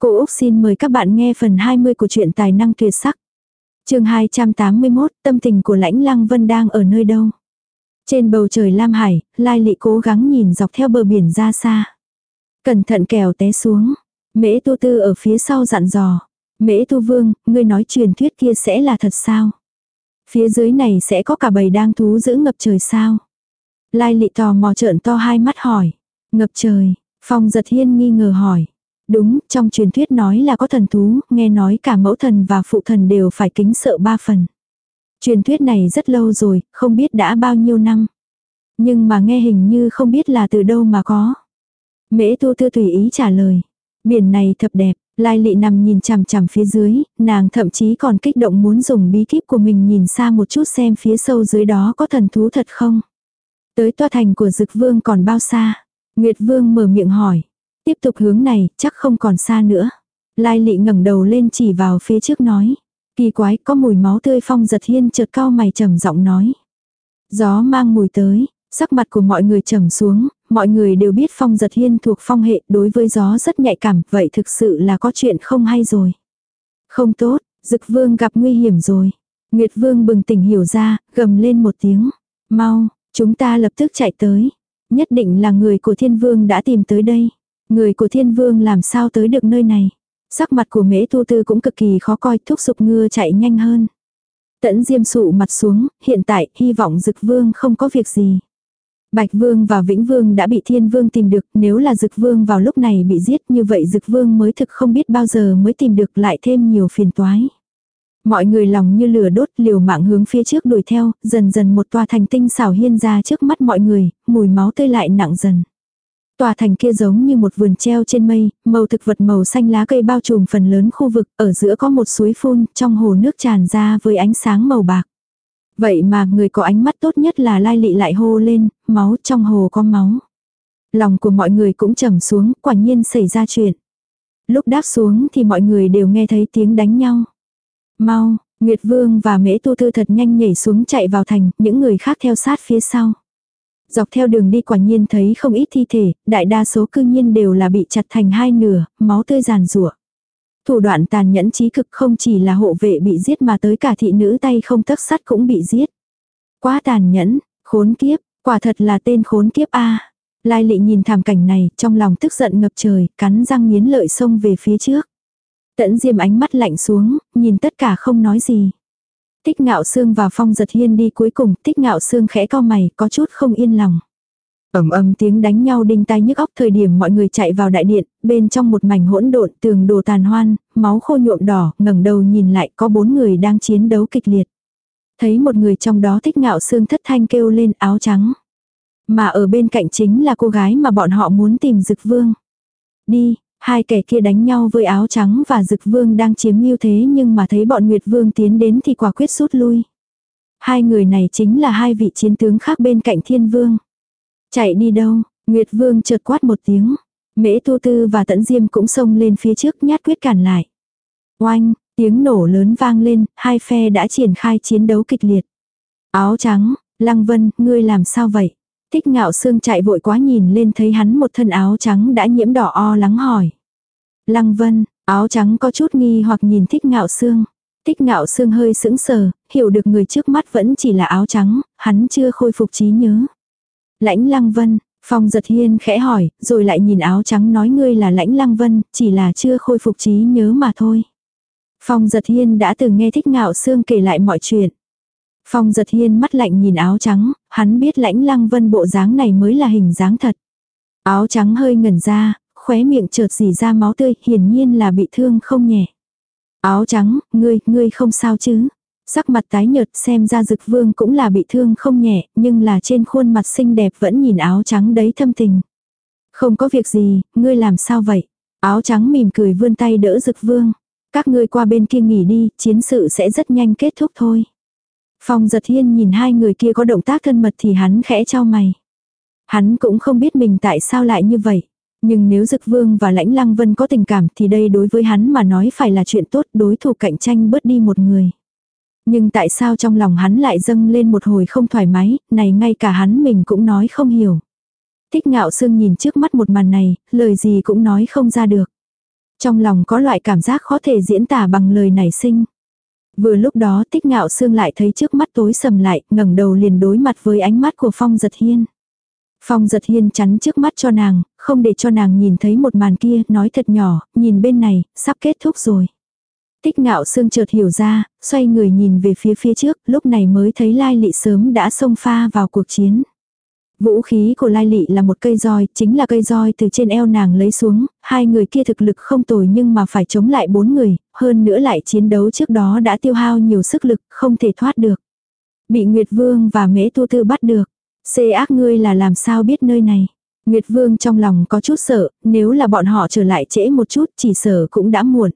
Cô Úc xin mời các bạn nghe phần 20 của truyện tài năng tuyệt sắc. chương 281, tâm tình của lãnh lăng vân đang ở nơi đâu? Trên bầu trời Lam Hải, Lai Lị cố gắng nhìn dọc theo bờ biển ra xa. Cẩn thận kèo té xuống. Mễ tu tư ở phía sau dặn dò. Mễ tu vương, ngươi nói truyền thuyết kia sẽ là thật sao? Phía dưới này sẽ có cả bầy đang thú giữ ngập trời sao? Lai Lị tò mò trợn to hai mắt hỏi. Ngập trời, Phong giật hiên nghi ngờ hỏi. Đúng, trong truyền thuyết nói là có thần thú, nghe nói cả mẫu thần và phụ thần đều phải kính sợ ba phần. Truyền thuyết này rất lâu rồi, không biết đã bao nhiêu năm. Nhưng mà nghe hình như không biết là từ đâu mà có. Mễ tu tư tùy ý trả lời. Biển này thật đẹp, Lai lị nằm nhìn chằm chằm phía dưới, nàng thậm chí còn kích động muốn dùng bí kíp của mình nhìn xa một chút xem phía sâu dưới đó có thần thú thật không. Tới toa thành của dực vương còn bao xa? Nguyệt vương mở miệng hỏi. Tiếp tục hướng này, chắc không còn xa nữa. Lai lị ngẩng đầu lên chỉ vào phía trước nói. Kỳ quái, có mùi máu tươi phong giật hiên chợt cao mày trầm giọng nói. Gió mang mùi tới, sắc mặt của mọi người trầm xuống, mọi người đều biết phong giật hiên thuộc phong hệ, đối với gió rất nhạy cảm, vậy thực sự là có chuyện không hay rồi. Không tốt, dực vương gặp nguy hiểm rồi. Nguyệt vương bừng tỉnh hiểu ra, gầm lên một tiếng. Mau, chúng ta lập tức chạy tới. Nhất định là người của thiên vương đã tìm tới đây. Người của thiên vương làm sao tới được nơi này. Sắc mặt của mễ tu tư cũng cực kỳ khó coi thúc giục ngưa chạy nhanh hơn. Tẫn diêm sụ mặt xuống, hiện tại hy vọng dực vương không có việc gì. Bạch Vương và Vĩnh Vương đã bị Thiên Vương tìm được, nếu là Dực Vương vào lúc này bị giết như vậy Dực Vương mới thực không biết bao giờ mới tìm được lại thêm nhiều phiền toái. Mọi người lòng như lửa đốt liều mạng hướng phía trước đuổi theo, dần dần một tòa thành tinh xảo hiên ra trước mắt mọi người, mùi máu tươi lại nặng dần. Tòa thành kia giống như một vườn treo trên mây, màu thực vật màu xanh lá cây bao trùm phần lớn khu vực, ở giữa có một suối phun, trong hồ nước tràn ra với ánh sáng màu bạc. Vậy mà người có ánh mắt tốt nhất là lai lị lại hô lên, máu trong hồ có máu. Lòng của mọi người cũng trầm xuống, quả nhiên xảy ra chuyện. Lúc đáp xuống thì mọi người đều nghe thấy tiếng đánh nhau. Mau, Nguyệt Vương và Mễ Tu Tư thật nhanh nhảy xuống chạy vào thành, những người khác theo sát phía sau. Dọc theo đường đi quả nhiên thấy không ít thi thể, đại đa số cư nhiên đều là bị chặt thành hai nửa, máu tươi giàn rủa. Thủ đoạn tàn nhẫn trí cực không chỉ là hộ vệ bị giết mà tới cả thị nữ tay không tấc sắt cũng bị giết. Quá tàn nhẫn, khốn kiếp, quả thật là tên khốn kiếp a. Lai lị nhìn thảm cảnh này, trong lòng tức giận ngập trời, cắn răng nghiến lợi xông về phía trước. Tẫn diêm ánh mắt lạnh xuống, nhìn tất cả không nói gì. Tích ngạo xương và phong giật hiên đi cuối cùng, tích ngạo xương khẽ cau mày, có chút không yên lòng. ầm ầm tiếng đánh nhau đinh tai nhức óc thời điểm mọi người chạy vào đại điện, bên trong một mảnh hỗn độn tường đồ tàn hoan, máu khô nhuộm đỏ, ngẩng đầu nhìn lại có bốn người đang chiến đấu kịch liệt. Thấy một người trong đó thích ngạo xương thất thanh kêu lên áo trắng. Mà ở bên cạnh chính là cô gái mà bọn họ muốn tìm dực vương. Đi, Hai kẻ kia đánh nhau với áo trắng và dực vương đang chiếm ưu thế nhưng mà thấy bọn Nguyệt Vương tiến đến thì quả quyết rút lui. Hai người này chính là hai vị chiến tướng khác bên cạnh Thiên Vương. Chạy đi đâu, Nguyệt Vương chợt quát một tiếng. Mễ Tu Tư và Tẫn Diêm cũng xông lên phía trước nhát quyết cản lại. Oanh, tiếng nổ lớn vang lên, hai phe đã triển khai chiến đấu kịch liệt. Áo trắng, Lăng Vân, ngươi làm sao vậy? Thích ngạo Sương chạy vội quá nhìn lên thấy hắn một thân áo trắng đã nhiễm đỏ o lắng hỏi. Lăng vân, áo trắng có chút nghi hoặc nhìn thích ngạo Sương Thích ngạo Sương hơi sững sờ, hiểu được người trước mắt vẫn chỉ là áo trắng, hắn chưa khôi phục trí nhớ. Lãnh lăng vân, phong giật hiên khẽ hỏi, rồi lại nhìn áo trắng nói ngươi là lãnh lăng vân, chỉ là chưa khôi phục trí nhớ mà thôi. Phong giật hiên đã từng nghe thích ngạo Sương kể lại mọi chuyện. Phong giật hiên mắt lạnh nhìn áo trắng, hắn biết lãnh lăng vân bộ dáng này mới là hình dáng thật. Áo trắng hơi ngẩn ra, khóe miệng chợt dì ra máu tươi, hiển nhiên là bị thương không nhẹ. Áo trắng, ngươi, ngươi không sao chứ? Sắc mặt tái nhợt xem ra dực vương cũng là bị thương không nhẹ, nhưng là trên khuôn mặt xinh đẹp vẫn nhìn áo trắng đấy thâm tình. Không có việc gì, ngươi làm sao vậy? Áo trắng mỉm cười vươn tay đỡ dực vương. Các ngươi qua bên kia nghỉ đi, chiến sự sẽ rất nhanh kết thúc thôi. Phong giật hiên nhìn hai người kia có động tác thân mật thì hắn khẽ trao mày. Hắn cũng không biết mình tại sao lại như vậy. Nhưng nếu Dực Vương và Lãnh Lăng Vân có tình cảm thì đây đối với hắn mà nói phải là chuyện tốt đối thủ cạnh tranh bớt đi một người. Nhưng tại sao trong lòng hắn lại dâng lên một hồi không thoải mái, này ngay cả hắn mình cũng nói không hiểu. Thích ngạo sương nhìn trước mắt một màn này, lời gì cũng nói không ra được. Trong lòng có loại cảm giác khó thể diễn tả bằng lời nảy sinh. Vừa lúc đó tích ngạo xương lại thấy trước mắt tối sầm lại, ngẩng đầu liền đối mặt với ánh mắt của Phong giật hiên. Phong giật hiên chắn trước mắt cho nàng, không để cho nàng nhìn thấy một màn kia, nói thật nhỏ, nhìn bên này, sắp kết thúc rồi. Tích ngạo xương chợt hiểu ra, xoay người nhìn về phía phía trước, lúc này mới thấy lai lị sớm đã xông pha vào cuộc chiến. Vũ khí của Lai Lị là một cây roi, chính là cây roi từ trên eo nàng lấy xuống, hai người kia thực lực không tồi nhưng mà phải chống lại bốn người, hơn nữa lại chiến đấu trước đó đã tiêu hao nhiều sức lực, không thể thoát được. Bị Nguyệt Vương và Mễ Tu Tư bắt được. Xê ác ngươi là làm sao biết nơi này. Nguyệt Vương trong lòng có chút sợ, nếu là bọn họ trở lại trễ một chút chỉ sợ cũng đã muộn.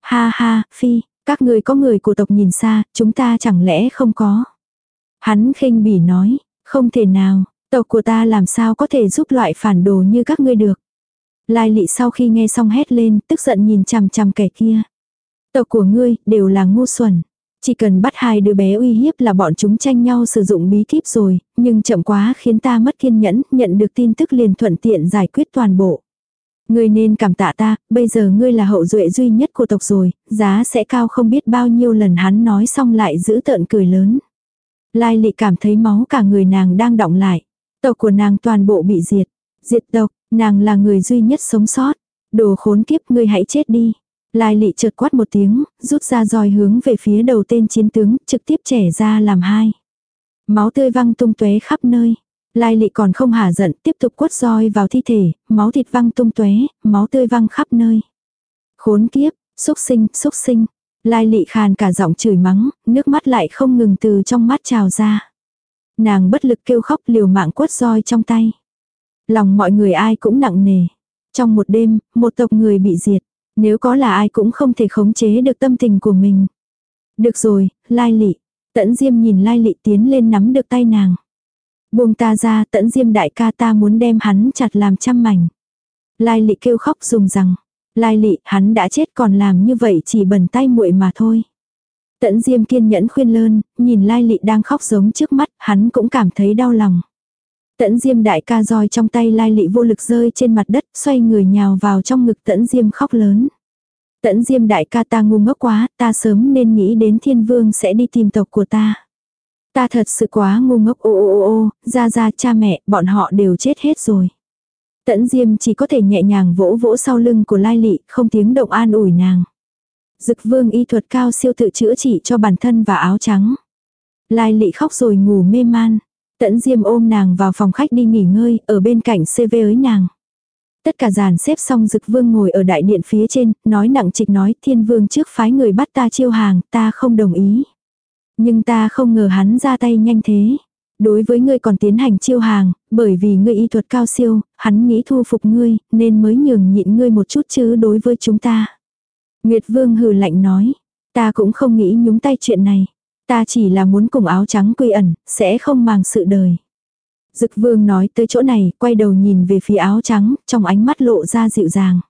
Ha ha, Phi, các ngươi có người của tộc nhìn xa, chúng ta chẳng lẽ không có. Hắn khinh bỉ nói, không thể nào, Tộc của ta làm sao có thể giúp loại phản đồ như các ngươi được. Lai lị sau khi nghe xong hét lên, tức giận nhìn chằm chằm kẻ kia. Tộc của ngươi, đều là ngu xuẩn. Chỉ cần bắt hai đứa bé uy hiếp là bọn chúng tranh nhau sử dụng bí kíp rồi, nhưng chậm quá khiến ta mất kiên nhẫn, nhận được tin tức liền thuận tiện giải quyết toàn bộ. Ngươi nên cảm tạ ta, bây giờ ngươi là hậu duệ duy nhất của tộc rồi, giá sẽ cao không biết bao nhiêu lần hắn nói xong lại giữ tợn cười lớn. Lai lị cảm thấy máu cả người nàng đang động lại. Tộc của nàng toàn bộ bị diệt. Diệt tộc, nàng là người duy nhất sống sót. Đồ khốn kiếp ngươi hãy chết đi. Lai lị chợt quát một tiếng, rút ra roi hướng về phía đầu tên chiến tướng, trực tiếp trẻ ra làm hai. Máu tươi văng tung tóe khắp nơi. Lai lị còn không hả giận, tiếp tục quất roi vào thi thể, máu thịt văng tung tóe, máu tươi văng khắp nơi. Khốn kiếp, xúc sinh, xúc sinh. Lai lị khàn cả giọng chửi mắng, nước mắt lại không ngừng từ trong mắt trào ra. Nàng bất lực kêu khóc liều mạng quất roi trong tay. Lòng mọi người ai cũng nặng nề. Trong một đêm, một tộc người bị diệt. Nếu có là ai cũng không thể khống chế được tâm tình của mình. Được rồi, lai lị. Tẫn Diêm nhìn lai lị tiến lên nắm được tay nàng. Buông ta ra, tẫn Diêm đại ca ta muốn đem hắn chặt làm trăm mảnh. Lai lị kêu khóc dùng rằng. Lai lị, hắn đã chết còn làm như vậy chỉ bẩn tay muội mà thôi. Tẫn Diêm kiên nhẫn khuyên lơn, nhìn Lai Lị đang khóc giống trước mắt, hắn cũng cảm thấy đau lòng. Tẫn Diêm đại ca roi trong tay Lai Lị vô lực rơi trên mặt đất, xoay người nhào vào trong ngực Tẫn Diêm khóc lớn. Tẫn Diêm đại ca ta ngu ngốc quá, ta sớm nên nghĩ đến Thiên Vương sẽ đi tìm tộc của ta. Ta thật sự quá ngu ngốc ô ô ô ô, ra ra cha mẹ, bọn họ đều chết hết rồi. Tẫn Diêm chỉ có thể nhẹ nhàng vỗ vỗ sau lưng của Lai Lị, không tiếng động an ủi nàng. Dực vương y thuật cao siêu tự chữa trị cho bản thân và áo trắng. Lai lị khóc rồi ngủ mê man. Tẫn diêm ôm nàng vào phòng khách đi nghỉ ngơi, ở bên cạnh CV ới nàng. Tất cả dàn xếp xong dực vương ngồi ở đại điện phía trên, nói nặng trịch nói thiên vương trước phái người bắt ta chiêu hàng, ta không đồng ý. Nhưng ta không ngờ hắn ra tay nhanh thế. Đối với ngươi còn tiến hành chiêu hàng, bởi vì ngươi y thuật cao siêu, hắn nghĩ thu phục ngươi, nên mới nhường nhịn ngươi một chút chứ đối với chúng ta. Nguyệt Vương hừ lạnh nói, ta cũng không nghĩ nhúng tay chuyện này. Ta chỉ là muốn cùng áo trắng quy ẩn, sẽ không màng sự đời. Dực Vương nói tới chỗ này, quay đầu nhìn về phía áo trắng, trong ánh mắt lộ ra dịu dàng.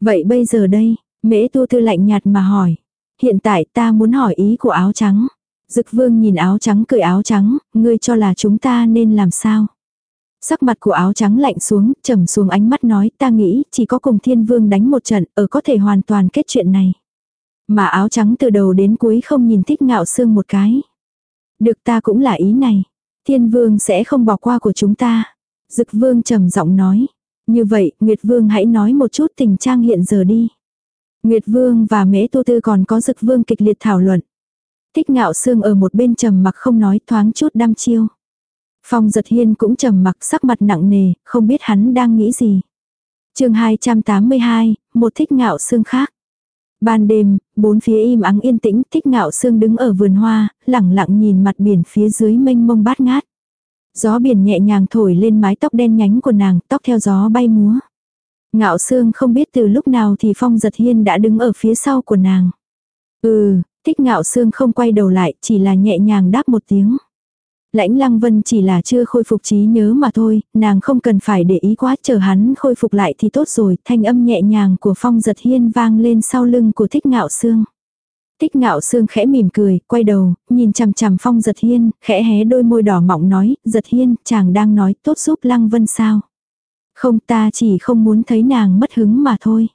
Vậy bây giờ đây, mễ tu tư lạnh nhạt mà hỏi. Hiện tại ta muốn hỏi ý của áo trắng. Dực Vương nhìn áo trắng cười áo trắng, ngươi cho là chúng ta nên làm sao? Sắc mặt của áo trắng lạnh xuống, trầm xuống ánh mắt nói ta nghĩ chỉ có cùng thiên vương đánh một trận ở có thể hoàn toàn kết chuyện này. Mà áo trắng từ đầu đến cuối không nhìn thích ngạo xương một cái. Được ta cũng là ý này. Thiên vương sẽ không bỏ qua của chúng ta. Dực vương trầm giọng nói. Như vậy, Nguyệt vương hãy nói một chút tình trang hiện giờ đi. Nguyệt vương và mễ tô tư còn có dực vương kịch liệt thảo luận. Thích ngạo xương ở một bên trầm mặc không nói thoáng chút đăm chiêu. Phong giật hiên cũng trầm mặc sắc mặt nặng nề, không biết hắn đang nghĩ gì. chương 282, một thích ngạo xương khác. Ban đêm, bốn phía im ắng yên tĩnh, thích ngạo xương đứng ở vườn hoa, lẳng lặng nhìn mặt biển phía dưới mênh mông bát ngát. Gió biển nhẹ nhàng thổi lên mái tóc đen nhánh của nàng, tóc theo gió bay múa. Ngạo xương không biết từ lúc nào thì phong giật hiên đã đứng ở phía sau của nàng. Ừ, thích ngạo xương không quay đầu lại, chỉ là nhẹ nhàng đáp một tiếng. Lãnh Lăng Vân chỉ là chưa khôi phục trí nhớ mà thôi, nàng không cần phải để ý quá chờ hắn khôi phục lại thì tốt rồi, thanh âm nhẹ nhàng của phong giật hiên vang lên sau lưng của thích ngạo xương. Thích ngạo xương khẽ mỉm cười, quay đầu, nhìn chằm chằm phong giật hiên, khẽ hé đôi môi đỏ mọng nói, giật hiên, chàng đang nói tốt giúp Lăng Vân sao. Không ta chỉ không muốn thấy nàng mất hứng mà thôi.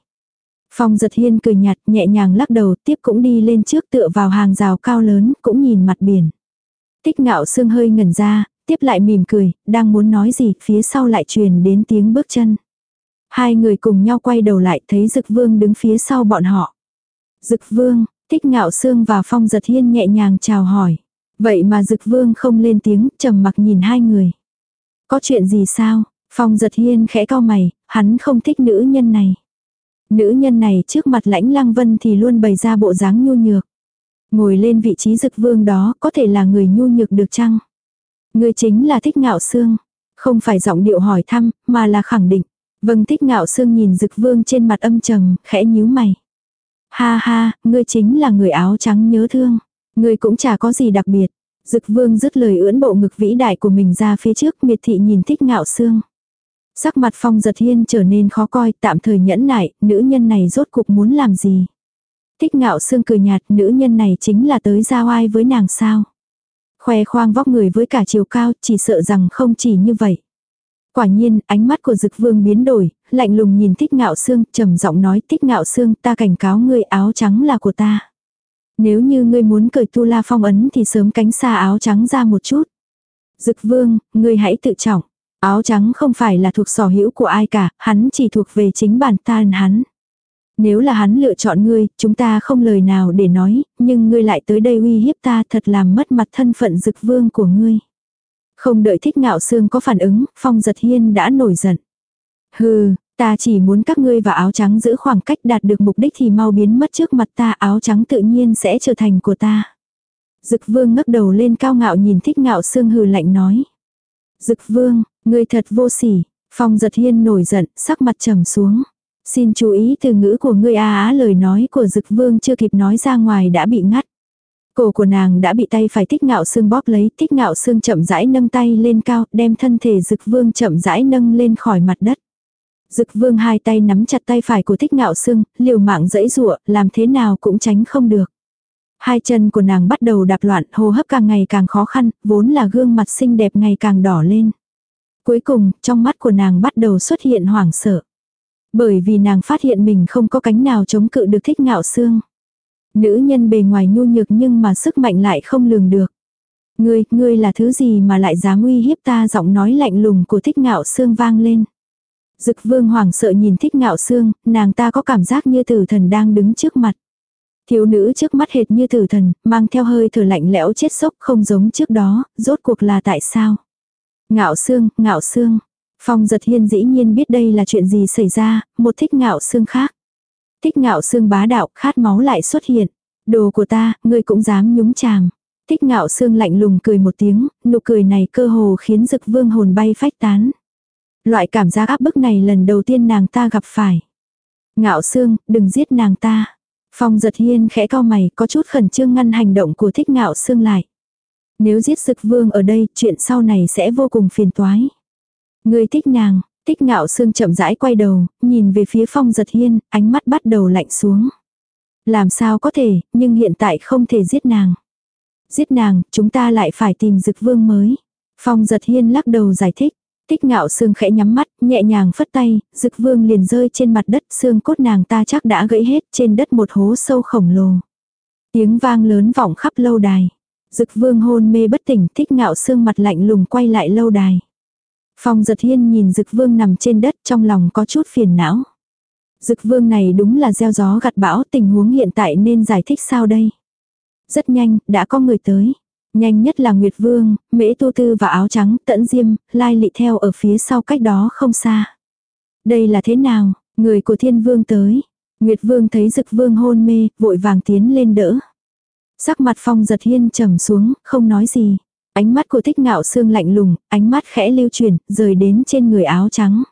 Phong giật hiên cười nhạt nhẹ nhàng lắc đầu tiếp cũng đi lên trước tựa vào hàng rào cao lớn cũng nhìn mặt biển. Tích ngạo sương hơi ngẩn ra, tiếp lại mỉm cười, đang muốn nói gì phía sau lại truyền đến tiếng bước chân. Hai người cùng nhau quay đầu lại thấy Dực Vương đứng phía sau bọn họ. Dực Vương, Tích Ngạo Sương và Phong Giật Hiên nhẹ nhàng chào hỏi. Vậy mà Dực Vương không lên tiếng, trầm mặc nhìn hai người. Có chuyện gì sao? Phong Giật Hiên khẽ cau mày, hắn không thích nữ nhân này. Nữ nhân này trước mặt lãnh lăng vân thì luôn bày ra bộ dáng nhu nhược. Ngồi lên vị trí Dực Vương đó có thể là người nhu nhược được chăng? Người chính là Thích Ngạo xương, Không phải giọng điệu hỏi thăm, mà là khẳng định. Vâng thích ngạo xương nhìn dực vương trên mặt âm trầm, khẽ nhíu mày. Ha ha, ngươi chính là người áo trắng nhớ thương. Ngươi cũng chả có gì đặc biệt. Dực vương dứt lời ưỡn bộ ngực vĩ đại của mình ra phía trước miệt thị nhìn thích ngạo xương, Sắc mặt phong giật hiên trở nên khó coi, tạm thời nhẫn nại, nữ nhân này rốt cục muốn làm gì. Thích ngạo sương cười nhạt, nữ nhân này chính là tới giao ai với nàng sao. Khoe khoang vóc người với cả chiều cao, chỉ sợ rằng không chỉ như vậy. Quả nhiên, ánh mắt của Dực Vương biến đổi, lạnh lùng nhìn Thích Ngạo Sương, trầm giọng nói, "Thích Ngạo Sương, ta cảnh cáo ngươi áo trắng là của ta. Nếu như ngươi muốn cởi tu la phong ấn thì sớm cánh xa áo trắng ra một chút." Dực Vương, ngươi hãy tự trọng, áo trắng không phải là thuộc sở hữu của ai cả, hắn chỉ thuộc về chính bản thân hắn. Nếu là hắn lựa chọn ngươi, chúng ta không lời nào để nói, nhưng ngươi lại tới đây uy hiếp ta thật làm mất mặt thân phận Dực Vương của ngươi. Không đợi thích ngạo sương có phản ứng, phong giật hiên đã nổi giận. Hừ, ta chỉ muốn các ngươi và áo trắng giữ khoảng cách đạt được mục đích thì mau biến mất trước mặt ta áo trắng tự nhiên sẽ trở thành của ta. Dực vương ngước đầu lên cao ngạo nhìn thích ngạo sương hừ lạnh nói. Dực vương, ngươi thật vô sỉ, phong giật hiên nổi giận, sắc mặt trầm xuống. Xin chú ý từ ngữ của ngươi a á lời nói của dực vương chưa kịp nói ra ngoài đã bị ngắt. Cổ của nàng đã bị tay phải thích ngạo xương bóp lấy, thích ngạo xương chậm rãi nâng tay lên cao, đem thân thể dực vương chậm rãi nâng lên khỏi mặt đất. Dực vương hai tay nắm chặt tay phải của thích ngạo xương, liều mạng dẫy rụa, làm thế nào cũng tránh không được. Hai chân của nàng bắt đầu đạp loạn, hô hấp càng ngày càng khó khăn, vốn là gương mặt xinh đẹp ngày càng đỏ lên. Cuối cùng, trong mắt của nàng bắt đầu xuất hiện hoảng sợ. Bởi vì nàng phát hiện mình không có cánh nào chống cự được thích ngạo xương. Nữ nhân bề ngoài nhu nhược nhưng mà sức mạnh lại không lường được. Ngươi, ngươi là thứ gì mà lại dám uy hiếp ta giọng nói lạnh lùng của thích ngạo xương vang lên. Dực vương hoàng sợ nhìn thích ngạo xương, nàng ta có cảm giác như tử thần đang đứng trước mặt. Thiếu nữ trước mắt hệt như tử thần, mang theo hơi thở lạnh lẽo chết sốc không giống trước đó, rốt cuộc là tại sao? Ngạo xương, ngạo xương. Phong giật hiên dĩ nhiên biết đây là chuyện gì xảy ra, một thích ngạo xương khác. Thích ngạo xương bá đạo, khát máu lại xuất hiện. Đồ của ta, ngươi cũng dám nhúng chàng. Thích ngạo xương lạnh lùng cười một tiếng, nụ cười này cơ hồ khiến dực vương hồn bay phách tán. Loại cảm giác áp bức này lần đầu tiên nàng ta gặp phải. Ngạo xương, đừng giết nàng ta. Phong giật hiên khẽ cao mày, có chút khẩn trương ngăn hành động của thích ngạo xương lại. Nếu giết dực vương ở đây, chuyện sau này sẽ vô cùng phiền toái. Ngươi thích nàng, Tích ngạo sương chậm rãi quay đầu, nhìn về phía phong giật hiên, ánh mắt bắt đầu lạnh xuống. Làm sao có thể, nhưng hiện tại không thể giết nàng. Giết nàng, chúng ta lại phải tìm dực vương mới. Phong giật hiên lắc đầu giải thích. Tích ngạo xương khẽ nhắm mắt, nhẹ nhàng phất tay, dực vương liền rơi trên mặt đất, xương cốt nàng ta chắc đã gãy hết trên đất một hố sâu khổng lồ. Tiếng vang lớn vọng khắp lâu đài. Dực vương hôn mê bất tỉnh, thích ngạo xương mặt lạnh lùng quay lại lâu đài. Phong giật hiên nhìn dực vương nằm trên đất trong lòng có chút phiền não. Dực vương này đúng là gieo gió gặt bão tình huống hiện tại nên giải thích sao đây. Rất nhanh, đã có người tới. Nhanh nhất là Nguyệt Vương, Mễ Tu Tư và áo trắng, tẫn diêm, lai lị theo ở phía sau cách đó không xa. Đây là thế nào, người của thiên vương tới. Nguyệt Vương thấy dực vương hôn mê, vội vàng tiến lên đỡ. Sắc mặt phong giật hiên trầm xuống, không nói gì. Ánh mắt của thích ngạo xương lạnh lùng, ánh mắt khẽ lưu chuyển, rời đến trên người áo trắng.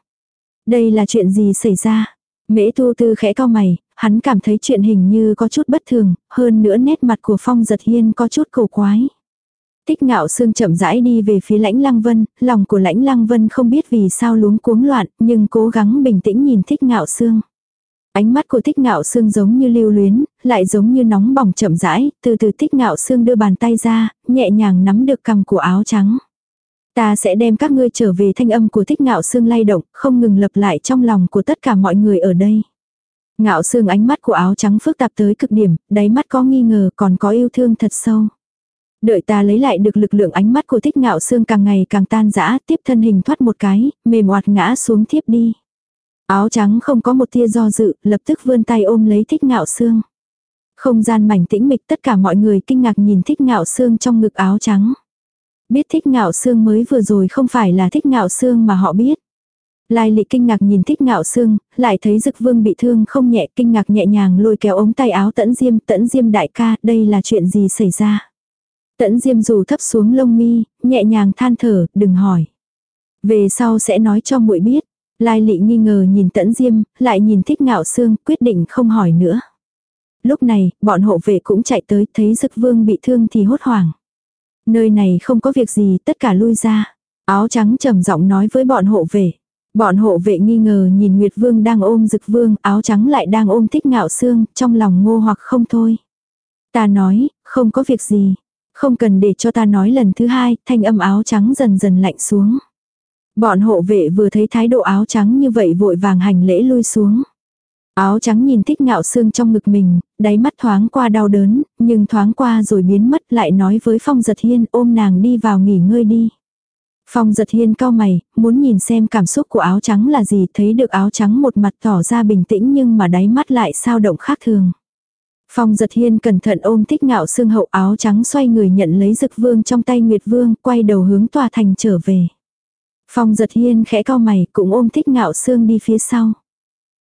Đây là chuyện gì xảy ra? Mễ tu tư khẽ cao mày, hắn cảm thấy chuyện hình như có chút bất thường, hơn nữa nét mặt của phong giật hiên có chút cầu quái. Tích ngạo xương chậm rãi đi về phía lãnh lăng vân, lòng của lãnh lăng vân không biết vì sao luống cuống loạn, nhưng cố gắng bình tĩnh nhìn thích ngạo xương. Ánh mắt của thích ngạo xương giống như lưu luyến, lại giống như nóng bỏng chậm rãi, từ từ thích ngạo xương đưa bàn tay ra, nhẹ nhàng nắm được cằm của áo trắng. Ta sẽ đem các ngươi trở về thanh âm của thích ngạo xương lay động, không ngừng lập lại trong lòng của tất cả mọi người ở đây. Ngạo xương ánh mắt của áo trắng phức tạp tới cực điểm, đáy mắt có nghi ngờ còn có yêu thương thật sâu. Đợi ta lấy lại được lực lượng ánh mắt của thích ngạo xương càng ngày càng tan rã, tiếp thân hình thoát một cái, mềm oạt ngã xuống thiếp đi. Áo trắng không có một tia do dự, lập tức vươn tay ôm lấy thích ngạo xương. Không gian mảnh tĩnh mịch tất cả mọi người kinh ngạc nhìn thích ngạo xương trong ngực áo trắng. Biết thích ngạo xương mới vừa rồi không phải là thích ngạo xương mà họ biết. Lai lị kinh ngạc nhìn thích ngạo xương, lại thấy dực vương bị thương không nhẹ kinh ngạc nhẹ nhàng lôi kéo ống tay áo tẫn diêm tẫn diêm đại ca đây là chuyện gì xảy ra. Tẫn diêm dù thấp xuống lông mi, nhẹ nhàng than thở, đừng hỏi. Về sau sẽ nói cho muội biết. Lai lị nghi ngờ nhìn tẫn diêm, lại nhìn thích ngạo xương, quyết định không hỏi nữa. Lúc này, bọn hộ vệ cũng chạy tới, thấy dực vương bị thương thì hốt hoảng. Nơi này không có việc gì, tất cả lui ra. Áo trắng trầm giọng nói với bọn hộ vệ. Bọn hộ vệ nghi ngờ nhìn Nguyệt Vương đang ôm dực vương, áo trắng lại đang ôm thích ngạo xương, trong lòng ngô hoặc không thôi. Ta nói, không có việc gì. Không cần để cho ta nói lần thứ hai, thanh âm áo trắng dần dần lạnh xuống. Bọn hộ vệ vừa thấy thái độ áo trắng như vậy vội vàng hành lễ lui xuống. Áo trắng nhìn thích ngạo xương trong ngực mình, đáy mắt thoáng qua đau đớn, nhưng thoáng qua rồi biến mất lại nói với Phong giật hiên ôm nàng đi vào nghỉ ngơi đi. Phong giật hiên cao mày, muốn nhìn xem cảm xúc của áo trắng là gì, thấy được áo trắng một mặt tỏ ra bình tĩnh nhưng mà đáy mắt lại sao động khác thường. Phong giật hiên cẩn thận ôm thích ngạo xương hậu áo trắng xoay người nhận lấy dực vương trong tay Nguyệt Vương, quay đầu hướng tòa thành trở về. Phong giật hiên khẽ cao mày, cũng ôm thích ngạo xương đi phía sau.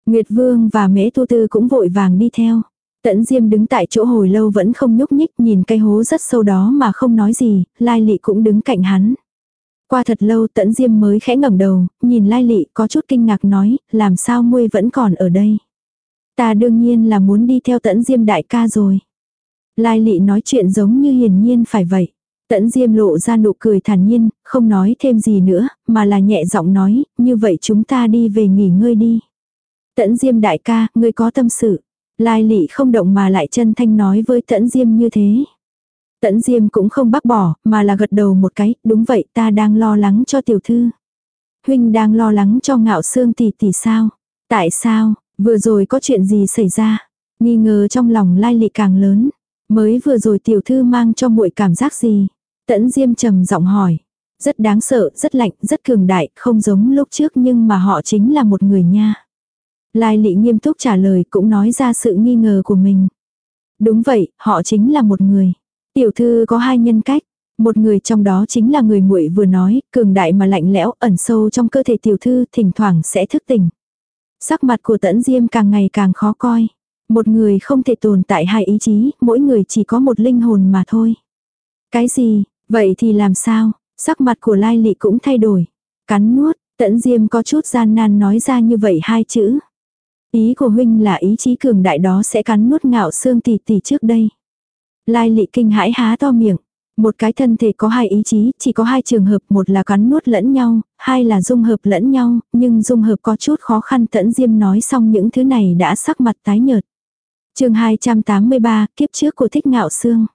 Nguyệt Vương và Mễ Tu Tư cũng vội vàng đi theo. Tẫn Diêm đứng tại chỗ hồi lâu vẫn không nhúc nhích nhìn cây hố rất sâu đó mà không nói gì, Lai Lị cũng đứng cạnh hắn. Qua thật lâu Tẫn Diêm mới khẽ ngẩng đầu, nhìn Lai Lị có chút kinh ngạc nói, làm sao muôi vẫn còn ở đây. Ta đương nhiên là muốn đi theo Tẫn Diêm đại ca rồi. Lai Lị nói chuyện giống như hiển nhiên phải vậy. Tẫn Diêm lộ ra nụ cười thản nhiên, không nói thêm gì nữa, mà là nhẹ giọng nói, như vậy chúng ta đi về nghỉ ngơi đi. Tẫn Diêm đại ca, ngươi có tâm sự. Lai lị không động mà lại chân thanh nói với Tẫn Diêm như thế. Tẫn Diêm cũng không bác bỏ, mà là gật đầu một cái, đúng vậy ta đang lo lắng cho tiểu thư. Huynh đang lo lắng cho ngạo xương tỷ tỷ sao? Tại sao, vừa rồi có chuyện gì xảy ra? Nghi ngờ trong lòng lai lị càng lớn. Mới vừa rồi tiểu thư mang cho muội cảm giác gì? Tẫn Diêm trầm giọng hỏi. Rất đáng sợ, rất lạnh, rất cường đại, không giống lúc trước nhưng mà họ chính là một người nha. Lai lị nghiêm túc trả lời cũng nói ra sự nghi ngờ của mình. Đúng vậy, họ chính là một người. Tiểu thư có hai nhân cách. Một người trong đó chính là người muội vừa nói, cường đại mà lạnh lẽo, ẩn sâu trong cơ thể tiểu thư, thỉnh thoảng sẽ thức tỉnh. Sắc mặt của tẫn diêm càng ngày càng khó coi. Một người không thể tồn tại hai ý chí, mỗi người chỉ có một linh hồn mà thôi. Cái gì, vậy thì làm sao? Sắc mặt của Lai Lị cũng thay đổi. Cắn nuốt, tẫn diêm có chút gian nan nói ra như vậy hai chữ. Ý của huynh là ý chí cường đại đó sẽ cắn nuốt ngạo xương tỷ tỷ trước đây. Lai lị kinh hãi há to miệng. Một cái thân thể có hai ý chí, chỉ có hai trường hợp, một là cắn nuốt lẫn nhau, hai là dung hợp lẫn nhau, nhưng dung hợp có chút khó khăn tẫn diêm nói xong những thứ này đã sắc mặt tái nhợt chương 283, kiếp trước của thích ngạo xương.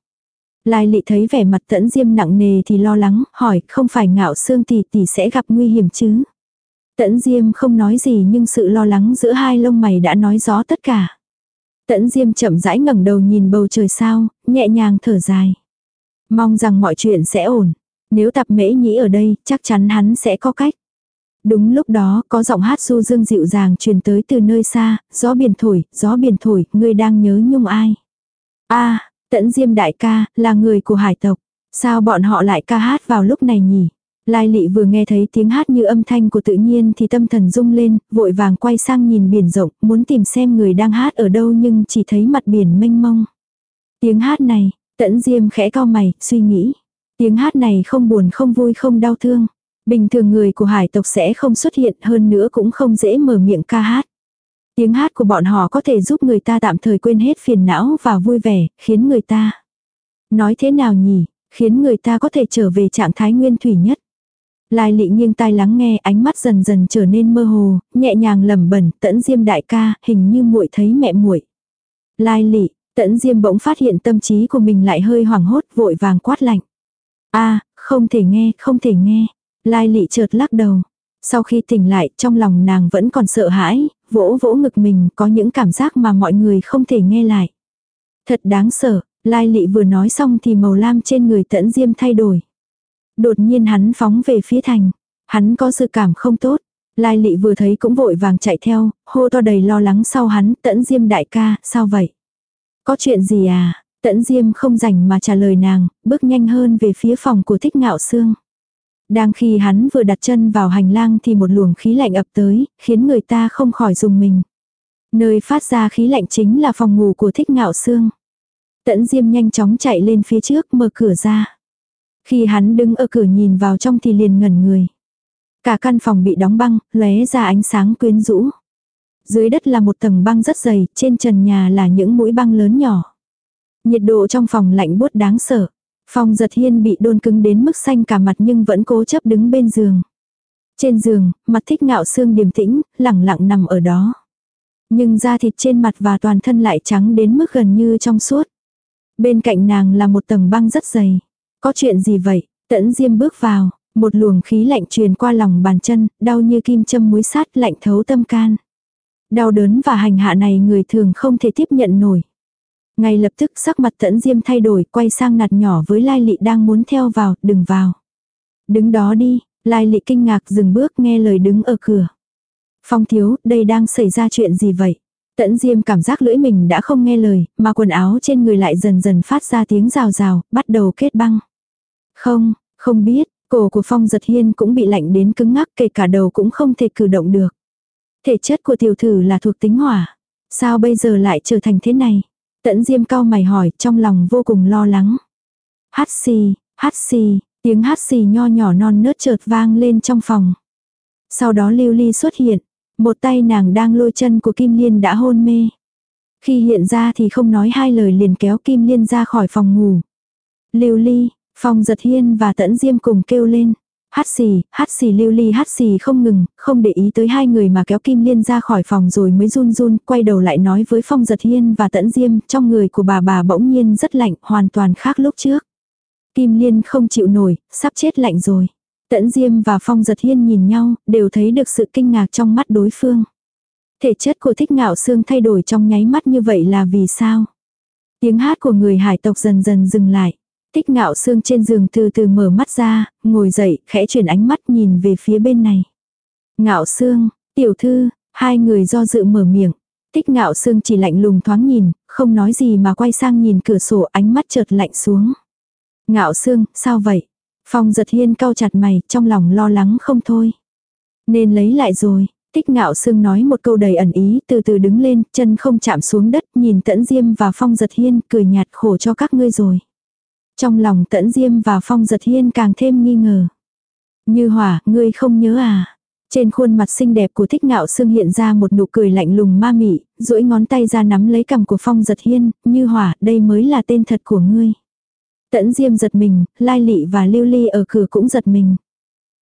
Lai lị thấy vẻ mặt tẫn diêm nặng nề thì lo lắng, hỏi không phải ngạo xương tỷ tỷ sẽ gặp nguy hiểm chứ. Tẫn Diêm không nói gì nhưng sự lo lắng giữa hai lông mày đã nói rõ tất cả. Tẫn Diêm chậm rãi ngẩng đầu nhìn bầu trời sao, nhẹ nhàng thở dài. Mong rằng mọi chuyện sẽ ổn. Nếu tập mễ nhĩ ở đây, chắc chắn hắn sẽ có cách. Đúng lúc đó, có giọng hát du dương dịu dàng truyền tới từ nơi xa, gió biển thổi, gió biển thổi, ngươi đang nhớ nhung ai. a tẫn diêm đại ca, là người của hải tộc. Sao bọn họ lại ca hát vào lúc này nhỉ? Lai lị vừa nghe thấy tiếng hát như âm thanh của tự nhiên thì tâm thần rung lên, vội vàng quay sang nhìn biển rộng, muốn tìm xem người đang hát ở đâu nhưng chỉ thấy mặt biển mênh mông. Tiếng hát này, tẫn diêm khẽ cao mày, suy nghĩ. Tiếng hát này không buồn không vui không đau thương. Bình thường người của hải tộc sẽ không xuất hiện hơn nữa cũng không dễ mở miệng ca hát. Tiếng hát của bọn họ có thể giúp người ta tạm thời quên hết phiền não và vui vẻ, khiến người ta. Nói thế nào nhỉ, khiến người ta có thể trở về trạng thái nguyên thủy nhất. Lai lị nghiêng tai lắng nghe ánh mắt dần dần trở nên mơ hồ, nhẹ nhàng lẩm bẩm tẫn diêm đại ca, hình như muội thấy mẹ muội. Lai lị, tẫn diêm bỗng phát hiện tâm trí của mình lại hơi hoảng hốt vội vàng quát lạnh. a không thể nghe, không thể nghe. Lai lị chợt lắc đầu. Sau khi tỉnh lại, trong lòng nàng vẫn còn sợ hãi, vỗ vỗ ngực mình có những cảm giác mà mọi người không thể nghe lại. Thật đáng sợ, Lai Lị vừa nói xong thì màu lam trên người tẫn diêm thay đổi. Đột nhiên hắn phóng về phía thành. Hắn có dự cảm không tốt. Lai Lị vừa thấy cũng vội vàng chạy theo, hô to đầy lo lắng sau hắn, tẫn diêm đại ca, sao vậy? Có chuyện gì à? Tẫn diêm không rảnh mà trả lời nàng, bước nhanh hơn về phía phòng của thích ngạo xương. Đang khi hắn vừa đặt chân vào hành lang thì một luồng khí lạnh ập tới, khiến người ta không khỏi dùng mình. Nơi phát ra khí lạnh chính là phòng ngủ của thích ngạo xương. Tẫn Diêm nhanh chóng chạy lên phía trước mở cửa ra. Khi hắn đứng ở cửa nhìn vào trong thì liền ngẩn người. Cả căn phòng bị đóng băng, lóe ra ánh sáng quyến rũ. Dưới đất là một tầng băng rất dày, trên trần nhà là những mũi băng lớn nhỏ. Nhiệt độ trong phòng lạnh buốt đáng sợ. Phong giật hiên bị đôn cứng đến mức xanh cả mặt nhưng vẫn cố chấp đứng bên giường. Trên giường, mặt thích ngạo xương điềm tĩnh, lẳng lặng nằm ở đó. Nhưng da thịt trên mặt và toàn thân lại trắng đến mức gần như trong suốt. Bên cạnh nàng là một tầng băng rất dày. Có chuyện gì vậy? Tẫn Diêm bước vào, một luồng khí lạnh truyền qua lòng bàn chân, đau như kim châm muối sát lạnh thấu tâm can. Đau đớn và hành hạ này người thường không thể tiếp nhận nổi. Ngay lập tức sắc mặt tẫn diêm thay đổi, quay sang nạt nhỏ với Lai Lị đang muốn theo vào, đừng vào. Đứng đó đi, Lai Lị kinh ngạc dừng bước nghe lời đứng ở cửa. Phong thiếu, đây đang xảy ra chuyện gì vậy? Tẫn Diêm cảm giác lưỡi mình đã không nghe lời, mà quần áo trên người lại dần dần phát ra tiếng rào rào, bắt đầu kết băng. Không, không biết, cổ của Phong giật hiên cũng bị lạnh đến cứng ngắc kể cả đầu cũng không thể cử động được. Thể chất của tiểu thử là thuộc tính hỏa. Sao bây giờ lại trở thành thế này? Tẫn Diêm cao mày hỏi trong lòng vô cùng lo lắng. Hát xì, hát xì, tiếng hát xì nho nhỏ non nớt chợt vang lên trong phòng. Sau đó Lưu Ly xuất hiện, một tay nàng đang lôi chân của Kim Liên đã hôn mê. Khi hiện ra thì không nói hai lời liền kéo Kim Liên ra khỏi phòng ngủ. Lưu Ly, Phong giật hiên và tẫn diêm cùng kêu lên. Hát xì, hát xì lưu ly hát xì không ngừng, không để ý tới hai người mà kéo Kim Liên ra khỏi phòng rồi mới run run, quay đầu lại nói với Phong giật hiên và tẫn diêm, trong người của bà bà bỗng nhiên rất lạnh, hoàn toàn khác lúc trước. Kim Liên không chịu nổi, sắp chết lạnh rồi. Tẫn Diêm và Phong Giật Hiên nhìn nhau, đều thấy được sự kinh ngạc trong mắt đối phương. Thể chất của thích ngạo xương thay đổi trong nháy mắt như vậy là vì sao? Tiếng hát của người hải tộc dần dần dừng lại. Thích ngạo xương trên giường từ từ mở mắt ra, ngồi dậy, khẽ chuyển ánh mắt nhìn về phía bên này. Ngạo xương, tiểu thư, hai người do dự mở miệng. Thích ngạo xương chỉ lạnh lùng thoáng nhìn, không nói gì mà quay sang nhìn cửa sổ ánh mắt chợt lạnh xuống. Ngạo xương, sao vậy? Phong giật hiên cau chặt mày, trong lòng lo lắng không thôi. Nên lấy lại rồi. Tích ngạo sương nói một câu đầy ẩn ý, từ từ đứng lên, chân không chạm xuống đất, nhìn tẫn diêm và phong giật hiên, cười nhạt khổ cho các ngươi rồi. Trong lòng tẫn diêm và phong giật hiên càng thêm nghi ngờ. Như hỏa, ngươi không nhớ à? Trên khuôn mặt xinh đẹp của thích ngạo sương hiện ra một nụ cười lạnh lùng ma mị, duỗi ngón tay ra nắm lấy cầm của phong giật hiên, như hỏa, đây mới là tên thật của ngươi. Tẫn Diêm giật mình, Lai Lị và Lưu Ly ở cửa cũng giật mình.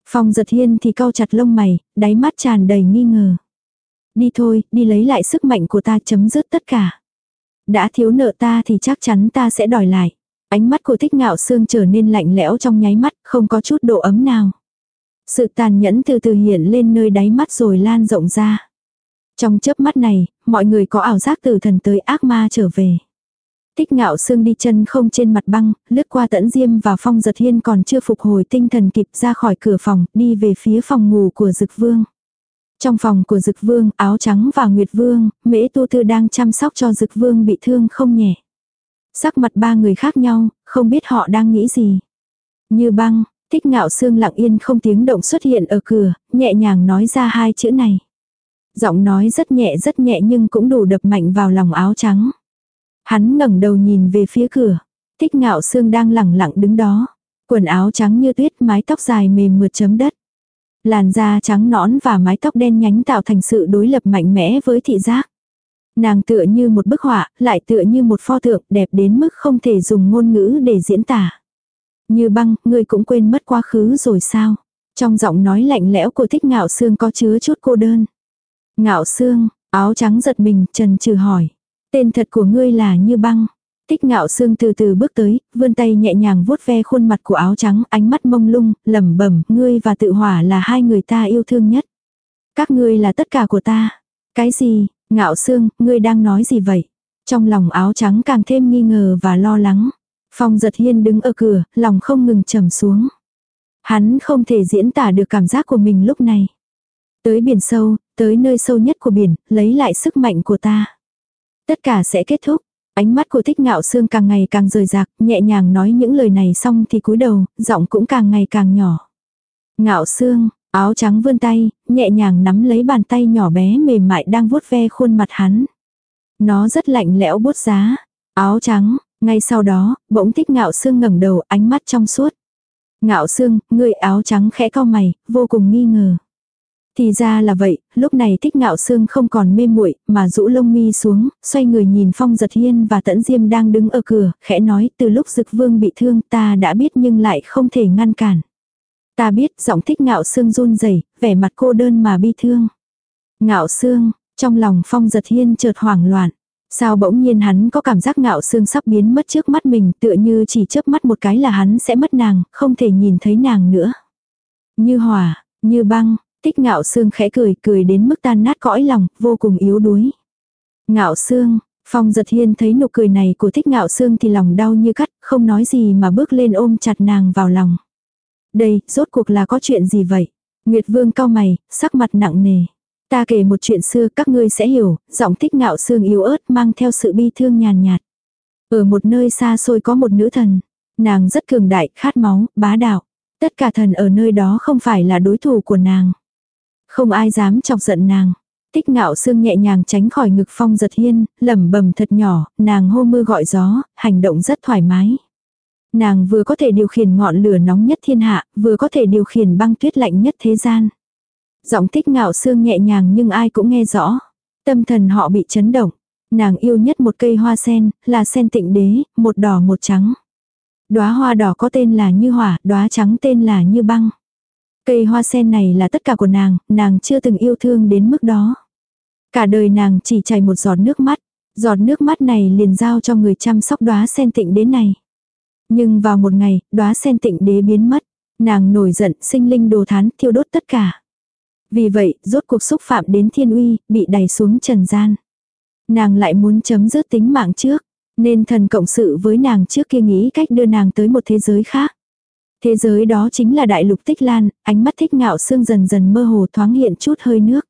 Phong giật hiên thì cau chặt lông mày, đáy mắt tràn đầy nghi ngờ. Đi thôi, đi lấy lại sức mạnh của ta chấm dứt tất cả. Đã thiếu nợ ta thì chắc chắn ta sẽ đòi lại. Ánh mắt của thích ngạo xương trở nên lạnh lẽo trong nháy mắt, không có chút độ ấm nào. Sự tàn nhẫn từ từ hiện lên nơi đáy mắt rồi lan rộng ra. Trong chớp mắt này, mọi người có ảo giác từ thần tới ác ma trở về. Tích ngạo xương đi chân không trên mặt băng, lướt qua tẫn diêm và phong giật hiên còn chưa phục hồi tinh thần kịp ra khỏi cửa phòng, đi về phía phòng ngủ của dực vương. Trong phòng của dực vương, áo trắng và nguyệt vương, mễ tu tư đang chăm sóc cho dực vương bị thương không nhẹ. Sắc mặt ba người khác nhau, không biết họ đang nghĩ gì. Như băng, tích ngạo xương lặng yên không tiếng động xuất hiện ở cửa, nhẹ nhàng nói ra hai chữ này. Giọng nói rất nhẹ rất nhẹ nhưng cũng đủ đập mạnh vào lòng áo trắng. Hắn ngẩng đầu nhìn về phía cửa. Thích ngạo xương đang lẳng lặng đứng đó. Quần áo trắng như tuyết, mái tóc dài mềm mượt chấm đất. Làn da trắng nõn và mái tóc đen nhánh tạo thành sự đối lập mạnh mẽ với thị giác. Nàng tựa như một bức họa, lại tựa như một pho tượng đẹp đến mức không thể dùng ngôn ngữ để diễn tả. Như băng, ngươi cũng quên mất quá khứ rồi sao? Trong giọng nói lạnh lẽo của thích ngạo xương có chứa chút cô đơn. Ngạo xương, áo trắng giật mình, trần trừ hỏi. Tên thật của ngươi là như băng. Tích ngạo xương từ từ bước tới, vươn tay nhẹ nhàng vuốt ve khuôn mặt của áo trắng, ánh mắt mông lung, lẩm bẩm, ngươi và tự hỏa là hai người ta yêu thương nhất. Các ngươi là tất cả của ta. Cái gì, ngạo xương, ngươi đang nói gì vậy? Trong lòng áo trắng càng thêm nghi ngờ và lo lắng. Phong giật hiên đứng ở cửa, lòng không ngừng trầm xuống. Hắn không thể diễn tả được cảm giác của mình lúc này. Tới biển sâu, tới nơi sâu nhất của biển, lấy lại sức mạnh của ta. Tất cả sẽ kết thúc. Ánh mắt của thích ngạo xương càng ngày càng rời rạc, nhẹ nhàng nói những lời này xong thì cúi đầu, giọng cũng càng ngày càng nhỏ. Ngạo xương, áo trắng vươn tay, nhẹ nhàng nắm lấy bàn tay nhỏ bé mềm mại đang vuốt ve khuôn mặt hắn. Nó rất lạnh lẽo bút giá. Áo trắng, ngay sau đó, bỗng thích ngạo xương ngẩng đầu ánh mắt trong suốt. Ngạo xương, người áo trắng khẽ cau mày, vô cùng nghi ngờ. Thì ra là vậy, lúc này thích ngạo xương không còn mê muội mà rũ lông mi xuống, xoay người nhìn phong giật hiên và tẫn diêm đang đứng ở cửa, khẽ nói từ lúc dực vương bị thương ta đã biết nhưng lại không thể ngăn cản. Ta biết giọng thích ngạo xương run rẩy vẻ mặt cô đơn mà bi thương. Ngạo xương, trong lòng phong giật hiên chợt hoảng loạn. Sao bỗng nhiên hắn có cảm giác ngạo xương sắp biến mất trước mắt mình tựa như chỉ chớp mắt một cái là hắn sẽ mất nàng, không thể nhìn thấy nàng nữa. Như hỏa, như băng, thích ngạo xương khẽ cười, cười đến mức tan nát cõi lòng, vô cùng yếu đuối. Ngạo xương, phong giật hiên thấy nụ cười này của thích ngạo xương thì lòng đau như cắt, không nói gì mà bước lên ôm chặt nàng vào lòng. Đây, rốt cuộc là có chuyện gì vậy? Nguyệt vương cao mày, sắc mặt nặng nề. Ta kể một chuyện xưa các ngươi sẽ hiểu, giọng thích ngạo xương yếu ớt mang theo sự bi thương nhàn nhạt. Ở một nơi xa xôi có một nữ thần. Nàng rất cường đại, khát máu, bá đạo. Tất cả thần ở nơi đó không phải là đối thủ của nàng. Không ai dám chọc giận nàng. Tích ngạo xương nhẹ nhàng tránh khỏi ngực phong giật hiên, lẩm bẩm thật nhỏ, nàng hô mưa gọi gió, hành động rất thoải mái. Nàng vừa có thể điều khiển ngọn lửa nóng nhất thiên hạ, vừa có thể điều khiển băng tuyết lạnh nhất thế gian. Giọng tích ngạo xương nhẹ nhàng nhưng ai cũng nghe rõ. Tâm thần họ bị chấn động. Nàng yêu nhất một cây hoa sen, là sen tịnh đế, một đỏ một trắng. Đóa hoa đỏ có tên là như hỏa, đóa trắng tên là như băng. Cây hoa sen này là tất cả của nàng, nàng chưa từng yêu thương đến mức đó. Cả đời nàng chỉ chảy một giọt nước mắt, giọt nước mắt này liền giao cho người chăm sóc đóa sen tịnh đế này. Nhưng vào một ngày, đóa sen tịnh đế biến mất, nàng nổi giận, sinh linh đồ thán, thiêu đốt tất cả. Vì vậy, rốt cuộc xúc phạm đến thiên uy, bị đẩy xuống trần gian. Nàng lại muốn chấm dứt tính mạng trước, nên thần cộng sự với nàng trước kia nghĩ cách đưa nàng tới một thế giới khác. Thế giới đó chính là đại lục tích lan, ánh mắt thích ngạo xương dần dần mơ hồ thoáng hiện chút hơi nước.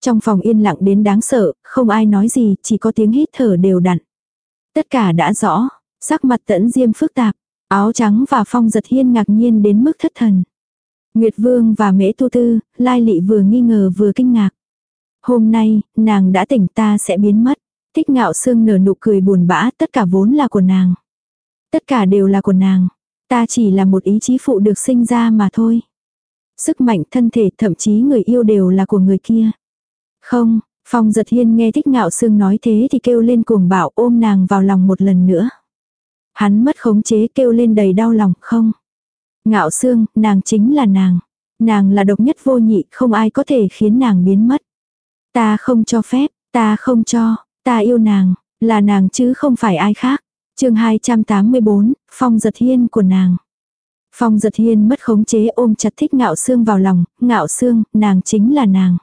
Trong phòng yên lặng đến đáng sợ, không ai nói gì, chỉ có tiếng hít thở đều đặn. Tất cả đã rõ, sắc mặt tẫn diêm phức tạp, áo trắng và phong giật hiên ngạc nhiên đến mức thất thần. Nguyệt Vương và Mễ Tu Tư, Lai Lị vừa nghi ngờ vừa kinh ngạc. Hôm nay, nàng đã tỉnh ta sẽ biến mất. Thích ngạo sương nở nụ cười buồn bã, tất cả vốn là của nàng. Tất cả đều là của nàng. Ta chỉ là một ý chí phụ được sinh ra mà thôi. Sức mạnh thân thể thậm chí người yêu đều là của người kia. Không, Phong giật hiên nghe thích ngạo sương nói thế thì kêu lên cuồng bạo ôm nàng vào lòng một lần nữa. Hắn mất khống chế kêu lên đầy đau lòng không. Ngạo xương, nàng chính là nàng. Nàng là độc nhất vô nhị, không ai có thể khiến nàng biến mất. Ta không cho phép, ta không cho, ta yêu nàng, là nàng chứ không phải ai khác. chương 284, phong giật hiên của nàng. Phong giật hiên mất khống chế ôm chặt thích ngạo xương vào lòng, ngạo xương, nàng chính là nàng.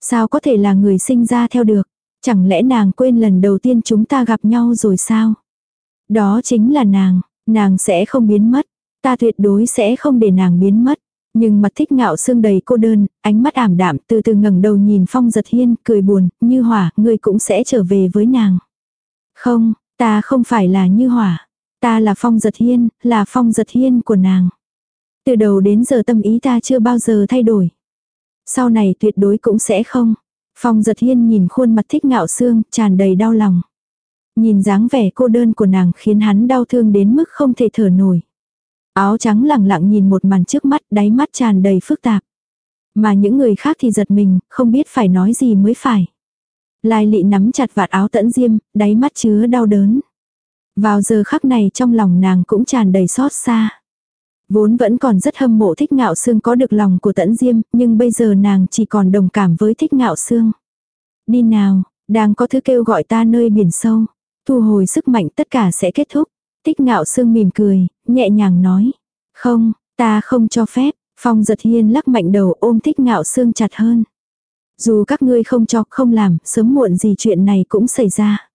Sao có thể là người sinh ra theo được? Chẳng lẽ nàng quên lần đầu tiên chúng ta gặp nhau rồi sao? Đó chính là nàng, nàng sẽ không biến mất. Ta tuyệt đối sẽ không để nàng biến mất. Nhưng mặt thích ngạo xương đầy cô đơn, ánh mắt ảm đạm từ từ ngẩng đầu nhìn phong giật hiên, cười buồn, như hỏa, ngươi cũng sẽ trở về với nàng. Không, ta không phải là như hỏa. Ta là phong giật hiên, là phong giật hiên của nàng. Từ đầu đến giờ tâm ý ta chưa bao giờ thay đổi. Sau này tuyệt đối cũng sẽ không. Phong giật hiên nhìn khuôn mặt thích ngạo xương, tràn đầy đau lòng. Nhìn dáng vẻ cô đơn của nàng khiến hắn đau thương đến mức không thể thở nổi. Áo trắng lẳng lặng nhìn một màn trước mắt, đáy mắt tràn đầy phức tạp. Mà những người khác thì giật mình, không biết phải nói gì mới phải. Lai lị nắm chặt vạt áo tẫn diêm, đáy mắt chứa đau đớn. Vào giờ khắc này trong lòng nàng cũng tràn đầy xót xa. Vốn vẫn còn rất hâm mộ thích ngạo xương có được lòng của tẫn diêm, nhưng bây giờ nàng chỉ còn đồng cảm với thích ngạo xương. Đi nào, đang có thứ kêu gọi ta nơi biển sâu. Thu hồi sức mạnh tất cả sẽ kết thúc. Tích ngạo sương mỉm cười, nhẹ nhàng nói. Không, ta không cho phép. Phong giật hiên lắc mạnh đầu ôm thích ngạo sương chặt hơn. Dù các ngươi không cho không làm, sớm muộn gì chuyện này cũng xảy ra.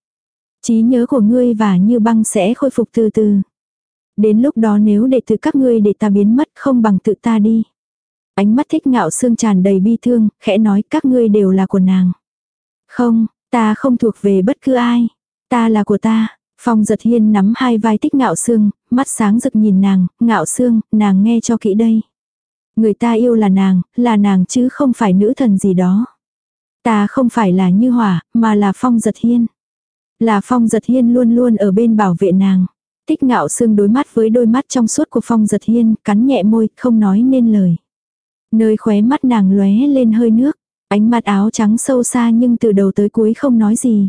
trí nhớ của ngươi và như băng sẽ khôi phục từ từ. Đến lúc đó nếu để từ các ngươi để ta biến mất không bằng tự ta đi. Ánh mắt thích ngạo Sương tràn đầy bi thương, khẽ nói các ngươi đều là của nàng. Không, ta không thuộc về bất cứ ai. Ta là của ta. Phong giật hiên nắm hai vai tích ngạo xương, mắt sáng rực nhìn nàng, ngạo xương, nàng nghe cho kỹ đây. Người ta yêu là nàng, là nàng chứ không phải nữ thần gì đó. Ta không phải là như hỏa, mà là phong giật hiên. Là phong giật hiên luôn luôn ở bên bảo vệ nàng. Tích ngạo xương đối mắt với đôi mắt trong suốt của phong giật hiên, cắn nhẹ môi, không nói nên lời. Nơi khóe mắt nàng lóe lên hơi nước, ánh mắt áo trắng sâu xa nhưng từ đầu tới cuối không nói gì.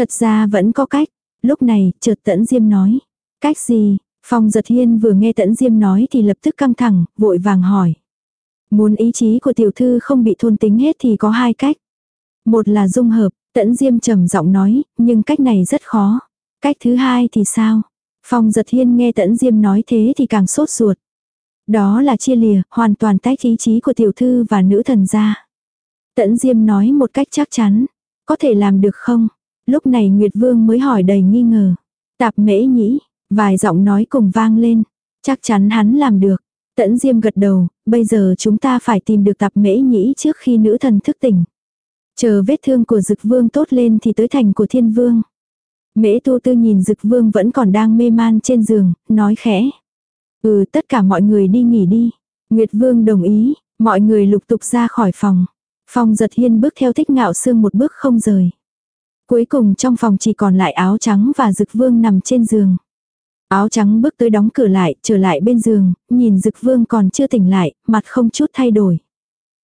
Thật ra vẫn có cách, lúc này chợt tẫn diêm nói. Cách gì? Phong giật hiên vừa nghe tẫn diêm nói thì lập tức căng thẳng, vội vàng hỏi. Muốn ý chí của tiểu thư không bị thôn tính hết thì có hai cách. Một là dung hợp, tẫn diêm trầm giọng nói, nhưng cách này rất khó. Cách thứ hai thì sao? Phong giật hiên nghe tẫn diêm nói thế thì càng sốt ruột. Đó là chia lìa, hoàn toàn tách ý chí của tiểu thư và nữ thần ra. Tẫn diêm nói một cách chắc chắn. Có thể làm được không? Lúc này Nguyệt Vương mới hỏi đầy nghi ngờ. Tạp mễ nhĩ, vài giọng nói cùng vang lên. Chắc chắn hắn làm được. Tẫn Diêm gật đầu, bây giờ chúng ta phải tìm được tạp mễ nhĩ trước khi nữ thần thức tỉnh. Chờ vết thương của dực vương tốt lên thì tới thành của thiên vương. Mễ tu tư nhìn dực vương vẫn còn đang mê man trên giường, nói khẽ. Ừ tất cả mọi người đi nghỉ đi. Nguyệt vương đồng ý, mọi người lục tục ra khỏi phòng. Phong giật hiên bước theo thích ngạo xương một bước không rời. Cuối cùng trong phòng chỉ còn lại áo trắng và dực vương nằm trên giường. Áo trắng bước tới đóng cửa lại, trở lại bên giường, nhìn dực vương còn chưa tỉnh lại, mặt không chút thay đổi.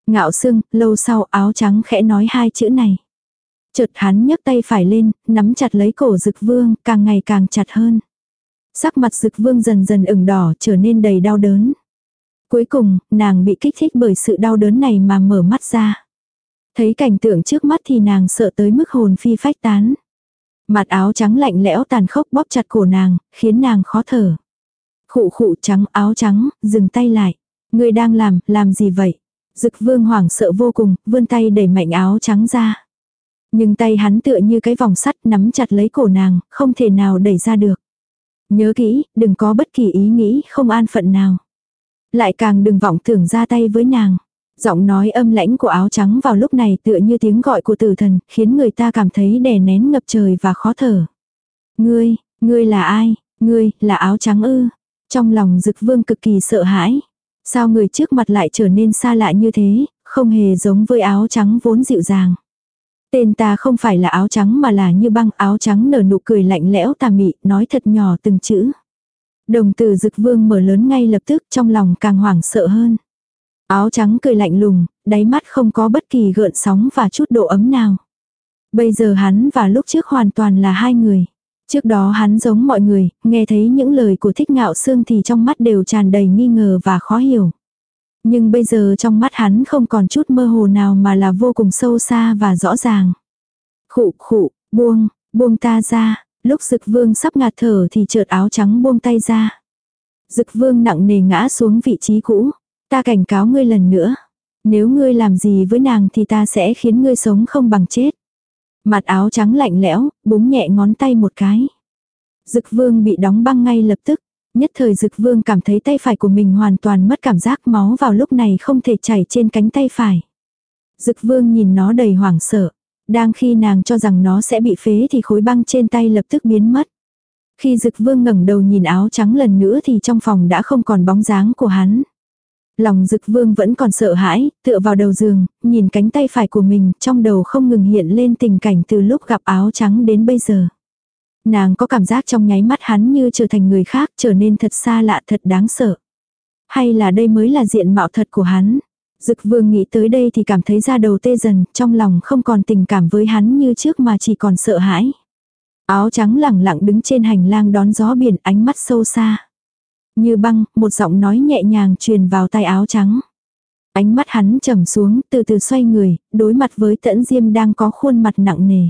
Ngạo sưng, lâu sau áo trắng khẽ nói hai chữ này. Chợt hắn nhấc tay phải lên, nắm chặt lấy cổ dực vương, càng ngày càng chặt hơn. Sắc mặt dực vương dần dần ửng đỏ trở nên đầy đau đớn. Cuối cùng, nàng bị kích thích bởi sự đau đớn này mà mở mắt ra. Thấy cảnh tượng trước mắt thì nàng sợ tới mức hồn phi phách tán. Mặt áo trắng lạnh lẽo tàn khốc bóp chặt cổ nàng, khiến nàng khó thở. Khụ khụ trắng áo trắng, dừng tay lại. Người đang làm, làm gì vậy? Dực vương hoảng sợ vô cùng, vươn tay đẩy mạnh áo trắng ra. Nhưng tay hắn tựa như cái vòng sắt nắm chặt lấy cổ nàng, không thể nào đẩy ra được. Nhớ kỹ, đừng có bất kỳ ý nghĩ không an phận nào. Lại càng đừng vọng tưởng ra tay với nàng. Giọng nói âm lãnh của áo trắng vào lúc này tựa như tiếng gọi của tử thần, khiến người ta cảm thấy đè nén ngập trời và khó thở. Ngươi, ngươi là ai? Ngươi, là áo trắng ư? Trong lòng dực vương cực kỳ sợ hãi. Sao người trước mặt lại trở nên xa lạ như thế, không hề giống với áo trắng vốn dịu dàng. Tên ta không phải là áo trắng mà là như băng áo trắng nở nụ cười lạnh lẽo tà mị, nói thật nhỏ từng chữ. Đồng từ dực vương mở lớn ngay lập tức trong lòng càng hoảng sợ hơn. Áo trắng cười lạnh lùng, đáy mắt không có bất kỳ gợn sóng và chút độ ấm nào. Bây giờ hắn và lúc trước hoàn toàn là hai người. Trước đó hắn giống mọi người, nghe thấy những lời của thích ngạo xương thì trong mắt đều tràn đầy nghi ngờ và khó hiểu. Nhưng bây giờ trong mắt hắn không còn chút mơ hồ nào mà là vô cùng sâu xa và rõ ràng. Khụ khụ, buông, buông ta ra, lúc dực vương sắp ngạt thở thì chợt áo trắng buông tay ra. Dực vương nặng nề ngã xuống vị trí cũ. Ta cảnh cáo ngươi lần nữa. Nếu ngươi làm gì với nàng thì ta sẽ khiến ngươi sống không bằng chết. Mặt áo trắng lạnh lẽo, búng nhẹ ngón tay một cái. Dực vương bị đóng băng ngay lập tức. Nhất thời dực vương cảm thấy tay phải của mình hoàn toàn mất cảm giác máu vào lúc này không thể chảy trên cánh tay phải. Dực vương nhìn nó đầy hoảng sợ. Đang khi nàng cho rằng nó sẽ bị phế thì khối băng trên tay lập tức biến mất. Khi dực vương ngẩng đầu nhìn áo trắng lần nữa thì trong phòng đã không còn bóng dáng của hắn. Lòng dực vương vẫn còn sợ hãi, tựa vào đầu giường, nhìn cánh tay phải của mình, trong đầu không ngừng hiện lên tình cảnh từ lúc gặp áo trắng đến bây giờ. Nàng có cảm giác trong nháy mắt hắn như trở thành người khác, trở nên thật xa lạ thật đáng sợ. Hay là đây mới là diện mạo thật của hắn? Dực vương nghĩ tới đây thì cảm thấy da đầu tê dần, trong lòng không còn tình cảm với hắn như trước mà chỉ còn sợ hãi. Áo trắng lẳng lặng đứng trên hành lang đón gió biển ánh mắt sâu xa. Như băng, một giọng nói nhẹ nhàng truyền vào tay áo trắng. Ánh mắt hắn trầm xuống, từ từ xoay người, đối mặt với tẫn diêm đang có khuôn mặt nặng nề.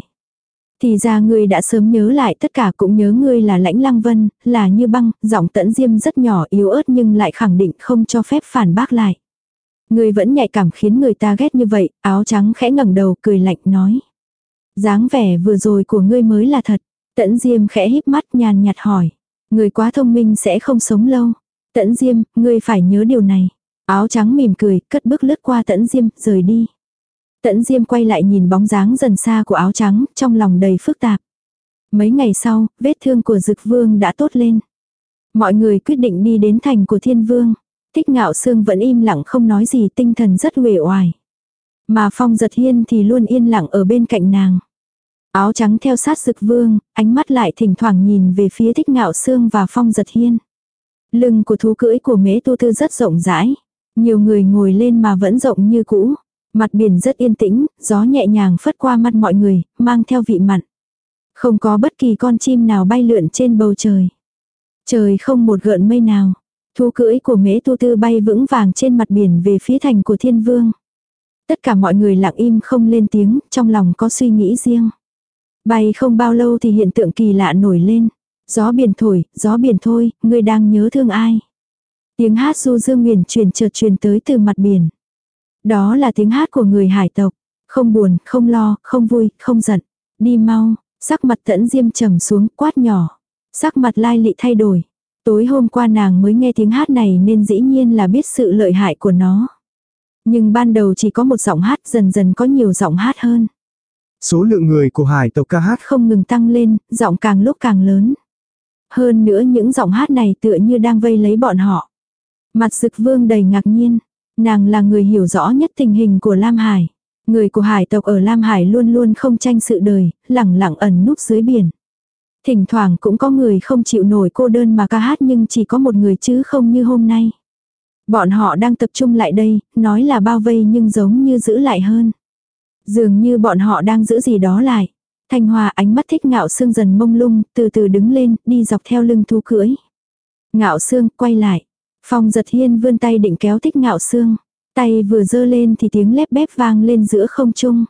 Thì ra ngươi đã sớm nhớ lại tất cả cũng nhớ ngươi là lãnh lăng vân, là như băng, giọng tẫn diêm rất nhỏ yếu ớt nhưng lại khẳng định không cho phép phản bác lại. ngươi vẫn nhạy cảm khiến người ta ghét như vậy, áo trắng khẽ ngẩng đầu cười lạnh nói. dáng vẻ vừa rồi của ngươi mới là thật. Tẫn Diêm khẽ híp mắt nhàn nhạt hỏi. Người quá thông minh sẽ không sống lâu. Tẫn Diêm, ngươi phải nhớ điều này. Áo trắng mỉm cười, cất bước lướt qua Tẫn Diêm, rời đi. Tẫn Diêm quay lại nhìn bóng dáng dần xa của áo trắng, trong lòng đầy phức tạp. Mấy ngày sau, vết thương của Dực Vương đã tốt lên. Mọi người quyết định đi đến thành của Thiên Vương. Thích ngạo sương vẫn im lặng không nói gì tinh thần rất uể oải. Mà Phong giật hiên thì luôn yên lặng ở bên cạnh nàng. Áo trắng theo sát Dực Vương, ánh mắt lại thỉnh thoảng nhìn về phía thích ngạo xương và Phong giật hiên. Lưng của thú cưỡi của mễ tu tư rất rộng rãi. Nhiều người ngồi lên mà vẫn rộng như cũ. Mặt biển rất yên tĩnh, gió nhẹ nhàng phất qua mặt mọi người, mang theo vị mặn. Không có bất kỳ con chim nào bay lượn trên bầu trời. Trời không một gợn mây nào. Thú cưỡi của mễ tu tư bay vững vàng trên mặt biển về phía thành của thiên vương. Tất cả mọi người lặng im không lên tiếng, trong lòng có suy nghĩ riêng. Bay không bao lâu thì hiện tượng kỳ lạ nổi lên. Gió biển thổi, gió biển thôi, người đang nhớ thương ai. Tiếng hát du dương nguyền truyền chợt truyền tới từ mặt biển. Đó là tiếng hát của người hải tộc. Không buồn, không lo, không vui, không giận. Đi mau, sắc mặt tẫn diêm trầm xuống quát nhỏ. Sắc mặt lai lị thay đổi. Tối hôm qua nàng mới nghe tiếng hát này nên dĩ nhiên là biết sự lợi hại của nó. Nhưng ban đầu chỉ có một giọng hát dần dần có nhiều giọng hát hơn. Số lượng người của hải tộc ca hát không ngừng tăng lên, giọng càng lúc càng lớn. Hơn nữa những giọng hát này tựa như đang vây lấy bọn họ. Mặt dực vương đầy ngạc nhiên. Nàng là người hiểu rõ nhất tình hình của Lam Hải. Người của hải tộc ở Lam Hải luôn luôn không tranh sự đời, lẳng lặng ẩn núp dưới biển. Thỉnh thoảng cũng có người không chịu nổi cô đơn mà ca hát nhưng chỉ có một người chứ không như hôm nay. Bọn họ đang tập trung lại đây, nói là bao vây nhưng giống như giữ lại hơn. Dường như bọn họ đang giữ gì đó lại. Thanh Hòa ánh mắt thích ngạo xương dần mông lung, từ từ đứng lên, đi dọc theo lưng thú cưỡi. Ngạo xương quay lại. Phong giật hiên vươn tay định kéo thích ngạo xương. Tay vừa dơ lên thì tiếng lép bép vang lên giữa không trung.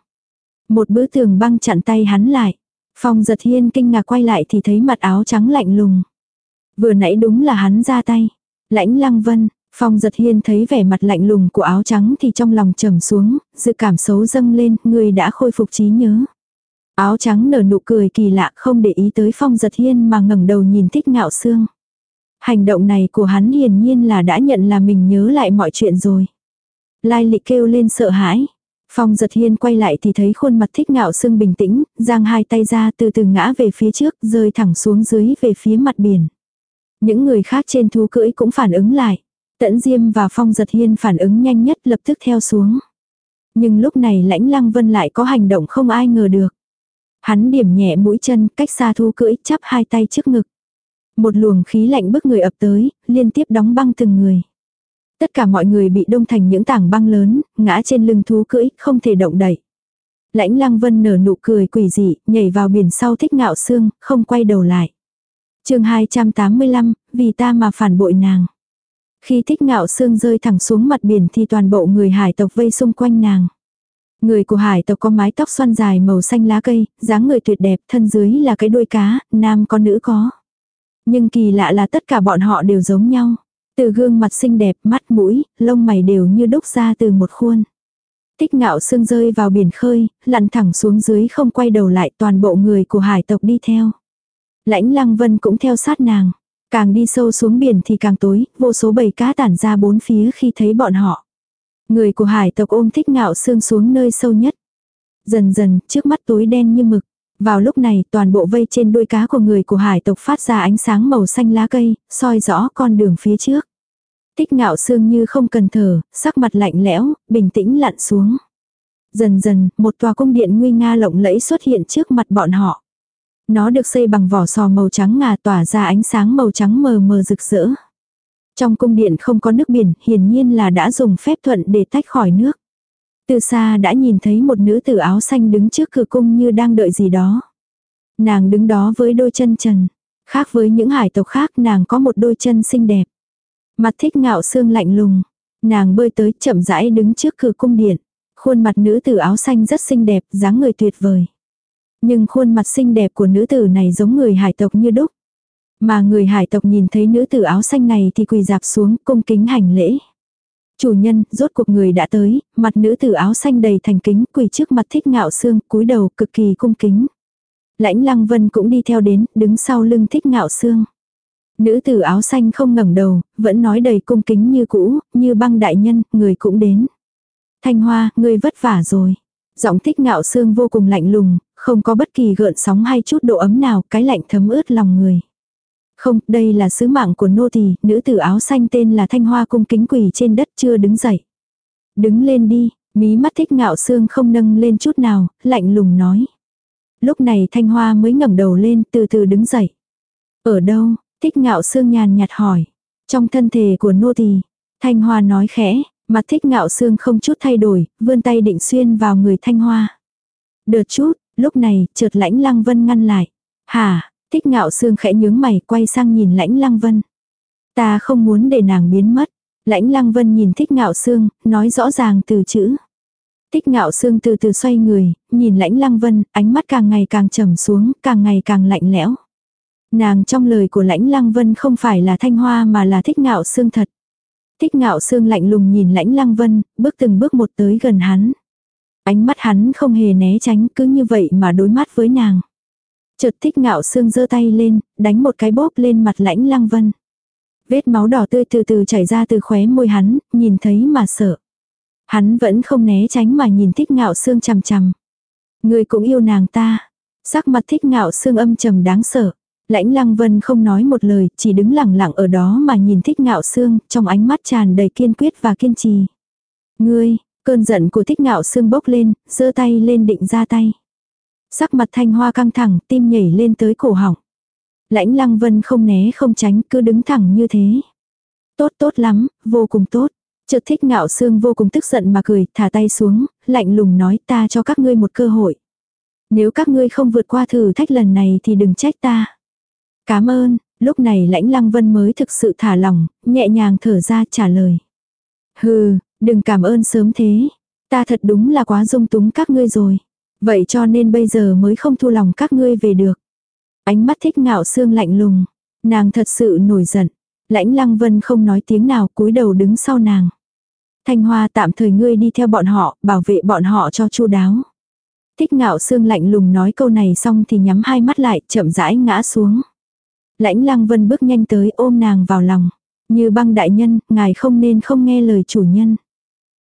Một bữa tường băng chặn tay hắn lại. Phong giật hiên kinh ngạc quay lại thì thấy mặt áo trắng lạnh lùng. Vừa nãy đúng là hắn ra tay. Lãnh lăng vân, phong giật hiên thấy vẻ mặt lạnh lùng của áo trắng thì trong lòng trầm xuống, dự cảm xấu dâng lên, người đã khôi phục trí nhớ. Áo trắng nở nụ cười kỳ lạ không để ý tới phong giật hiên mà ngẩng đầu nhìn thích ngạo xương. Hành động này của hắn hiển nhiên là đã nhận là mình nhớ lại mọi chuyện rồi. Lai lịch kêu lên sợ hãi. Phong giật hiên quay lại thì thấy khuôn mặt thích ngạo sương bình tĩnh, giang hai tay ra từ từ ngã về phía trước, rơi thẳng xuống dưới về phía mặt biển. Những người khác trên thú cưỡi cũng phản ứng lại. Tẫn Diêm và Phong giật hiên phản ứng nhanh nhất lập tức theo xuống. Nhưng lúc này lãnh lăng vân lại có hành động không ai ngờ được. Hắn điểm nhẹ mũi chân cách xa thú cưỡi chắp hai tay trước ngực. Một luồng khí lạnh bức người ập tới, liên tiếp đóng băng từng người. Tất cả mọi người bị đông thành những tảng băng lớn, ngã trên lưng thú cưỡi, không thể động đậy. Lãnh lăng vân nở nụ cười quỷ dị, nhảy vào biển sau thích ngạo xương, không quay đầu lại. chương 285, vì ta mà phản bội nàng. Khi thích ngạo xương rơi thẳng xuống mặt biển thì toàn bộ người hải tộc vây xung quanh nàng. Người của hải tộc có mái tóc xoăn dài màu xanh lá cây, dáng người tuyệt đẹp, thân dưới là cái đuôi cá, nam có nữ có. Nhưng kỳ lạ là tất cả bọn họ đều giống nhau. Từ gương mặt xinh đẹp, mắt mũi, lông mày đều như đúc ra từ một khuôn. Tích ngạo xương rơi vào biển khơi, lặn thẳng xuống dưới không quay đầu lại toàn bộ người của hải tộc đi theo. Lãnh lăng vân cũng theo sát nàng. Càng đi sâu xuống biển thì càng tối, vô số bầy cá tản ra bốn phía khi thấy bọn họ. Người của hải tộc ôm thích ngạo xương xuống nơi sâu nhất. Dần dần, trước mắt tối đen như mực. Vào lúc này, toàn bộ vây trên đuôi cá của người của hải tộc phát ra ánh sáng màu xanh lá cây, soi rõ con đường phía trước. Tích ngạo xương như không cần thở, sắc mặt lạnh lẽo, bình tĩnh lặn xuống. Dần dần, một tòa cung điện nguy nga lộng lẫy xuất hiện trước mặt bọn họ. Nó được xây bằng vỏ sò màu trắng ngà tỏa ra ánh sáng màu trắng mờ mờ rực rỡ. Trong cung điện không có nước biển, hiển nhiên là đã dùng phép thuận để tách khỏi nước. Từ xa đã nhìn thấy một nữ tử áo xanh đứng trước cửa cung như đang đợi gì đó. Nàng đứng đó với đôi chân trần. Khác với những hải tộc khác nàng có một đôi chân xinh đẹp. Mặt thích ngạo xương lạnh lùng. Nàng bơi tới chậm rãi đứng trước cửa cung điện. Khuôn mặt nữ tử áo xanh rất xinh đẹp, dáng người tuyệt vời. Nhưng khuôn mặt xinh đẹp của nữ tử này giống người hải tộc như đúc. Mà người hải tộc nhìn thấy nữ tử áo xanh này thì quỳ dạp xuống cung kính hành lễ. Chủ nhân, rốt cuộc người đã tới, mặt nữ tử áo xanh đầy thành kính, quỳ trước mặt thích ngạo xương, cúi đầu cực kỳ cung kính. Lãnh lăng vân cũng đi theo đến, đứng sau lưng thích ngạo xương. Nữ tử áo xanh không ngẩng đầu, vẫn nói đầy cung kính như cũ, như băng đại nhân, người cũng đến. Thanh hoa, người vất vả rồi. Giọng thích ngạo xương vô cùng lạnh lùng, không có bất kỳ gợn sóng hay chút độ ấm nào, cái lạnh thấm ướt lòng người. Không, đây là sứ mạng của nô tỳ, nữ tử áo xanh tên là Thanh Hoa cung kính quỳ trên đất chưa đứng dậy. Đứng lên đi, mí mắt thích ngạo xương không nâng lên chút nào, lạnh lùng nói. Lúc này Thanh Hoa mới ngẩng đầu lên, từ từ đứng dậy. Ở đâu? Thích ngạo xương nhàn nhạt hỏi. Trong thân thể của nô tỳ. Thanh Hoa nói khẽ, mặt thích ngạo xương không chút thay đổi, vươn tay định xuyên vào người Thanh Hoa. Đợt chút, lúc này, chợt lãnh lăng vân ngăn lại. hà, thích ngạo xương khẽ nhướng mày quay sang nhìn lãnh lăng vân. Ta không muốn để nàng biến mất. Lãnh lăng vân nhìn thích ngạo xương, nói rõ ràng từ chữ. Thích ngạo xương từ từ xoay người, nhìn lãnh lăng vân, ánh mắt càng ngày càng trầm xuống, càng ngày càng lạnh lẽo. Nàng trong lời của lãnh lăng vân không phải là thanh hoa mà là thích ngạo xương thật. Thích ngạo xương lạnh lùng nhìn lãnh lăng vân, bước từng bước một tới gần hắn. Ánh mắt hắn không hề né tránh cứ như vậy mà đối mắt với nàng. Chợt thích ngạo xương giơ tay lên, đánh một cái bóp lên mặt lãnh lăng vân. Vết máu đỏ tươi từ từ chảy ra từ khóe môi hắn, nhìn thấy mà sợ. Hắn vẫn không né tránh mà nhìn thích ngạo xương chằm chằm. Người cũng yêu nàng ta. Sắc mặt thích ngạo xương âm trầm đáng sợ. Lãnh lăng vân không nói một lời, chỉ đứng lặng lặng ở đó mà nhìn thích ngạo xương, trong ánh mắt tràn đầy kiên quyết và kiên trì. Ngươi, cơn giận của thích ngạo xương bốc lên, giơ tay lên định ra tay. Sắc mặt thanh hoa căng thẳng, tim nhảy lên tới cổ họng. Lãnh lăng vân không né không tránh, cứ đứng thẳng như thế. Tốt tốt lắm, vô cùng tốt. Chợt thích ngạo xương vô cùng tức giận mà cười, thả tay xuống, lạnh lùng nói ta cho các ngươi một cơ hội. Nếu các ngươi không vượt qua thử thách lần này thì đừng trách ta. Cảm ơn, lúc này lãnh lăng vân mới thực sự thả lòng, nhẹ nhàng thở ra trả lời. Hừ, đừng cảm ơn sớm thế. Ta thật đúng là quá dung túng các ngươi rồi. Vậy cho nên bây giờ mới không thu lòng các ngươi về được. Ánh mắt thích ngạo xương lạnh lùng. Nàng thật sự nổi giận. Lãnh lăng vân không nói tiếng nào cúi đầu đứng sau nàng. Thanh hoa tạm thời ngươi đi theo bọn họ, bảo vệ bọn họ cho chu đáo. Thích ngạo xương lạnh lùng nói câu này xong thì nhắm hai mắt lại, chậm rãi ngã xuống. Lãnh lăng vân bước nhanh tới ôm nàng vào lòng. Như băng đại nhân, ngài không nên không nghe lời chủ nhân.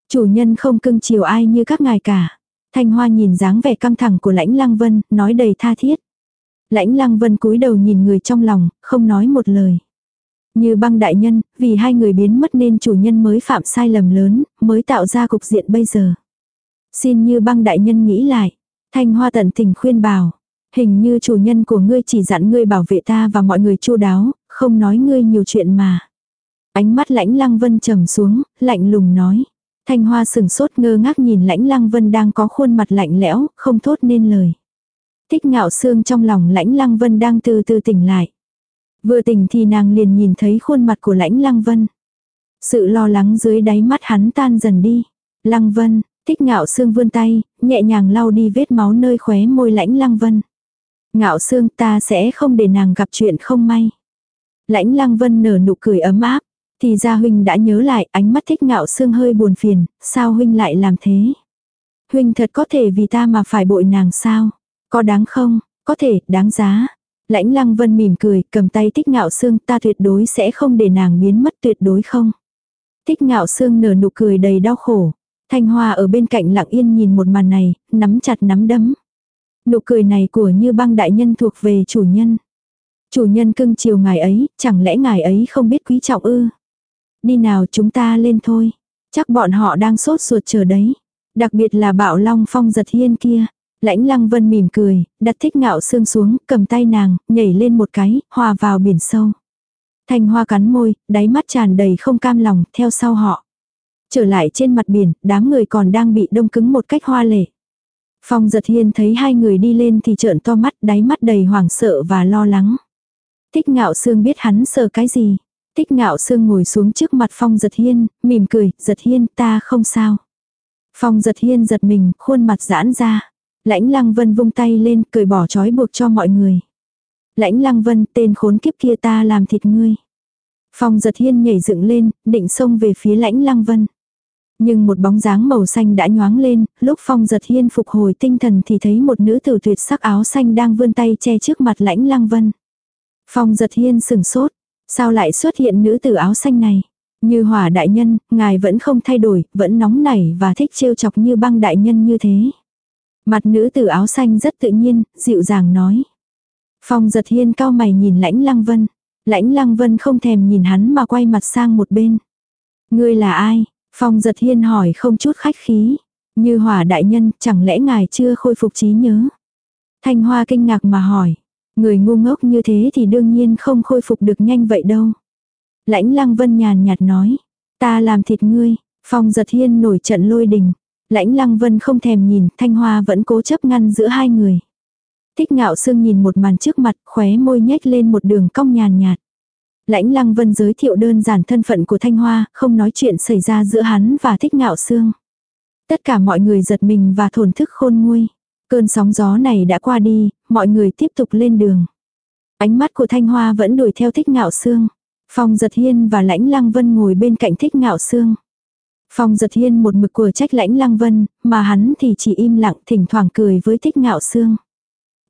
Chủ nhân không cưng chiều ai như các ngài cả. Thanh Hoa nhìn dáng vẻ căng thẳng của lãnh lăng vân, nói đầy tha thiết. Lãnh lăng vân cúi đầu nhìn người trong lòng, không nói một lời. Như băng đại nhân, vì hai người biến mất nên chủ nhân mới phạm sai lầm lớn, mới tạo ra cục diện bây giờ. Xin như băng đại nhân nghĩ lại. Thanh Hoa tận tình khuyên bảo. Hình như chủ nhân của ngươi chỉ dặn ngươi bảo vệ ta và mọi người chu đáo, không nói ngươi nhiều chuyện mà. Ánh mắt lãnh lăng vân trầm xuống, lạnh lùng nói. Thanh hoa sừng sốt ngơ ngác nhìn lãnh lăng vân đang có khuôn mặt lạnh lẽo, không thốt nên lời. Thích ngạo xương trong lòng lãnh lăng vân đang từ từ tỉnh lại. Vừa tỉnh thì nàng liền nhìn thấy khuôn mặt của lãnh lăng vân. Sự lo lắng dưới đáy mắt hắn tan dần đi. Lăng vân, thích ngạo xương vươn tay, nhẹ nhàng lau đi vết máu nơi khóe môi lãnh lăng vân. Ngạo xương ta sẽ không để nàng gặp chuyện không may. Lãnh lăng vân nở nụ cười ấm áp. Thì ra huynh đã nhớ lại ánh mắt thích ngạo xương hơi buồn phiền, sao huynh lại làm thế? Huynh thật có thể vì ta mà phải bội nàng sao? Có đáng không? Có thể, đáng giá. Lãnh lăng vân mỉm cười, cầm tay thích ngạo xương ta tuyệt đối sẽ không để nàng biến mất tuyệt đối không. Thích ngạo xương nở nụ cười đầy đau khổ. Thanh Hoa ở bên cạnh lặng yên nhìn một màn này, nắm chặt nắm đấm. Nụ cười này của như băng đại nhân thuộc về chủ nhân. Chủ nhân cưng chiều ngài ấy, chẳng lẽ ngài ấy không biết quý trọng ư? Đi nào chúng ta lên thôi. Chắc bọn họ đang sốt ruột chờ đấy. Đặc biệt là bạo long phong giật hiên kia. Lãnh lăng vân mỉm cười, đặt thích ngạo xương xuống, cầm tay nàng, nhảy lên một cái, hòa vào biển sâu. Thanh hoa cắn môi, đáy mắt tràn đầy không cam lòng, theo sau họ. Trở lại trên mặt biển, đám người còn đang bị đông cứng một cách hoa lệ. Phong giật hiên thấy hai người đi lên thì trợn to mắt, đáy mắt đầy hoảng sợ và lo lắng. Thích ngạo sương biết hắn sợ cái gì. Thích ngạo sương ngồi xuống trước mặt Phong giật hiên, mỉm cười, giật hiên ta không sao. Phong giật hiên giật mình, khuôn mặt giãn ra. Lãnh lăng vân vung tay lên, cười bỏ trói buộc cho mọi người. Lãnh lăng vân, tên khốn kiếp kia ta làm thịt ngươi. Phong giật hiên nhảy dựng lên, định xông về phía lãnh lăng vân. Nhưng một bóng dáng màu xanh đã nhoáng lên, lúc phong giật hiên phục hồi tinh thần thì thấy một nữ tử tuyệt sắc áo xanh đang vươn tay che trước mặt lãnh lăng vân. Phong giật hiên sừng sốt, sao lại xuất hiện nữ tử áo xanh này? Như hỏa đại nhân, ngài vẫn không thay đổi, vẫn nóng nảy và thích trêu chọc như băng đại nhân như thế. Mặt nữ tử áo xanh rất tự nhiên, dịu dàng nói. Phong giật hiên cao mày nhìn lãnh lăng vân. Lãnh lăng vân không thèm nhìn hắn mà quay mặt sang một bên. Ngươi là ai? Phong giật hiên hỏi không chút khách khí. Như hỏa đại nhân, chẳng lẽ ngài chưa khôi phục trí nhớ? Thanh hoa kinh ngạc mà hỏi. Người ngu ngốc như thế thì đương nhiên không khôi phục được nhanh vậy đâu. Lãnh lăng vân nhàn nhạt nói. Ta làm thịt ngươi. Phong giật hiên nổi trận lôi đình. Lãnh lăng vân không thèm nhìn, thanh hoa vẫn cố chấp ngăn giữa hai người. Thích ngạo sương nhìn một màn trước mặt, khóe môi nhếch lên một đường cong nhàn nhạt. Lãnh lăng vân giới thiệu đơn giản thân phận của thanh hoa, không nói chuyện xảy ra giữa hắn và thích ngạo sương. Tất cả mọi người giật mình và thổn thức khôn nguôi. Cơn sóng gió này đã qua đi, mọi người tiếp tục lên đường. Ánh mắt của thanh hoa vẫn đuổi theo thích ngạo sương. Phong giật hiên và lãnh lăng vân ngồi bên cạnh thích ngạo sương. Phong giật hiên một mực của trách lãnh lăng vân, mà hắn thì chỉ im lặng thỉnh thoảng cười với thích ngạo xương.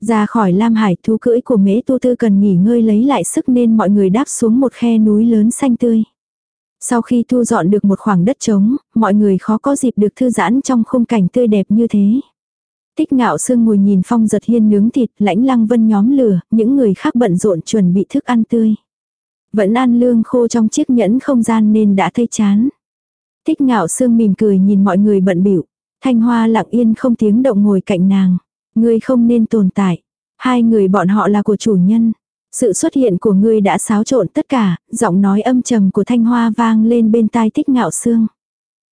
Ra khỏi Lam Hải thú cưỡi của mễ tu tư cần nghỉ ngơi lấy lại sức nên mọi người đáp xuống một khe núi lớn xanh tươi. Sau khi thu dọn được một khoảng đất trống, mọi người khó có dịp được thư giãn trong khung cảnh tươi đẹp như thế. Tích ngạo sương ngồi nhìn phong giật hiên nướng thịt, lãnh lăng vân nhóm lửa, những người khác bận rộn chuẩn bị thức ăn tươi. Vẫn ăn lương khô trong chiếc nhẫn không gian nên đã thấy chán. Tích ngạo sương mỉm cười nhìn mọi người bận biểu. Thanh hoa lặng yên không tiếng động ngồi cạnh nàng. Ngươi không nên tồn tại. Hai người bọn họ là của chủ nhân. Sự xuất hiện của ngươi đã xáo trộn tất cả, giọng nói âm trầm của thanh hoa vang lên bên tai tích ngạo sương.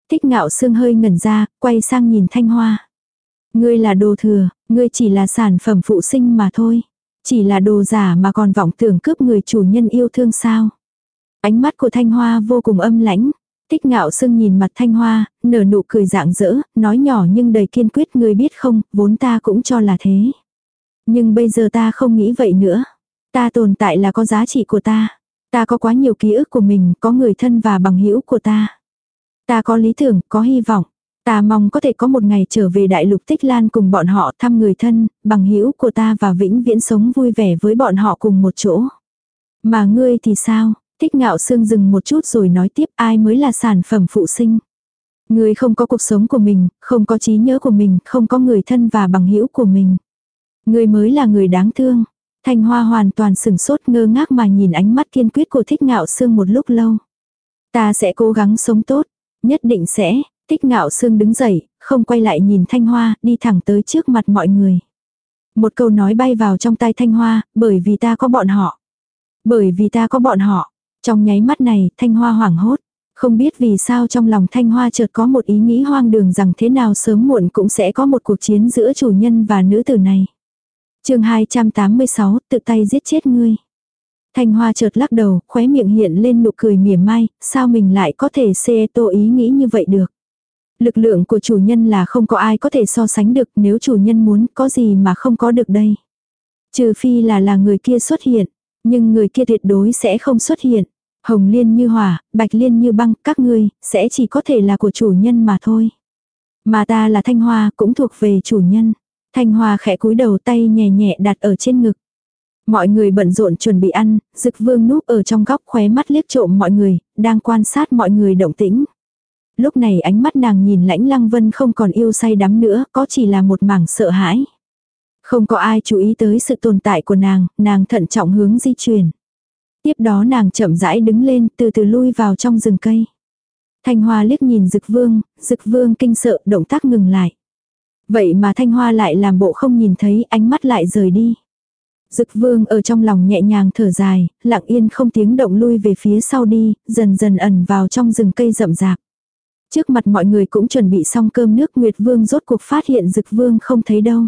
Tích ngạo sương hơi ngẩn ra, quay sang nhìn thanh hoa. Ngươi là đồ thừa, ngươi chỉ là sản phẩm phụ sinh mà thôi. Chỉ là đồ giả mà còn vọng tưởng cướp người chủ nhân yêu thương sao. Ánh mắt của thanh hoa vô cùng âm lãnh, Tích ngạo sưng nhìn mặt thanh hoa, nở nụ cười dạng dỡ, nói nhỏ nhưng đầy kiên quyết người biết không, vốn ta cũng cho là thế. Nhưng bây giờ ta không nghĩ vậy nữa. Ta tồn tại là có giá trị của ta. Ta có quá nhiều ký ức của mình, có người thân và bằng hữu của ta. Ta có lý tưởng, có hy vọng. Ta mong có thể có một ngày trở về đại lục tích lan cùng bọn họ thăm người thân, bằng hữu của ta và vĩnh viễn sống vui vẻ với bọn họ cùng một chỗ. Mà ngươi thì sao? Thích ngạo sương dừng một chút rồi nói tiếp ai mới là sản phẩm phụ sinh. Người không có cuộc sống của mình, không có trí nhớ của mình, không có người thân và bằng hữu của mình. Người mới là người đáng thương. Thanh Hoa hoàn toàn sừng sốt ngơ ngác mà nhìn ánh mắt kiên quyết của Thích Ngạo Sương một lúc lâu. Ta sẽ cố gắng sống tốt, nhất định sẽ. Thích Ngạo Sương đứng dậy, không quay lại nhìn Thanh Hoa, đi thẳng tới trước mặt mọi người. Một câu nói bay vào trong tai Thanh Hoa, bởi vì ta có bọn họ. Bởi vì ta có bọn họ. Trong nháy mắt này, Thanh Hoa hoảng hốt. Không biết vì sao trong lòng Thanh Hoa chợt có một ý nghĩ hoang đường rằng thế nào sớm muộn cũng sẽ có một cuộc chiến giữa chủ nhân và nữ tử này. chương 286, tự tay giết chết ngươi. Thanh Hoa chợt lắc đầu, khóe miệng hiện lên nụ cười mỉa mai, sao mình lại có thể xê tô ý nghĩ như vậy được. Lực lượng của chủ nhân là không có ai có thể so sánh được nếu chủ nhân muốn có gì mà không có được đây. Trừ phi là là người kia xuất hiện. Nhưng người kia tuyệt đối sẽ không xuất hiện. Hồng liên như hỏa, bạch liên như băng, các ngươi, sẽ chỉ có thể là của chủ nhân mà thôi. Mà ta là thanh hoa, cũng thuộc về chủ nhân. Thanh hoa khẽ cúi đầu tay nhẹ nhẹ đặt ở trên ngực. Mọi người bận rộn chuẩn bị ăn, dực vương núp ở trong góc khóe mắt liếc trộm mọi người, đang quan sát mọi người động tĩnh. Lúc này ánh mắt nàng nhìn lãnh lăng vân không còn yêu say đắm nữa, có chỉ là một mảng sợ hãi. Không có ai chú ý tới sự tồn tại của nàng, nàng thận trọng hướng di chuyển. Tiếp đó nàng chậm rãi đứng lên, từ từ lui vào trong rừng cây. Thanh Hoa liếc nhìn Dực Vương, Dực Vương kinh sợ, động tác ngừng lại. Vậy mà Thanh Hoa lại làm bộ không nhìn thấy, ánh mắt lại rời đi. Dực Vương ở trong lòng nhẹ nhàng thở dài, lặng yên không tiếng động lui về phía sau đi, dần dần ẩn vào trong rừng cây rậm rạp. Trước mặt mọi người cũng chuẩn bị xong cơm nước Nguyệt Vương rốt cuộc phát hiện Dực Vương không thấy đâu.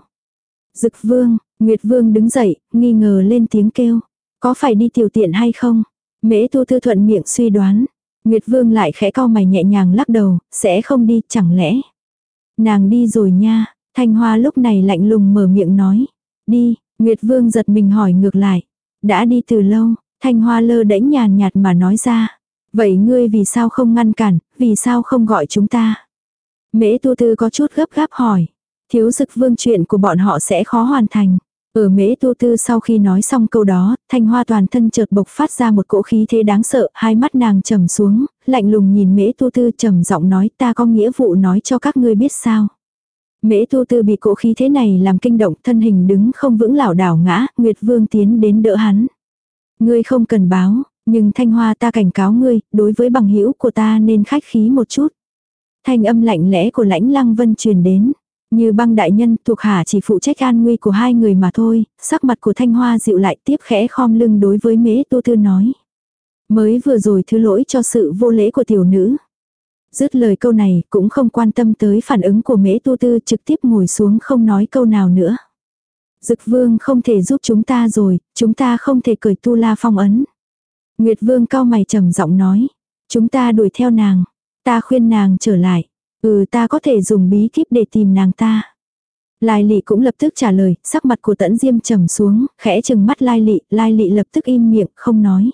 Dực vương, Nguyệt vương đứng dậy, nghi ngờ lên tiếng kêu. Có phải đi tiểu tiện hay không? Mễ tu thư thuận miệng suy đoán. Nguyệt vương lại khẽ cau mày nhẹ nhàng lắc đầu, sẽ không đi, chẳng lẽ. Nàng đi rồi nha, thanh hoa lúc này lạnh lùng mở miệng nói. Đi, Nguyệt vương giật mình hỏi ngược lại. Đã đi từ lâu, thanh hoa lơ đễnh nhàn nhạt mà nói ra. Vậy ngươi vì sao không ngăn cản, vì sao không gọi chúng ta? Mễ tu tư có chút gấp gáp hỏi. Thiếu dực vương chuyện của bọn họ sẽ khó hoàn thành. Ở mễ tu tư sau khi nói xong câu đó, thanh hoa toàn thân chợt bộc phát ra một cỗ khí thế đáng sợ, hai mắt nàng trầm xuống, lạnh lùng nhìn mễ tu tư trầm giọng nói ta có nghĩa vụ nói cho các ngươi biết sao. Mễ tu tư bị cỗ khí thế này làm kinh động thân hình đứng không vững lảo đảo ngã, Nguyệt Vương tiến đến đỡ hắn. Ngươi không cần báo, nhưng thanh hoa ta cảnh cáo ngươi, đối với bằng hữu của ta nên khách khí một chút. Thanh âm lạnh lẽ của lãnh lăng vân truyền đến. Như băng đại nhân thuộc hạ chỉ phụ trách an nguy của hai người mà thôi, sắc mặt của thanh hoa dịu lại tiếp khẽ khom lưng đối với mễ tô tư nói. Mới vừa rồi thứ lỗi cho sự vô lễ của tiểu nữ. Dứt lời câu này cũng không quan tâm tới phản ứng của mễ tu tư trực tiếp ngồi xuống không nói câu nào nữa. Dực vương không thể giúp chúng ta rồi, chúng ta không thể cởi tu la phong ấn. Nguyệt vương cao mày trầm giọng nói. Chúng ta đuổi theo nàng. Ta khuyên nàng trở lại. Ừ ta có thể dùng bí kíp để tìm nàng ta. Lai lị cũng lập tức trả lời, sắc mặt của tẫn diêm trầm xuống, khẽ chừng mắt lai lị, lai lị lập tức im miệng, không nói.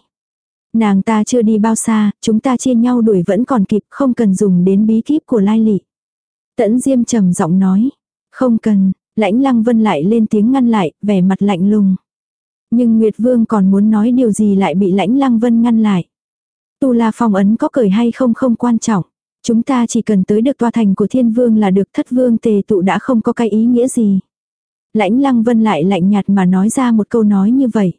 Nàng ta chưa đi bao xa, chúng ta chia nhau đuổi vẫn còn kịp, không cần dùng đến bí kíp của lai lị. Tẫn diêm trầm giọng nói, không cần, lãnh lăng vân lại lên tiếng ngăn lại, vẻ mặt lạnh lùng. Nhưng Nguyệt Vương còn muốn nói điều gì lại bị lãnh lăng vân ngăn lại. Tu La Phong ấn có cởi hay không không quan trọng. Chúng ta chỉ cần tới được tòa thành của thiên vương là được thất vương tề tụ đã không có cái ý nghĩa gì. Lãnh lăng vân lại lạnh nhạt mà nói ra một câu nói như vậy.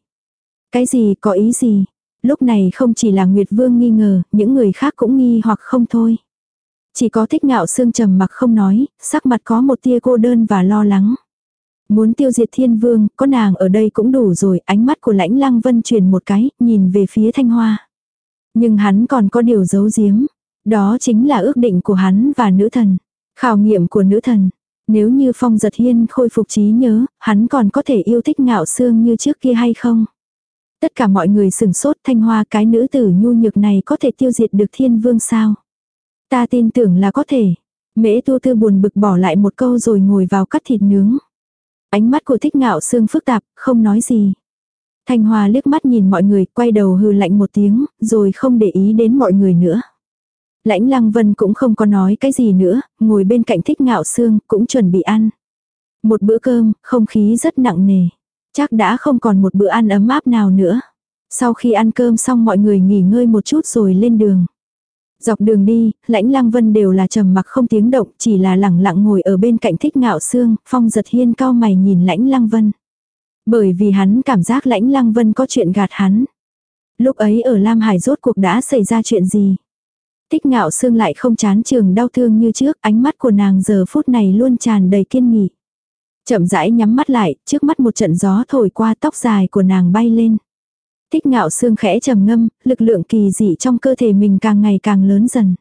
Cái gì có ý gì? Lúc này không chỉ là Nguyệt Vương nghi ngờ, những người khác cũng nghi hoặc không thôi. Chỉ có thích ngạo xương trầm mặc không nói, sắc mặt có một tia cô đơn và lo lắng. Muốn tiêu diệt thiên vương, có nàng ở đây cũng đủ rồi, ánh mắt của lãnh lăng vân truyền một cái, nhìn về phía thanh hoa. Nhưng hắn còn có điều giấu giếm. Đó chính là ước định của hắn và nữ thần. Khảo nghiệm của nữ thần. Nếu như phong giật hiên khôi phục trí nhớ, hắn còn có thể yêu thích ngạo xương như trước kia hay không? Tất cả mọi người sừng sốt thanh hoa cái nữ tử nhu nhược này có thể tiêu diệt được thiên vương sao? Ta tin tưởng là có thể. Mễ tu tư buồn bực bỏ lại một câu rồi ngồi vào cắt thịt nướng. Ánh mắt của thích ngạo xương phức tạp, không nói gì. Thanh Hoa liếc mắt nhìn mọi người, quay đầu hừ lạnh một tiếng, rồi không để ý đến mọi người nữa. Lãnh Lăng Vân cũng không có nói cái gì nữa, ngồi bên cạnh thích ngạo xương, cũng chuẩn bị ăn. Một bữa cơm, không khí rất nặng nề. Chắc đã không còn một bữa ăn ấm áp nào nữa. Sau khi ăn cơm xong mọi người nghỉ ngơi một chút rồi lên đường. Dọc đường đi, lãnh lăng vân đều là trầm mặc không tiếng động, chỉ là lẳng lặng ngồi ở bên cạnh thích ngạo xương, phong giật hiên cao mày nhìn lãnh lăng vân. Bởi vì hắn cảm giác lãnh lăng vân có chuyện gạt hắn. Lúc ấy ở Lam Hải rốt cuộc đã xảy ra chuyện gì? Thích ngạo xương lại không chán trường đau thương như trước, ánh mắt của nàng giờ phút này luôn tràn đầy kiên nghị. Chậm rãi nhắm mắt lại, trước mắt một trận gió thổi qua tóc dài của nàng bay lên. Thích ngạo xương khẽ trầm ngâm, lực lượng kỳ dị trong cơ thể mình càng ngày càng lớn dần.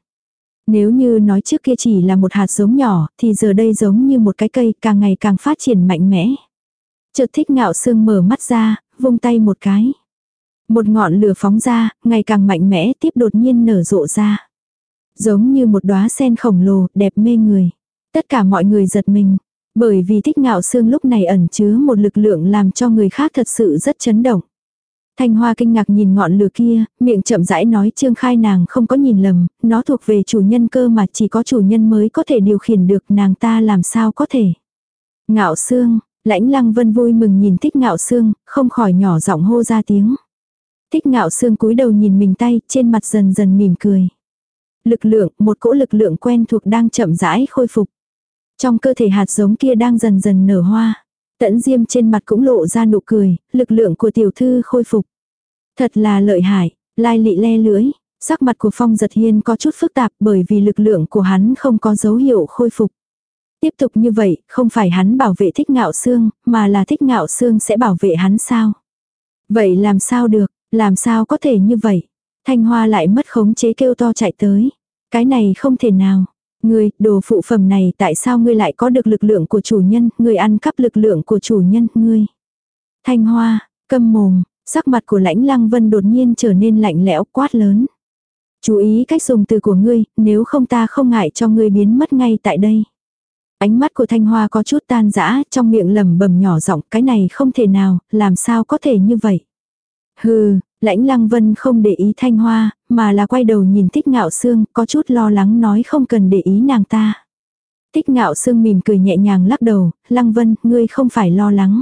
Nếu như nói trước kia chỉ là một hạt giống nhỏ, thì giờ đây giống như một cái cây càng ngày càng phát triển mạnh mẽ. Chợt thích ngạo xương mở mắt ra, vung tay một cái. Một ngọn lửa phóng ra, ngày càng mạnh mẽ tiếp đột nhiên nở rộ ra. Giống như một đóa sen khổng lồ, đẹp mê người. Tất cả mọi người giật mình. Bởi vì thích ngạo xương lúc này ẩn chứa một lực lượng làm cho người khác thật sự rất chấn động. Thanh Hoa kinh ngạc nhìn ngọn lửa kia, miệng chậm rãi nói Trương Khai nàng không có nhìn lầm, nó thuộc về chủ nhân cơ mà chỉ có chủ nhân mới có thể điều khiển được nàng ta làm sao có thể. Ngạo xương, lãnh lăng vân vui mừng nhìn thích ngạo xương, không khỏi nhỏ giọng hô ra tiếng. Thích ngạo xương cúi đầu nhìn mình tay, trên mặt dần dần mỉm cười. Lực lượng, một cỗ lực lượng quen thuộc đang chậm rãi khôi phục. Trong cơ thể hạt giống kia đang dần dần nở hoa. Tẫn diêm trên mặt cũng lộ ra nụ cười, lực lượng của tiểu thư khôi phục. Thật là lợi hại, lai lị le lưỡi. Sắc mặt của phong giật hiên có chút phức tạp bởi vì lực lượng của hắn không có dấu hiệu khôi phục. Tiếp tục như vậy, không phải hắn bảo vệ thích ngạo xương, mà là thích ngạo xương sẽ bảo vệ hắn sao? Vậy làm sao được, làm sao có thể như vậy? Thanh Hoa lại mất khống chế kêu to chạy tới. Cái này không thể nào. Ngươi, đồ phụ phẩm này tại sao ngươi lại có được lực lượng của chủ nhân, ngươi ăn cắp lực lượng của chủ nhân, ngươi. Thanh Hoa, câm mồm, sắc mặt của lãnh lăng vân đột nhiên trở nên lạnh lẽo quát lớn. Chú ý cách dùng từ của ngươi, nếu không ta không ngại cho ngươi biến mất ngay tại đây. Ánh mắt của Thanh Hoa có chút tan rã, trong miệng lẩm bẩm nhỏ giọng, cái này không thể nào, làm sao có thể như vậy. Hừ, Lãnh Lăng Vân không để ý Thanh Hoa, mà là quay đầu nhìn Thích Ngạo Sương, có chút lo lắng nói không cần để ý nàng ta. Thích Ngạo Sương mỉm cười nhẹ nhàng lắc đầu, Lăng Vân, ngươi không phải lo lắng.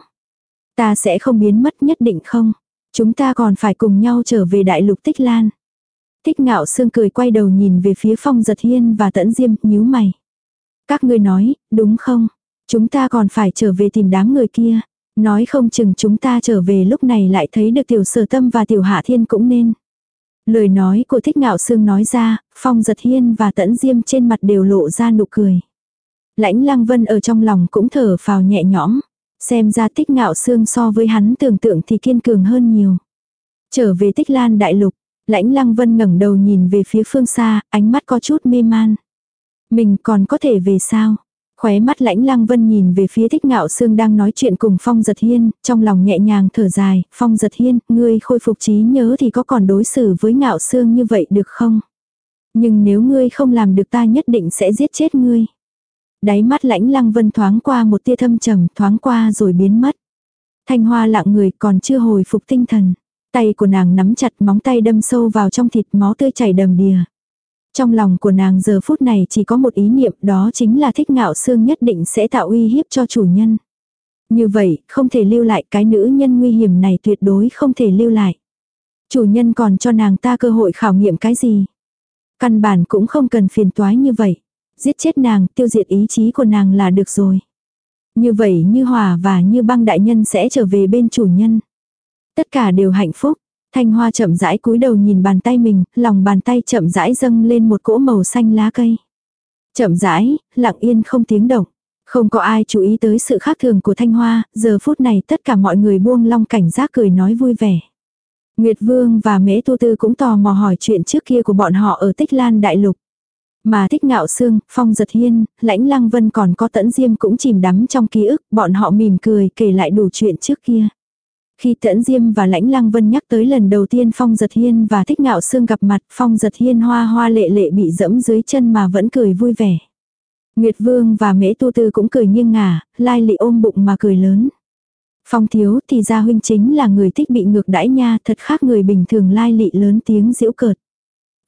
Ta sẽ không biến mất nhất định không? Chúng ta còn phải cùng nhau trở về đại lục Tích Lan. Thích Ngạo Sương cười quay đầu nhìn về phía Phong Giật Hiên và Tẫn Diêm, nhíu mày. Các ngươi nói, đúng không? Chúng ta còn phải trở về tìm đám người kia. Nói không chừng chúng ta trở về lúc này lại thấy được tiểu sở tâm và tiểu hạ thiên cũng nên. Lời nói của thích ngạo sương nói ra, phong giật hiên và tẫn diêm trên mặt đều lộ ra nụ cười. Lãnh lăng vân ở trong lòng cũng thở phào nhẹ nhõm. Xem ra tích ngạo sương so với hắn tưởng tượng thì kiên cường hơn nhiều. Trở về tích lan đại lục, lãnh lăng vân ngẩng đầu nhìn về phía phương xa, ánh mắt có chút mê man. Mình còn có thể về sao? Khóe mắt lãnh lăng vân nhìn về phía thích ngạo sương đang nói chuyện cùng Phong Giật Hiên, trong lòng nhẹ nhàng thở dài, Phong Giật Hiên, ngươi khôi phục trí nhớ thì có còn đối xử với ngạo sương như vậy được không? Nhưng nếu ngươi không làm được ta nhất định sẽ giết chết ngươi. Đáy mắt lãnh lăng vân thoáng qua một tia thâm trầm, thoáng qua rồi biến mất. Thanh hoa lặng người còn chưa hồi phục tinh thần. Tay của nàng nắm chặt móng tay đâm sâu vào trong thịt máu tươi chảy đầm đìa. Trong lòng của nàng giờ phút này chỉ có một ý niệm đó chính là thích ngạo xương nhất định sẽ tạo uy hiếp cho chủ nhân. Như vậy, không thể lưu lại cái nữ nhân nguy hiểm này tuyệt đối không thể lưu lại. Chủ nhân còn cho nàng ta cơ hội khảo nghiệm cái gì. Căn bản cũng không cần phiền toái như vậy. Giết chết nàng, tiêu diệt ý chí của nàng là được rồi. Như vậy như hòa và như băng đại nhân sẽ trở về bên chủ nhân. Tất cả đều hạnh phúc. Thanh Hoa chậm rãi cúi đầu nhìn bàn tay mình, lòng bàn tay chậm rãi dâng lên một cỗ màu xanh lá cây. Chậm rãi, lặng yên không tiếng động. Không có ai chú ý tới sự khác thường của Thanh Hoa, giờ phút này tất cả mọi người buông long cảnh giác cười nói vui vẻ. Nguyệt Vương và Mễ Tu Tư cũng tò mò hỏi chuyện trước kia của bọn họ ở Tích Lan Đại Lục. Mà Thích Ngạo Sương, Phong Giật Hiên, Lãnh Lăng Vân còn có Tẫn Diêm cũng chìm đắm trong ký ức, bọn họ mỉm cười kể lại đủ chuyện trước kia. Khi Tẫn Diêm và Lãnh Lăng Vân nhắc tới lần đầu tiên Phong Giật Hiên và Thích Ngạo Sương gặp mặt, Phong Giật Hiên hoa hoa lệ lệ bị dẫm dưới chân mà vẫn cười vui vẻ. Nguyệt Vương và Mễ Tu Tư cũng cười nghiêng ngả, lai lị ôm bụng mà cười lớn. Phong thiếu thì ra huynh chính là người thích bị ngược đãi nha, thật khác người bình thường lai lị lớn tiếng giễu cợt.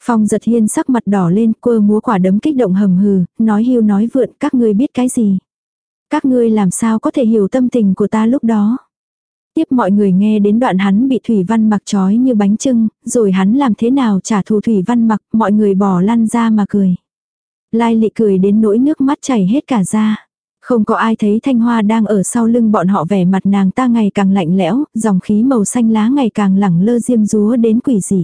Phong giật hiên sắc mặt đỏ lên, quơ múa quả đấm kích động hầm hừ, nói hiu nói vượn, các ngươi biết cái gì. Các ngươi làm sao có thể hiểu tâm tình của ta lúc đó. Tiếp mọi người nghe đến đoạn hắn bị Thủy Văn mặc trói như bánh trưng, rồi hắn làm thế nào trả thù Thủy Văn mặc, mọi người bỏ lăn ra mà cười. Lai lị cười đến nỗi nước mắt chảy hết cả ra. Không có ai thấy thanh hoa đang ở sau lưng bọn họ vẻ mặt nàng ta ngày càng lạnh lẽo, dòng khí màu xanh lá ngày càng lẳng lơ diêm rúa đến quỷ dị.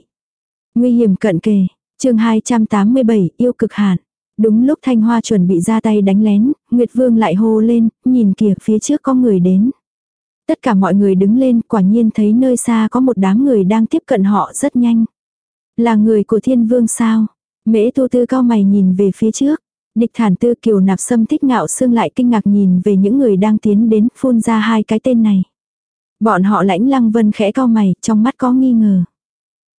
Nguy hiểm cận kề, chương 287 yêu cực hạn. Đúng lúc thanh hoa chuẩn bị ra tay đánh lén, Nguyệt Vương lại hô lên, nhìn kìa phía trước có người đến. Tất cả mọi người đứng lên quả nhiên thấy nơi xa có một đám người đang tiếp cận họ rất nhanh. Là người của thiên vương sao? Mễ tu tư cao mày nhìn về phía trước. Địch thản tư kiều nạp sâm thích ngạo xương lại kinh ngạc nhìn về những người đang tiến đến phun ra hai cái tên này. Bọn họ lãnh lăng vân khẽ cao mày, trong mắt có nghi ngờ.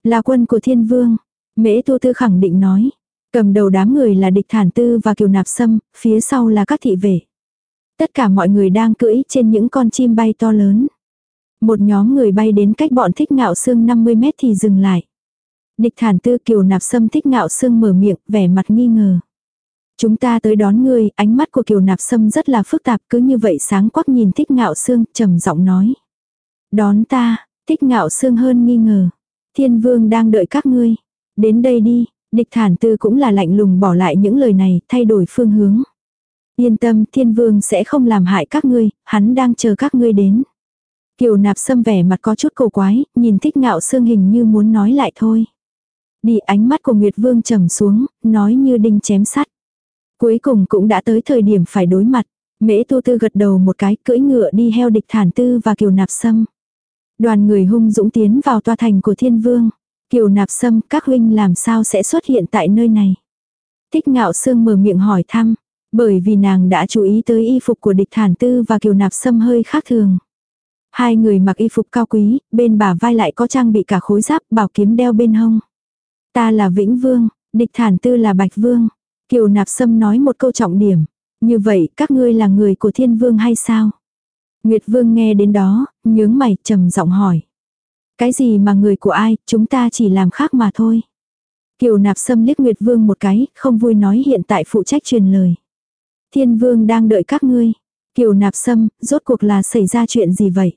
Là quân của thiên vương. Mễ tu tư khẳng định nói. Cầm đầu đám người là địch thản tư và kiều nạp sâm, phía sau là các thị vệ. Tất cả mọi người đang cưỡi trên những con chim bay to lớn. Một nhóm người bay đến cách bọn thích ngạo xương 50 mét thì dừng lại. Địch thản tư kiều nạp sâm thích ngạo xương mở miệng, vẻ mặt nghi ngờ. Chúng ta tới đón ngươi, ánh mắt của kiều nạp sâm rất là phức tạp cứ như vậy sáng quắc nhìn thích ngạo xương, trầm giọng nói. Đón ta, thích ngạo xương hơn nghi ngờ. Thiên vương đang đợi các ngươi. Đến đây đi, địch thản tư cũng là lạnh lùng bỏ lại những lời này, thay đổi phương hướng. Yên tâm, thiên vương sẽ không làm hại các ngươi, hắn đang chờ các ngươi đến. Kiều nạp sâm vẻ mặt có chút cổ quái, nhìn thích ngạo xương hình như muốn nói lại thôi. Đi ánh mắt của Nguyệt Vương trầm xuống, nói như đinh chém sắt. Cuối cùng cũng đã tới thời điểm phải đối mặt. Mễ tu tư gật đầu một cái cưỡi ngựa đi heo địch thản tư và kiều nạp sâm. Đoàn người hung dũng tiến vào toa thành của thiên vương. Kiều nạp sâm các huynh làm sao sẽ xuất hiện tại nơi này. Thích ngạo sương mở miệng hỏi thăm. Bởi vì nàng đã chú ý tới y phục của địch thản tư và kiều nạp sâm hơi khác thường. Hai người mặc y phục cao quý, bên bả vai lại có trang bị cả khối giáp bảo kiếm đeo bên hông. Ta là Vĩnh Vương, địch thản tư là Bạch Vương. Kiều nạp sâm nói một câu trọng điểm. Như vậy các ngươi là người của thiên vương hay sao? Nguyệt Vương nghe đến đó, nhướng mày trầm giọng hỏi. Cái gì mà người của ai, chúng ta chỉ làm khác mà thôi. Kiều nạp sâm liếc Nguyệt Vương một cái, không vui nói hiện tại phụ trách truyền lời. Thiên Vương đang đợi các ngươi. Kiều nạp sâm, rốt cuộc là xảy ra chuyện gì vậy?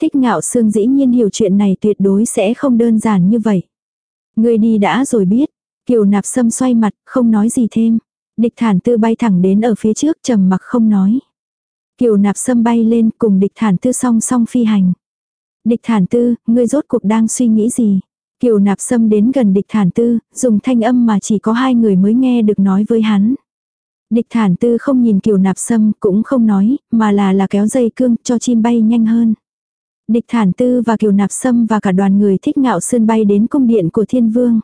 Thích ngạo sương dĩ nhiên hiểu chuyện này tuyệt đối sẽ không đơn giản như vậy. Ngươi đi đã rồi biết. Kiều nạp sâm xoay mặt, không nói gì thêm. Địch thản tư bay thẳng đến ở phía trước trầm mặc không nói. Kiều nạp sâm bay lên cùng địch thản tư song song phi hành. Địch thản tư, ngươi rốt cuộc đang suy nghĩ gì? Kiều nạp sâm đến gần địch thản tư, dùng thanh âm mà chỉ có hai người mới nghe được nói với hắn. Địch thản tư không nhìn kiều nạp sâm cũng không nói, mà là là kéo dây cương cho chim bay nhanh hơn. Địch thản tư và kiều nạp sâm và cả đoàn người thích ngạo sơn bay đến cung điện của thiên vương.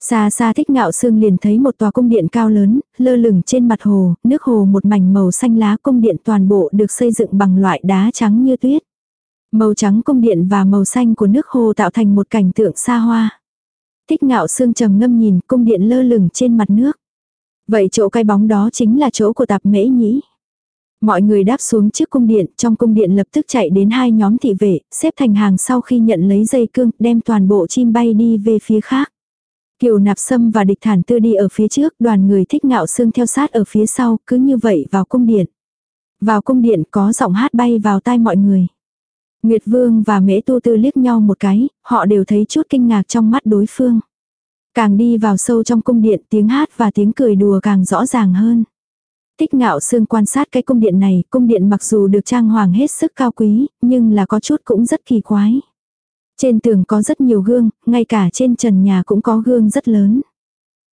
Xa xa thích ngạo sương liền thấy một tòa cung điện cao lớn, lơ lửng trên mặt hồ, nước hồ một mảnh màu xanh lá cung điện toàn bộ được xây dựng bằng loại đá trắng như tuyết. Màu trắng cung điện và màu xanh của nước hồ tạo thành một cảnh tượng xa hoa. Thích ngạo sương trầm ngâm nhìn cung điện lơ lửng trên mặt nước. Vậy chỗ cái bóng đó chính là chỗ của tạp mễ nhĩ. Mọi người đáp xuống trước cung điện, trong cung điện lập tức chạy đến hai nhóm thị vệ, xếp thành hàng sau khi nhận lấy dây cương, đem toàn bộ chim bay đi về phía khác. Kiều nạp sâm và địch thản tư đi ở phía trước, đoàn người thích ngạo xương theo sát ở phía sau, cứ như vậy vào cung điện. Vào cung điện có giọng hát bay vào tai mọi người. Nguyệt Vương và Mễ Tu Tư liếc nhau một cái, họ đều thấy chút kinh ngạc trong mắt đối phương. Càng đi vào sâu trong cung điện tiếng hát và tiếng cười đùa càng rõ ràng hơn. Tích ngạo sương quan sát cái cung điện này, cung điện mặc dù được trang hoàng hết sức cao quý, nhưng là có chút cũng rất kỳ quái. Trên tường có rất nhiều gương, ngay cả trên trần nhà cũng có gương rất lớn.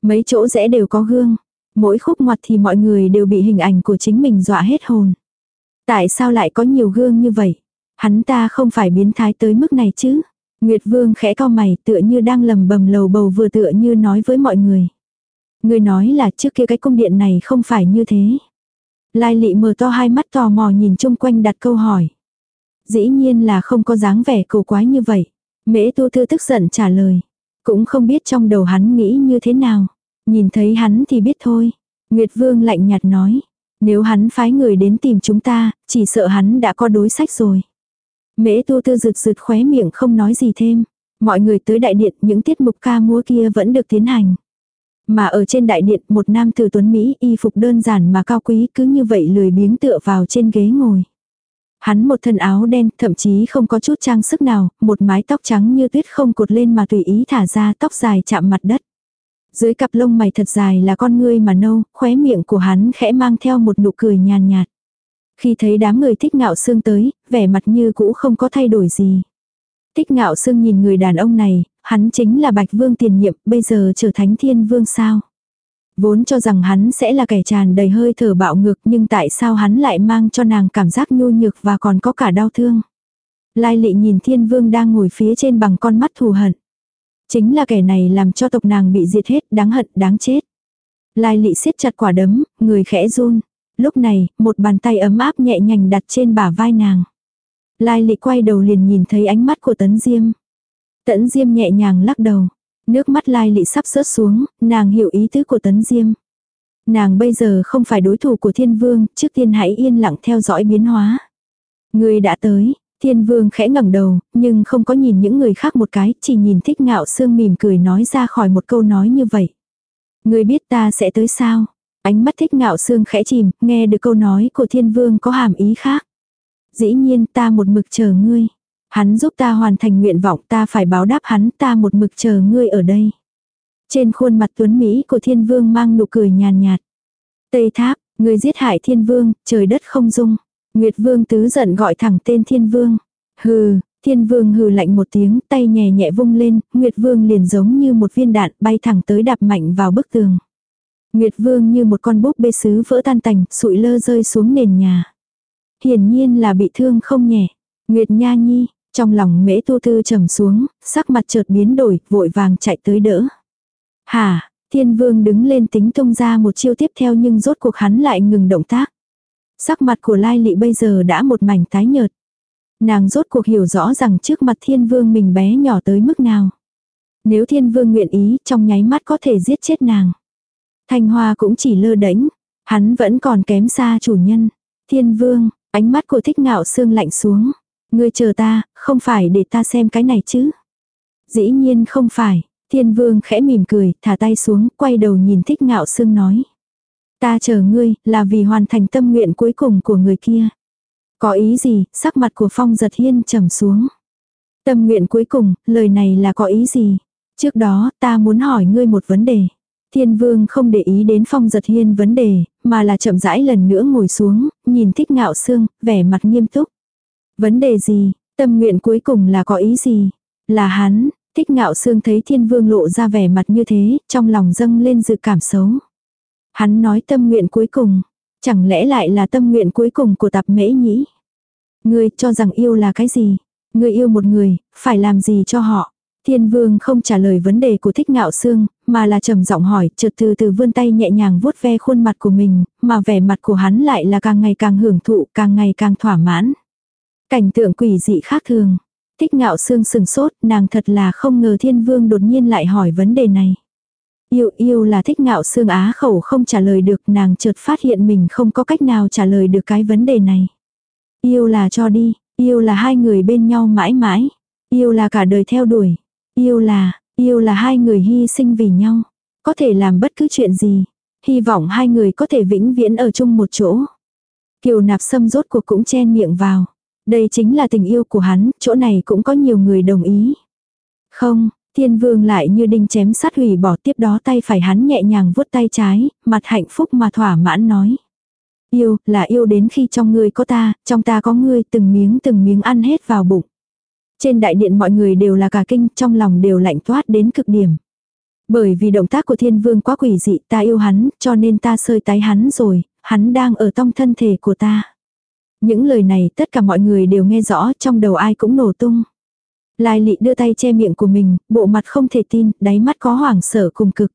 Mấy chỗ rẽ đều có gương. Mỗi khúc ngoặt thì mọi người đều bị hình ảnh của chính mình dọa hết hồn. Tại sao lại có nhiều gương như vậy? Hắn ta không phải biến thái tới mức này chứ? Nguyệt Vương khẽ cau mày tựa như đang lầm bầm lầu bầu vừa tựa như nói với mọi người. Người nói là trước kia cái cung điện này không phải như thế. Lai lị mở to hai mắt tò mò nhìn chung quanh đặt câu hỏi. Dĩ nhiên là không có dáng vẻ cầu quái như vậy. Mễ tu thư tức giận trả lời. Cũng không biết trong đầu hắn nghĩ như thế nào. Nhìn thấy hắn thì biết thôi. Nguyệt Vương lạnh nhạt nói. Nếu hắn phái người đến tìm chúng ta, chỉ sợ hắn đã có đối sách rồi. Mễ tu tư rực rực khóe miệng không nói gì thêm. Mọi người tới đại điện những tiết mục ca múa kia vẫn được tiến hành. Mà ở trên đại điện một nam tử tuấn Mỹ y phục đơn giản mà cao quý cứ như vậy lười biếng tựa vào trên ghế ngồi. Hắn một thân áo đen, thậm chí không có chút trang sức nào, một mái tóc trắng như tuyết không cột lên mà tùy ý thả ra tóc dài chạm mặt đất. Dưới cặp lông mày thật dài là con ngươi mà nâu, khóe miệng của hắn khẽ mang theo một nụ cười nhàn nhạt. Khi thấy đám người thích ngạo xương tới, vẻ mặt như cũ không có thay đổi gì. Thích ngạo xương nhìn người đàn ông này, hắn chính là Bạch Vương tiền nhiệm, bây giờ trở thành thiên vương sao. Vốn cho rằng hắn sẽ là kẻ tràn đầy hơi thở bạo ngược nhưng tại sao hắn lại mang cho nàng cảm giác nhu nhược và còn có cả đau thương. Lai lị nhìn thiên vương đang ngồi phía trên bằng con mắt thù hận. Chính là kẻ này làm cho tộc nàng bị diệt hết, đáng hận, đáng chết. Lai lị siết chặt quả đấm, người khẽ run. Lúc này, một bàn tay ấm áp nhẹ nhàng đặt trên bả vai nàng. Lai lị quay đầu liền nhìn thấy ánh mắt của tấn diêm. Tấn diêm nhẹ nhàng lắc đầu. Nước mắt lai lị sắp rớt xuống, nàng hiểu ý tứ của tấn diêm. Nàng bây giờ không phải đối thủ của thiên vương, trước tiên hãy yên lặng theo dõi biến hóa. Người đã tới, thiên vương khẽ ngẩng đầu, nhưng không có nhìn những người khác một cái, chỉ nhìn thích ngạo sương mỉm cười nói ra khỏi một câu nói như vậy. Người biết ta sẽ tới sao? Ánh mắt thích ngạo xương khẽ chìm, nghe được câu nói của thiên vương có hàm ý khác. Dĩ nhiên ta một mực chờ ngươi. Hắn giúp ta hoàn thành nguyện vọng ta phải báo đáp hắn ta một mực chờ ngươi ở đây. Trên khuôn mặt tuấn Mỹ của thiên vương mang nụ cười nhàn nhạt. Tây tháp, người giết hại thiên vương, trời đất không dung. Nguyệt vương tứ giận gọi thẳng tên thiên vương. Hừ, thiên vương hừ lạnh một tiếng, tay nhẹ nhẹ vung lên, Nguyệt vương liền giống như một viên đạn bay thẳng tới đạp mạnh vào bức tường. Nguyệt vương như một con búp bê sứ vỡ tan tành, sụi lơ rơi xuống nền nhà. Hiển nhiên là bị thương không nhẹ. Nguyệt nha nhi, trong lòng mễ tu tư trầm xuống, sắc mặt chợt biến đổi, vội vàng chạy tới đỡ. Hà, thiên vương đứng lên tính tung ra một chiêu tiếp theo nhưng rốt cuộc hắn lại ngừng động tác. Sắc mặt của Lai Lị bây giờ đã một mảnh tái nhợt. Nàng rốt cuộc hiểu rõ rằng trước mặt thiên vương mình bé nhỏ tới mức nào. Nếu thiên vương nguyện ý trong nháy mắt có thể giết chết nàng. Thanh hoa cũng chỉ lơ đánh, hắn vẫn còn kém xa chủ nhân. Thiên vương, ánh mắt của thích ngạo xương lạnh xuống. Ngươi chờ ta, không phải để ta xem cái này chứ. Dĩ nhiên không phải, thiên vương khẽ mỉm cười, thả tay xuống, quay đầu nhìn thích ngạo sương nói. Ta chờ ngươi, là vì hoàn thành tâm nguyện cuối cùng của người kia. Có ý gì, sắc mặt của phong giật hiên trầm xuống. Tâm nguyện cuối cùng, lời này là có ý gì? Trước đó, ta muốn hỏi ngươi một vấn đề. Thiên vương không để ý đến phong giật hiên vấn đề, mà là chậm rãi lần nữa ngồi xuống, nhìn thích ngạo xương, vẻ mặt nghiêm túc. Vấn đề gì, tâm nguyện cuối cùng là có ý gì? Là hắn, thích ngạo xương thấy thiên vương lộ ra vẻ mặt như thế, trong lòng dâng lên dự cảm xấu. Hắn nói tâm nguyện cuối cùng, chẳng lẽ lại là tâm nguyện cuối cùng của tập mễ nhĩ? Ngươi cho rằng yêu là cái gì? Ngươi yêu một người, phải làm gì cho họ? Thiên vương không trả lời vấn đề của thích ngạo xương, mà là trầm giọng hỏi, chợt từ từ vươn tay nhẹ nhàng vuốt ve khuôn mặt của mình, mà vẻ mặt của hắn lại là càng ngày càng hưởng thụ, càng ngày càng thỏa mãn. Cảnh tượng quỷ dị khác thường. Thích ngạo xương sừng sốt, nàng thật là không ngờ thiên vương đột nhiên lại hỏi vấn đề này. Yêu yêu là thích ngạo xương á khẩu không trả lời được nàng chợt phát hiện mình không có cách nào trả lời được cái vấn đề này. Yêu là cho đi, yêu là hai người bên nhau mãi mãi, yêu là cả đời theo đuổi, yêu là, yêu là hai người hy sinh vì nhau, có thể làm bất cứ chuyện gì, hy vọng hai người có thể vĩnh viễn ở chung một chỗ. Kiều nạp sâm rốt cuộc cũng chen miệng vào. Đây chính là tình yêu của hắn, chỗ này cũng có nhiều người đồng ý. Không, thiên vương lại như đinh chém sát hủy bỏ tiếp đó tay phải hắn nhẹ nhàng vuốt tay trái, mặt hạnh phúc mà thỏa mãn nói. Yêu, là yêu đến khi trong ngươi có ta, trong ta có ngươi, từng miếng từng miếng ăn hết vào bụng. Trên đại điện mọi người đều là cả kinh, trong lòng đều lạnh toát đến cực điểm. Bởi vì động tác của thiên vương quá quỷ dị, ta yêu hắn, cho nên ta sơi tái hắn rồi, hắn đang ở trong thân thể của ta. Những lời này tất cả mọi người đều nghe rõ, trong đầu ai cũng nổ tung. Lai lị đưa tay che miệng của mình, bộ mặt không thể tin, đáy mắt có hoảng sợ cùng cực.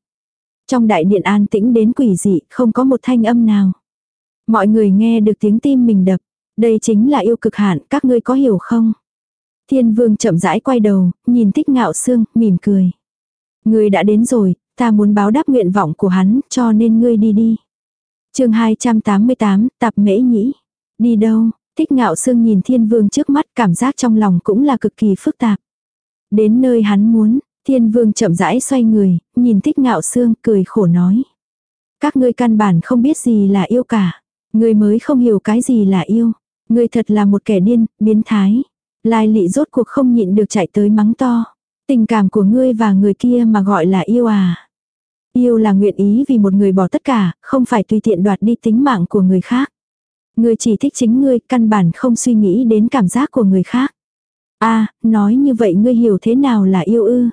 Trong đại điện an tĩnh đến quỷ dị, không có một thanh âm nào. Mọi người nghe được tiếng tim mình đập. Đây chính là yêu cực hạn, các ngươi có hiểu không? Thiên vương chậm rãi quay đầu, nhìn thích ngạo xương, mỉm cười. Ngươi đã đến rồi, ta muốn báo đáp nguyện vọng của hắn, cho nên ngươi đi đi. chương 288, tạp mễ nhĩ. Đi đâu? Thích ngạo xương nhìn thiên vương trước mắt, cảm giác trong lòng cũng là cực kỳ phức tạp. Đến nơi hắn muốn, thiên vương chậm rãi xoay người, nhìn thích ngạo xương, cười khổ nói. Các ngươi căn bản không biết gì là yêu cả. Ngươi mới không hiểu cái gì là yêu. Ngươi thật là một kẻ điên, biến thái. Lai lị rốt cuộc không nhịn được chạy tới mắng to. Tình cảm của ngươi và người kia mà gọi là yêu à. Yêu là nguyện ý vì một người bỏ tất cả, không phải tùy tiện đoạt đi tính mạng của người khác. Ngươi chỉ thích chính ngươi, căn bản không suy nghĩ đến cảm giác của người khác. a à, nói như vậy ngươi hiểu thế nào là yêu ư.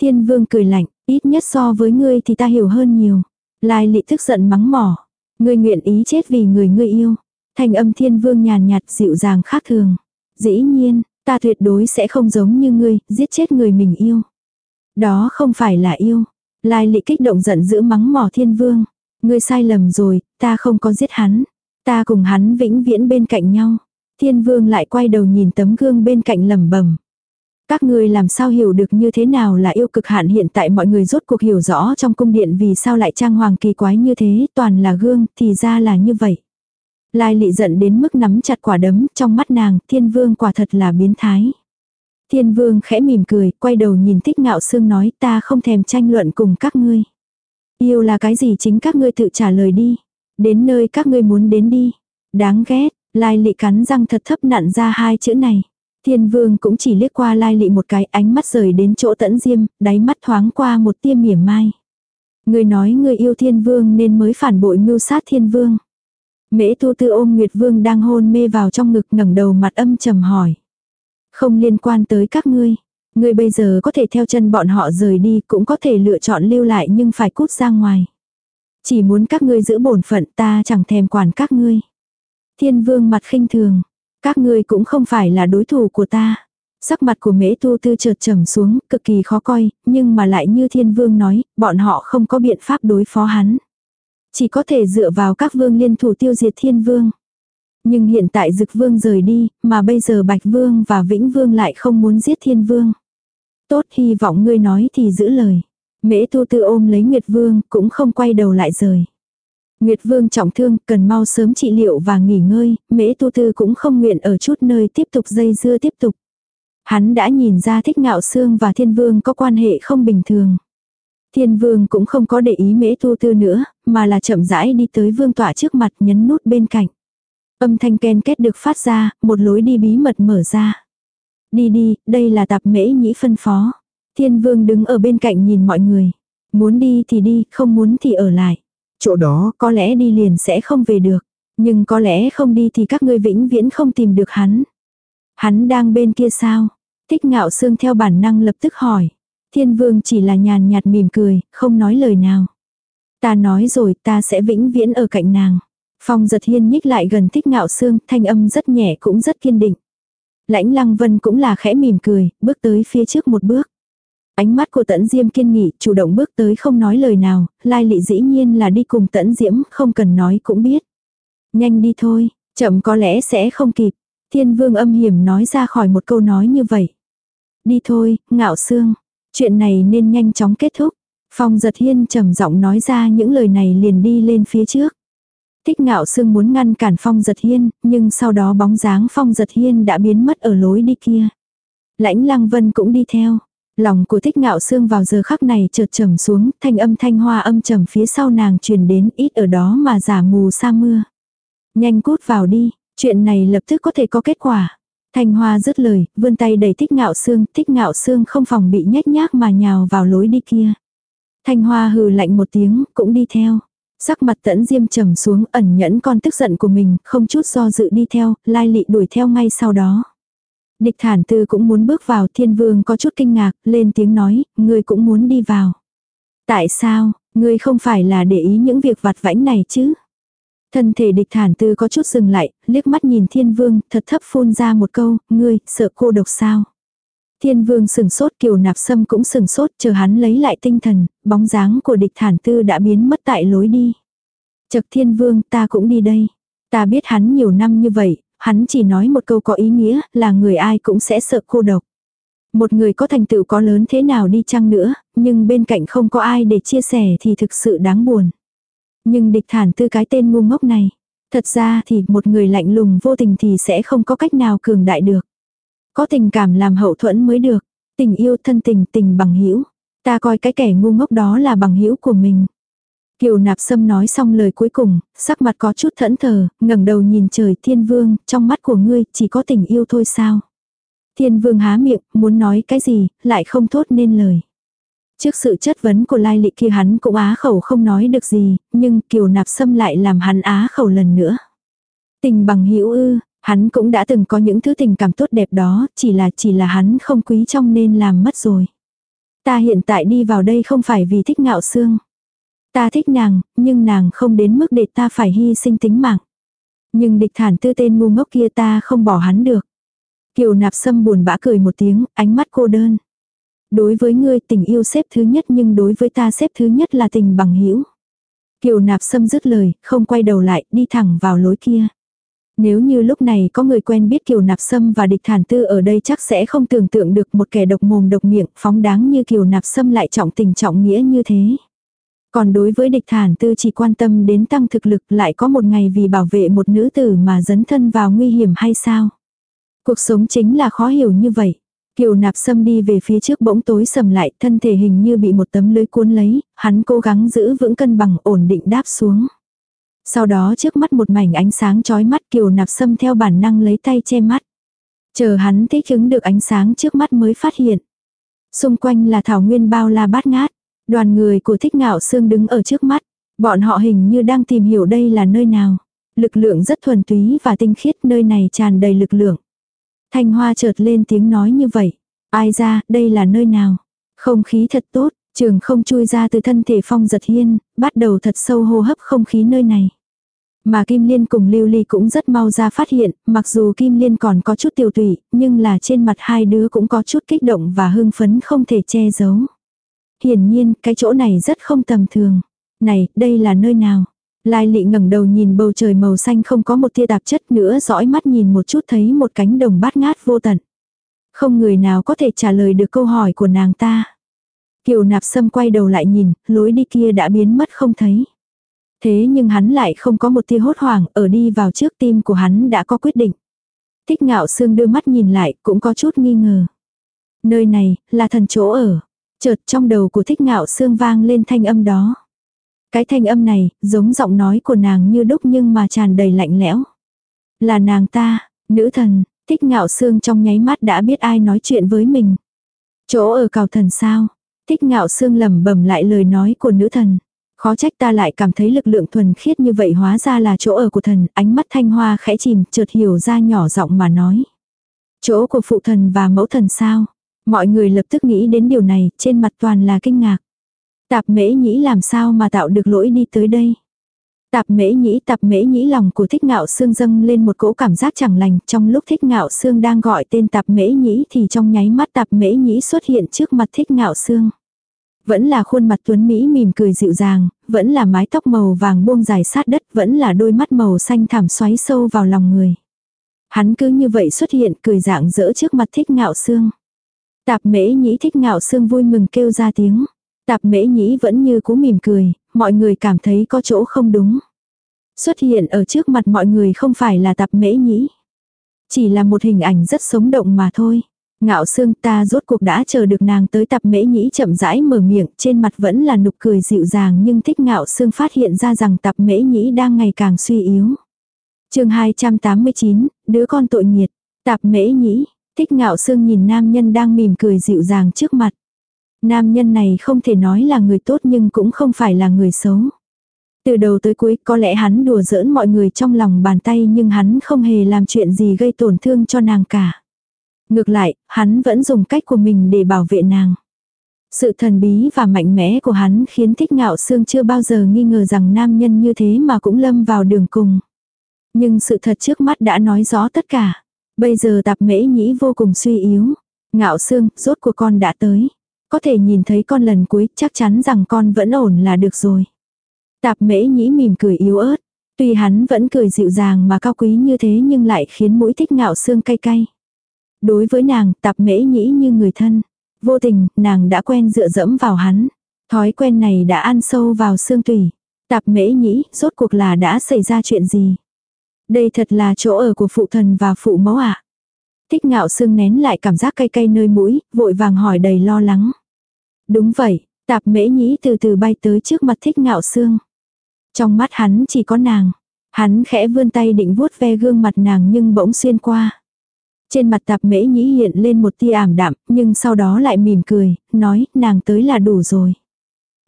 Thiên vương cười lạnh, ít nhất so với ngươi thì ta hiểu hơn nhiều. Lai lị tức giận mắng mỏ. Ngươi nguyện ý chết vì người ngươi yêu. Thành âm thiên vương nhàn nhạt dịu dàng khác thường. Dĩ nhiên, ta tuyệt đối sẽ không giống như ngươi, giết chết người mình yêu. Đó không phải là yêu. Lai lị kích động giận dữ mắng mỏ thiên vương. Ngươi sai lầm rồi, ta không có giết hắn. Ta cùng hắn vĩnh viễn bên cạnh nhau. Thiên vương lại quay đầu nhìn tấm gương bên cạnh lầm bẩm Các ngươi làm sao hiểu được như thế nào là yêu cực hạn hiện tại mọi người rốt cuộc hiểu rõ trong cung điện vì sao lại trang hoàng kỳ quái như thế, toàn là gương, thì ra là như vậy. Lai lị giận đến mức nắm chặt quả đấm, trong mắt nàng, thiên vương quả thật là biến thái. Thiên vương khẽ mỉm cười, quay đầu nhìn thích ngạo sương nói ta không thèm tranh luận cùng các ngươi. Yêu là cái gì chính các ngươi tự trả lời đi. Đến nơi các ngươi muốn đến đi. Đáng ghét, lai lị cắn răng thật thấp nặn ra hai chữ này. Thiên vương cũng chỉ liếc qua lai lị một cái ánh mắt rời đến chỗ tẫn diêm, đáy mắt thoáng qua một tia mỉa mai. Người nói người yêu thiên vương nên mới phản bội mưu sát thiên vương. Mễ tu tư ôm Nguyệt Vương đang hôn mê vào trong ngực ngẩng đầu mặt âm trầm hỏi. Không liên quan tới các ngươi. Ngươi bây giờ có thể theo chân bọn họ rời đi cũng có thể lựa chọn lưu lại nhưng phải cút ra ngoài. Chỉ muốn các ngươi giữ bổn phận ta chẳng thèm quản các ngươi. Thiên vương mặt khinh thường. Các ngươi cũng không phải là đối thủ của ta. Sắc mặt của mễ tu tư chợt trầm xuống, cực kỳ khó coi, nhưng mà lại như thiên vương nói, bọn họ không có biện pháp đối phó hắn. Chỉ có thể dựa vào các vương liên thủ tiêu diệt thiên vương. Nhưng hiện tại dực vương rời đi, mà bây giờ bạch vương và vĩnh vương lại không muốn giết thiên vương. Tốt hy vọng ngươi nói thì giữ lời. Mễ tu tư ôm lấy Nguyệt Vương cũng không quay đầu lại rời. Nguyệt Vương trọng thương, cần mau sớm trị liệu và nghỉ ngơi, mễ tu tư cũng không nguyện ở chút nơi tiếp tục dây dưa tiếp tục. Hắn đã nhìn ra thích ngạo xương và thiên vương có quan hệ không bình thường. Thiên vương cũng không có để ý mễ tu tư nữa, mà là chậm rãi đi tới vương tọa trước mặt nhấn nút bên cạnh. Âm thanh ken kết được phát ra, một lối đi bí mật mở ra. Đi đi, đây là tạp mễ nhĩ phân phó. Thiên vương đứng ở bên cạnh nhìn mọi người. Muốn đi thì đi, không muốn thì ở lại. Chỗ đó, Có lẽ đi liền sẽ không về được. Nhưng có lẽ không đi thì các ngươi vĩnh viễn không tìm được hắn. Hắn đang bên kia sao? Thích ngạo xương theo bản năng lập tức hỏi. Thiên vương chỉ là nhàn nhạt mỉm cười, không nói lời nào. Ta nói rồi ta sẽ vĩnh viễn ở cạnh nàng. Phong giật hiên nhích lại gần thích ngạo xương, thanh âm rất nhẹ cũng rất kiên định. Lãnh lăng vân cũng là khẽ mỉm cười, bước tới phía trước một bước. Ánh mắt của tẫn diêm kiên nghị, chủ động bước tới không nói lời nào, lai lị dĩ nhiên là đi cùng tẫn diễm, không cần nói cũng biết. Nhanh đi thôi, chậm có lẽ sẽ không kịp. Thiên vương âm hiểm nói ra khỏi một câu nói như vậy. Đi thôi, ngạo xương. Chuyện này nên nhanh chóng kết thúc. Phong giật hiên trầm giọng nói ra những lời này liền đi lên phía trước. Thích ngạo sương muốn ngăn cản phong giật hiên, nhưng sau đó bóng dáng phong giật hiên đã biến mất ở lối đi kia. Lãnh lăng vân cũng đi theo. Lòng của thích ngạo sương vào giờ khắc này chợt trầm xuống, thanh âm thanh hoa âm trầm phía sau nàng truyền đến ít ở đó mà giả mù sa mưa. Nhanh cút vào đi, chuyện này lập tức có thể có kết quả. Thanh hoa dứt lời, vươn tay đẩy thích ngạo sương, thích ngạo sương không phòng bị nhếch nhác mà nhào vào lối đi kia. Thanh hoa hừ lạnh một tiếng, cũng đi theo. Sắc mặt tẫn diêm trầm xuống ẩn nhẫn con tức giận của mình, không chút do dự đi theo, lai lị đuổi theo ngay sau đó. Địch thản tư cũng muốn bước vào thiên vương có chút kinh ngạc, lên tiếng nói, ngươi cũng muốn đi vào. Tại sao, ngươi không phải là để ý những việc vặt vãnh này chứ? Thân thể địch thản tư có chút dừng lại, liếc mắt nhìn thiên vương, thật thấp phun ra một câu, ngươi, sợ cô độc sao? Thiên vương sừng sốt kiều nạp sâm cũng sừng sốt chờ hắn lấy lại tinh thần, bóng dáng của địch thản tư đã biến mất tại lối đi. Chật thiên vương ta cũng đi đây. Ta biết hắn nhiều năm như vậy, hắn chỉ nói một câu có ý nghĩa là người ai cũng sẽ sợ cô độc. Một người có thành tựu có lớn thế nào đi chăng nữa, nhưng bên cạnh không có ai để chia sẻ thì thực sự đáng buồn. Nhưng địch thản tư cái tên ngu ngốc này. Thật ra thì một người lạnh lùng vô tình thì sẽ không có cách nào cường đại được. Có tình cảm làm hậu thuẫn mới được. Tình yêu thân tình tình bằng hữu Ta coi cái kẻ ngu ngốc đó là bằng hữu của mình. Kiều nạp sâm nói xong lời cuối cùng, sắc mặt có chút thẫn thờ, ngẩng đầu nhìn trời thiên vương, trong mắt của ngươi chỉ có tình yêu thôi sao. Thiên vương há miệng, muốn nói cái gì, lại không thốt nên lời. Trước sự chất vấn của lai lị kia hắn cũng á khẩu không nói được gì, nhưng kiều nạp sâm lại làm hắn á khẩu lần nữa. Tình bằng hữu ư, hắn cũng đã từng có những thứ tình cảm tốt đẹp đó, chỉ là chỉ là hắn không quý trong nên làm mất rồi. Ta hiện tại đi vào đây không phải vì thích ngạo xương. Ta thích nàng, nhưng nàng không đến mức để ta phải hy sinh tính mạng. Nhưng địch thản tư tên ngu ngốc kia ta không bỏ hắn được. Kiều nạp sâm buồn bã cười một tiếng, ánh mắt cô đơn. Đối với ngươi tình yêu xếp thứ nhất nhưng đối với ta xếp thứ nhất là tình bằng hữu Kiều nạp sâm dứt lời, không quay đầu lại, đi thẳng vào lối kia. Nếu như lúc này có người quen biết Kiều Nạp Sâm và địch thản tư ở đây chắc sẽ không tưởng tượng được một kẻ độc mồm độc miệng phóng đáng như Kiều Nạp Sâm lại trọng tình trọng nghĩa như thế. Còn đối với địch thản tư chỉ quan tâm đến tăng thực lực lại có một ngày vì bảo vệ một nữ tử mà dấn thân vào nguy hiểm hay sao? Cuộc sống chính là khó hiểu như vậy. Kiều nạp sâm đi về phía trước bỗng tối sầm lại, thân thể hình như bị một tấm lưới cuốn lấy, hắn cố gắng giữ vững cân bằng ổn định đáp xuống. Sau đó trước mắt một mảnh ánh sáng chói mắt kiều nạp sâm theo bản năng lấy tay che mắt. Chờ hắn thích ứng được ánh sáng trước mắt mới phát hiện. Xung quanh là thảo nguyên bao la bát ngát. Đoàn người của thích ngạo sương đứng ở trước mắt. Bọn họ hình như đang tìm hiểu đây là nơi nào. Lực lượng rất thuần túy và tinh khiết nơi này tràn đầy lực lượng. Thanh hoa chợt lên tiếng nói như vậy. Ai ra, đây là nơi nào? Không khí thật tốt, trường không chui ra từ thân thể phong giật hiên, bắt đầu thật sâu hô hấp không khí nơi này. Mà Kim Liên cùng Lưu Ly cũng rất mau ra phát hiện, mặc dù Kim Liên còn có chút tiêu tụy, nhưng là trên mặt hai đứa cũng có chút kích động và hưng phấn không thể che giấu. Hiển nhiên, cái chỗ này rất không tầm thường. Này, đây là nơi nào? Lai lị ngẩng đầu nhìn bầu trời màu xanh không có một tia tạp chất nữa dõi mắt nhìn một chút thấy một cánh đồng bát ngát vô tận. Không người nào có thể trả lời được câu hỏi của nàng ta. Kiều nạp sâm quay đầu lại nhìn, lối đi kia đã biến mất không thấy. Thế nhưng hắn lại không có một tia hốt hoảng, ở đi vào trước tim của hắn đã có quyết định. Thích ngạo sương đưa mắt nhìn lại, cũng có chút nghi ngờ. Nơi này, là thần chỗ ở. Chợt trong đầu của thích ngạo sương vang lên thanh âm đó. Cái thanh âm này, giống giọng nói của nàng như đúc nhưng mà tràn đầy lạnh lẽo. Là nàng ta, nữ thần, thích ngạo sương trong nháy mắt đã biết ai nói chuyện với mình. Chỗ ở cào thần sao? Thích ngạo sương lẩm bẩm lại lời nói của nữ thần. Khó trách ta lại cảm thấy lực lượng thuần khiết như vậy hóa ra là chỗ ở của thần, ánh mắt thanh hoa khẽ chìm, chợt hiểu ra nhỏ giọng mà nói. Chỗ của phụ thần và mẫu thần sao? Mọi người lập tức nghĩ đến điều này, trên mặt toàn là kinh ngạc. Tạp mễ nhĩ làm sao mà tạo được lỗi đi tới đây? Tạp mễ nhĩ tạp mễ nhĩ lòng của thích ngạo xương dâng lên một cỗ cảm giác chẳng lành trong lúc thích ngạo xương đang gọi tên tạp mễ nhĩ thì trong nháy mắt tạp mễ nhĩ xuất hiện trước mặt thích ngạo xương. Vẫn là khuôn mặt tuấn Mỹ mỉm cười dịu dàng, vẫn là mái tóc màu vàng buông dài sát đất, vẫn là đôi mắt màu xanh thảm xoáy sâu vào lòng người. Hắn cứ như vậy xuất hiện cười dạng dỡ trước mặt thích ngạo xương. Tạp mễ nhĩ thích ngạo xương vui mừng kêu ra tiếng. Tạp mễ nhĩ vẫn như cú mỉm cười, mọi người cảm thấy có chỗ không đúng. Xuất hiện ở trước mặt mọi người không phải là tạp mễ nhĩ. Chỉ là một hình ảnh rất sống động mà thôi. Ngạo xương ta rốt cuộc đã chờ được nàng tới tập mễ nhĩ chậm rãi mở miệng, trên mặt vẫn là nụ cười dịu dàng nhưng thích ngạo xương phát hiện ra rằng tập mễ nhĩ đang ngày càng suy yếu. chương 289, đứa con tội nghiệt, tạp mễ nhĩ, thích ngạo xương nhìn nam nhân đang mỉm cười dịu dàng trước mặt. Nam nhân này không thể nói là người tốt nhưng cũng không phải là người xấu. Từ đầu tới cuối có lẽ hắn đùa giỡn mọi người trong lòng bàn tay nhưng hắn không hề làm chuyện gì gây tổn thương cho nàng cả. Ngược lại, hắn vẫn dùng cách của mình để bảo vệ nàng. Sự thần bí và mạnh mẽ của hắn khiến thích ngạo xương chưa bao giờ nghi ngờ rằng nam nhân như thế mà cũng lâm vào đường cùng. Nhưng sự thật trước mắt đã nói rõ tất cả. Bây giờ tạp mễ nhĩ vô cùng suy yếu. Ngạo xương, rốt của con đã tới. Có thể nhìn thấy con lần cuối, chắc chắn rằng con vẫn ổn là được rồi. Tạp mễ nhĩ mỉm cười yếu ớt. Tuy hắn vẫn cười dịu dàng mà cao quý như thế nhưng lại khiến mũi thích ngạo xương cay cay. Đối với nàng, tạp mễ nhĩ như người thân. Vô tình, nàng đã quen dựa dẫm vào hắn. Thói quen này đã ăn sâu vào xương tủy. Tạp mễ nhĩ, rốt cuộc là đã xảy ra chuyện gì? Đây thật là chỗ ở của phụ thần và phụ mẫu ạ. À? Thích ngạo xương nén lại cảm giác cay cay nơi mũi, vội vàng hỏi đầy lo lắng. Đúng vậy, tạp mễ nhĩ từ từ bay tới trước mặt thích ngạo xương. Trong mắt hắn chỉ có nàng. Hắn khẽ vươn tay định vuốt ve gương mặt nàng nhưng bỗng xuyên qua. Trên mặt tạp mễ nhĩ hiện lên một tia ảm đạm, nhưng sau đó lại mỉm cười, nói, nàng tới là đủ rồi.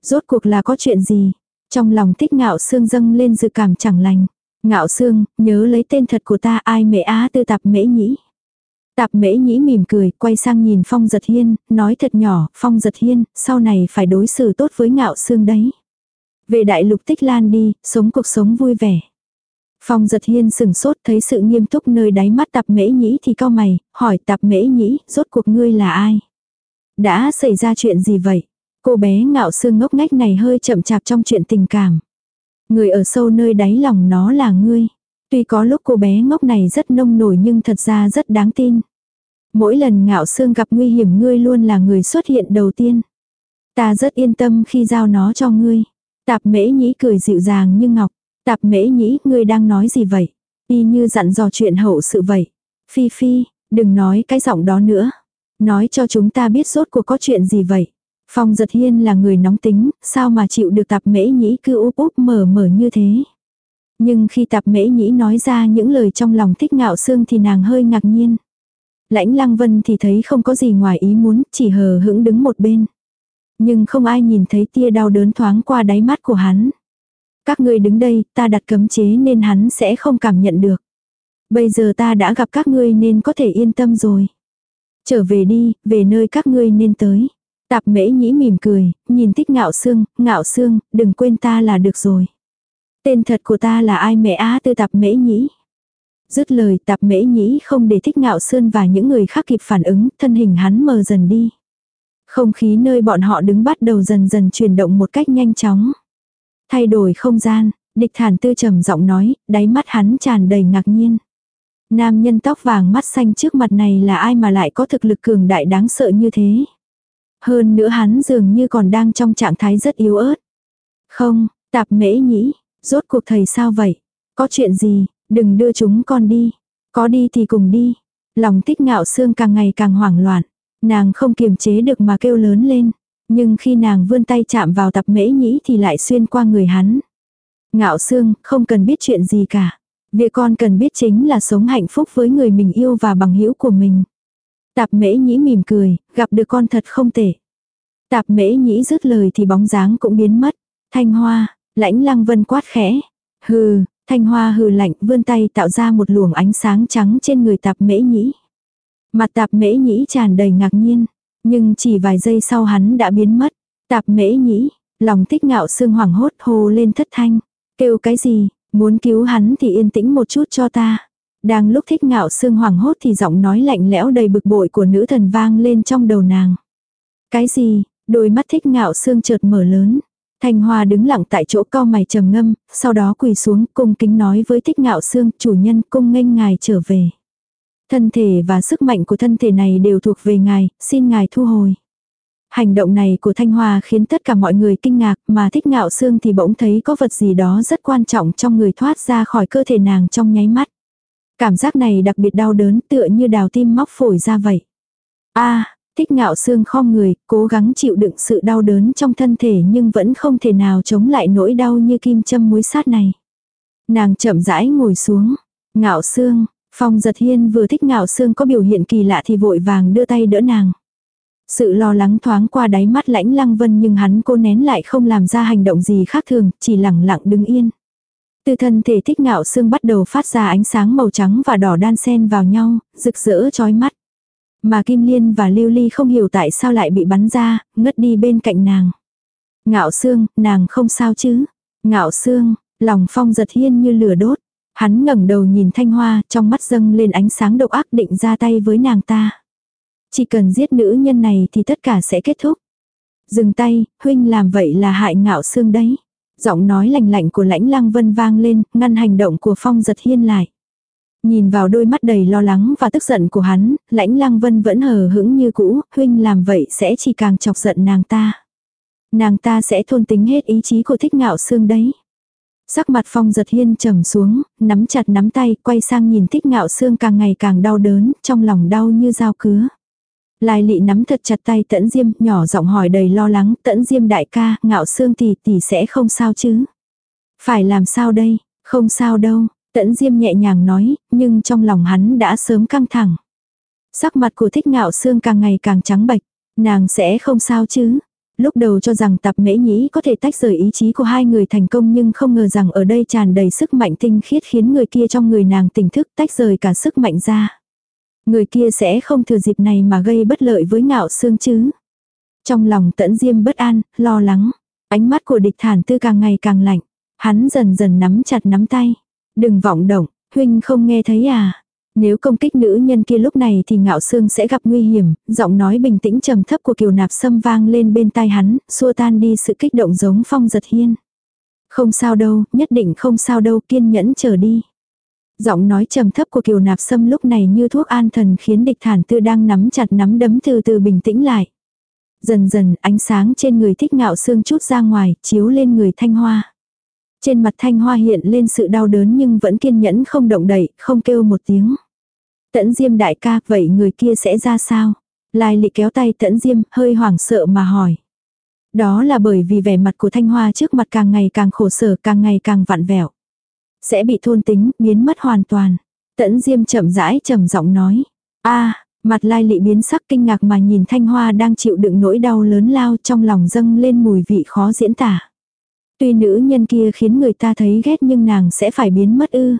Rốt cuộc là có chuyện gì? Trong lòng thích ngạo xương dâng lên dự cảm chẳng lành. Ngạo xương, nhớ lấy tên thật của ta ai mẹ á tư tạp mễ nhĩ. Tạp mễ nhĩ mỉm cười, quay sang nhìn Phong Giật Hiên, nói thật nhỏ, Phong Giật Hiên, sau này phải đối xử tốt với ngạo xương đấy. Về đại lục tích lan đi, sống cuộc sống vui vẻ. Phong giật hiên sừng sốt thấy sự nghiêm túc nơi đáy mắt tạp mễ nhĩ thì cao mày, hỏi tạp mễ nhĩ, rốt cuộc ngươi là ai? Đã xảy ra chuyện gì vậy? Cô bé ngạo xương ngốc ngách này hơi chậm chạp trong chuyện tình cảm. Người ở sâu nơi đáy lòng nó là ngươi. Tuy có lúc cô bé ngốc này rất nông nổi nhưng thật ra rất đáng tin. Mỗi lần ngạo xương gặp nguy hiểm ngươi luôn là người xuất hiện đầu tiên. Ta rất yên tâm khi giao nó cho ngươi. Tạp mễ nhĩ cười dịu dàng như ngọc. Tạp mễ nhĩ, ngươi đang nói gì vậy? Y như dặn dò chuyện hậu sự vậy. Phi Phi, đừng nói cái giọng đó nữa. Nói cho chúng ta biết rốt cuộc có chuyện gì vậy. Phong giật hiên là người nóng tính, sao mà chịu được tạp mễ nhĩ cứ úp úp mở mở như thế. Nhưng khi tạp mễ nhĩ nói ra những lời trong lòng thích ngạo xương thì nàng hơi ngạc nhiên. Lãnh lăng vân thì thấy không có gì ngoài ý muốn, chỉ hờ hững đứng một bên. Nhưng không ai nhìn thấy tia đau đớn thoáng qua đáy mắt của hắn. Các ngươi đứng đây, ta đặt cấm chế nên hắn sẽ không cảm nhận được. Bây giờ ta đã gặp các ngươi nên có thể yên tâm rồi. Trở về đi, về nơi các ngươi nên tới. Tạp mễ nhĩ mỉm cười, nhìn tích ngạo xương, ngạo xương, đừng quên ta là được rồi. Tên thật của ta là ai mẹ á tư tạp mễ nhĩ. Dứt lời tạp mễ nhĩ không để thích ngạo sơn và những người khác kịp phản ứng, thân hình hắn mờ dần đi. Không khí nơi bọn họ đứng bắt đầu dần dần chuyển động một cách nhanh chóng. Thay đổi không gian, địch thản tư trầm giọng nói, đáy mắt hắn tràn đầy ngạc nhiên. Nam nhân tóc vàng mắt xanh trước mặt này là ai mà lại có thực lực cường đại đáng sợ như thế. Hơn nữa hắn dường như còn đang trong trạng thái rất yếu ớt. Không, tạp mễ nhĩ, Rốt cuộc thầy sao vậy? Có chuyện gì? Đừng đưa chúng con đi. Có đi thì cùng đi. Lòng tích ngạo xương càng ngày càng hoảng loạn. Nàng không kiềm chế được mà kêu lớn lên. Nhưng khi nàng vươn tay chạm vào tập mễ nhĩ thì lại xuyên qua người hắn. Ngạo xương không cần biết chuyện gì cả. Việc con cần biết chính là sống hạnh phúc với người mình yêu và bằng hữu của mình. Tạp mễ nhĩ mỉm cười, gặp được con thật không tệ. Tạp mễ nhĩ dứt lời thì bóng dáng cũng biến mất. Thanh hoa, lãnh lăng vân quát khẽ. Hừ, thanh hoa hừ lạnh vươn tay tạo ra một luồng ánh sáng trắng trên người tạp mễ nhĩ. Mặt tạp mễ nhĩ tràn đầy ngạc nhiên. Nhưng chỉ vài giây sau hắn đã biến mất. Tạp mễ nhĩ, lòng thích ngạo xương hoảng hốt hô lên thất thanh. Kêu cái gì, muốn cứu hắn thì yên tĩnh một chút cho ta. Đang lúc thích ngạo xương hoảng hốt thì giọng nói lạnh lẽo đầy bực bội của nữ thần vang lên trong đầu nàng. Cái gì, đôi mắt thích ngạo xương chợt mở lớn. Thanh Hoa đứng lặng tại chỗ cao mày trầm ngâm, sau đó quỳ xuống cung kính nói với thích ngạo sương chủ nhân cung nghênh ngài trở về. Thân thể và sức mạnh của thân thể này đều thuộc về ngài, xin ngài thu hồi. Hành động này của Thanh Hoa khiến tất cả mọi người kinh ngạc mà thích ngạo xương thì bỗng thấy có vật gì đó rất quan trọng trong người thoát ra khỏi cơ thể nàng trong nháy mắt. Cảm giác này đặc biệt đau đớn tựa như đào tim móc phổi ra vậy. a thích ngạo xương khom người, cố gắng chịu đựng sự đau đớn trong thân thể nhưng vẫn không thể nào chống lại nỗi đau như kim châm muối sát này. Nàng chậm rãi ngồi xuống. Ngạo xương, Phong giật hiên vừa thích ngạo xương có biểu hiện kỳ lạ thì vội vàng đưa tay đỡ nàng. Sự lo lắng thoáng qua đáy mắt lãnh lăng vân nhưng hắn cô nén lại không làm ra hành động gì khác thường, chỉ lặng lặng đứng yên. Từ thân thể thích ngạo xương bắt đầu phát ra ánh sáng màu trắng và đỏ đan xen vào nhau, rực rỡ chói mắt. Mà Kim Liên và Lưu Ly không hiểu tại sao lại bị bắn ra, ngất đi bên cạnh nàng. Ngạo xương, nàng không sao chứ. Ngạo xương, lòng phong giật hiên như lửa đốt. Hắn ngẩng đầu nhìn thanh hoa, trong mắt dâng lên ánh sáng độc ác định ra tay với nàng ta. Chỉ cần giết nữ nhân này thì tất cả sẽ kết thúc. Dừng tay, huynh làm vậy là hại ngạo xương đấy. Giọng nói lạnh lạnh của lãnh lăng vân vang lên, ngăn hành động của phong giật hiên lại. Nhìn vào đôi mắt đầy lo lắng và tức giận của hắn, lãnh lăng vân vẫn hờ hững như cũ, huynh làm vậy sẽ chỉ càng chọc giận nàng ta. Nàng ta sẽ thôn tính hết ý chí của thích ngạo xương đấy. Sắc mặt phong giật hiên trầm xuống, nắm chặt nắm tay, quay sang nhìn thích ngạo xương càng ngày càng đau đớn, trong lòng đau như dao cứa. Lai lị nắm thật chặt tay tẫn diêm, nhỏ giọng hỏi đầy lo lắng, tẫn diêm đại ca, ngạo xương tỷ tỷ sẽ không sao chứ. Phải làm sao đây, không sao đâu, tẫn diêm nhẹ nhàng nói, nhưng trong lòng hắn đã sớm căng thẳng. Sắc mặt của thích ngạo xương càng ngày càng trắng bệch, nàng sẽ không sao chứ, Lúc đầu cho rằng tập mễ nhĩ có thể tách rời ý chí của hai người thành công nhưng không ngờ rằng ở đây tràn đầy sức mạnh tinh khiết khiến người kia trong người nàng tỉnh thức tách rời cả sức mạnh ra. Người kia sẽ không thừa dịp này mà gây bất lợi với ngạo xương chứ. Trong lòng tẫn diêm bất an, lo lắng. Ánh mắt của địch thản tư càng ngày càng lạnh. Hắn dần dần nắm chặt nắm tay. Đừng vọng động, huynh không nghe thấy à. Nếu công kích nữ nhân kia lúc này thì ngạo xương sẽ gặp nguy hiểm, giọng nói bình tĩnh trầm thấp của kiều nạp sâm vang lên bên tai hắn, xua tan đi sự kích động giống phong giật hiên. Không sao đâu, nhất định không sao đâu, kiên nhẫn chờ đi. Giọng nói trầm thấp của kiều nạp sâm lúc này như thuốc an thần khiến địch thản tư đang nắm chặt nắm đấm từ từ bình tĩnh lại. Dần dần ánh sáng trên người thích ngạo xương chút ra ngoài, chiếu lên người thanh hoa. Trên mặt thanh hoa hiện lên sự đau đớn nhưng vẫn kiên nhẫn không động đậy, không kêu một tiếng. Tẫn Diêm đại ca, vậy người kia sẽ ra sao? Lai lị kéo tay Tẫn Diêm, hơi hoảng sợ mà hỏi. Đó là bởi vì vẻ mặt của Thanh Hoa trước mặt càng ngày càng khổ sở, càng ngày càng vặn vẹo. Sẽ bị thôn tính, biến mất hoàn toàn. Tẫn Diêm chậm rãi trầm giọng nói. a mặt Lai lị biến sắc kinh ngạc mà nhìn Thanh Hoa đang chịu đựng nỗi đau lớn lao trong lòng dâng lên mùi vị khó diễn tả. Tuy nữ nhân kia khiến người ta thấy ghét nhưng nàng sẽ phải biến mất ư.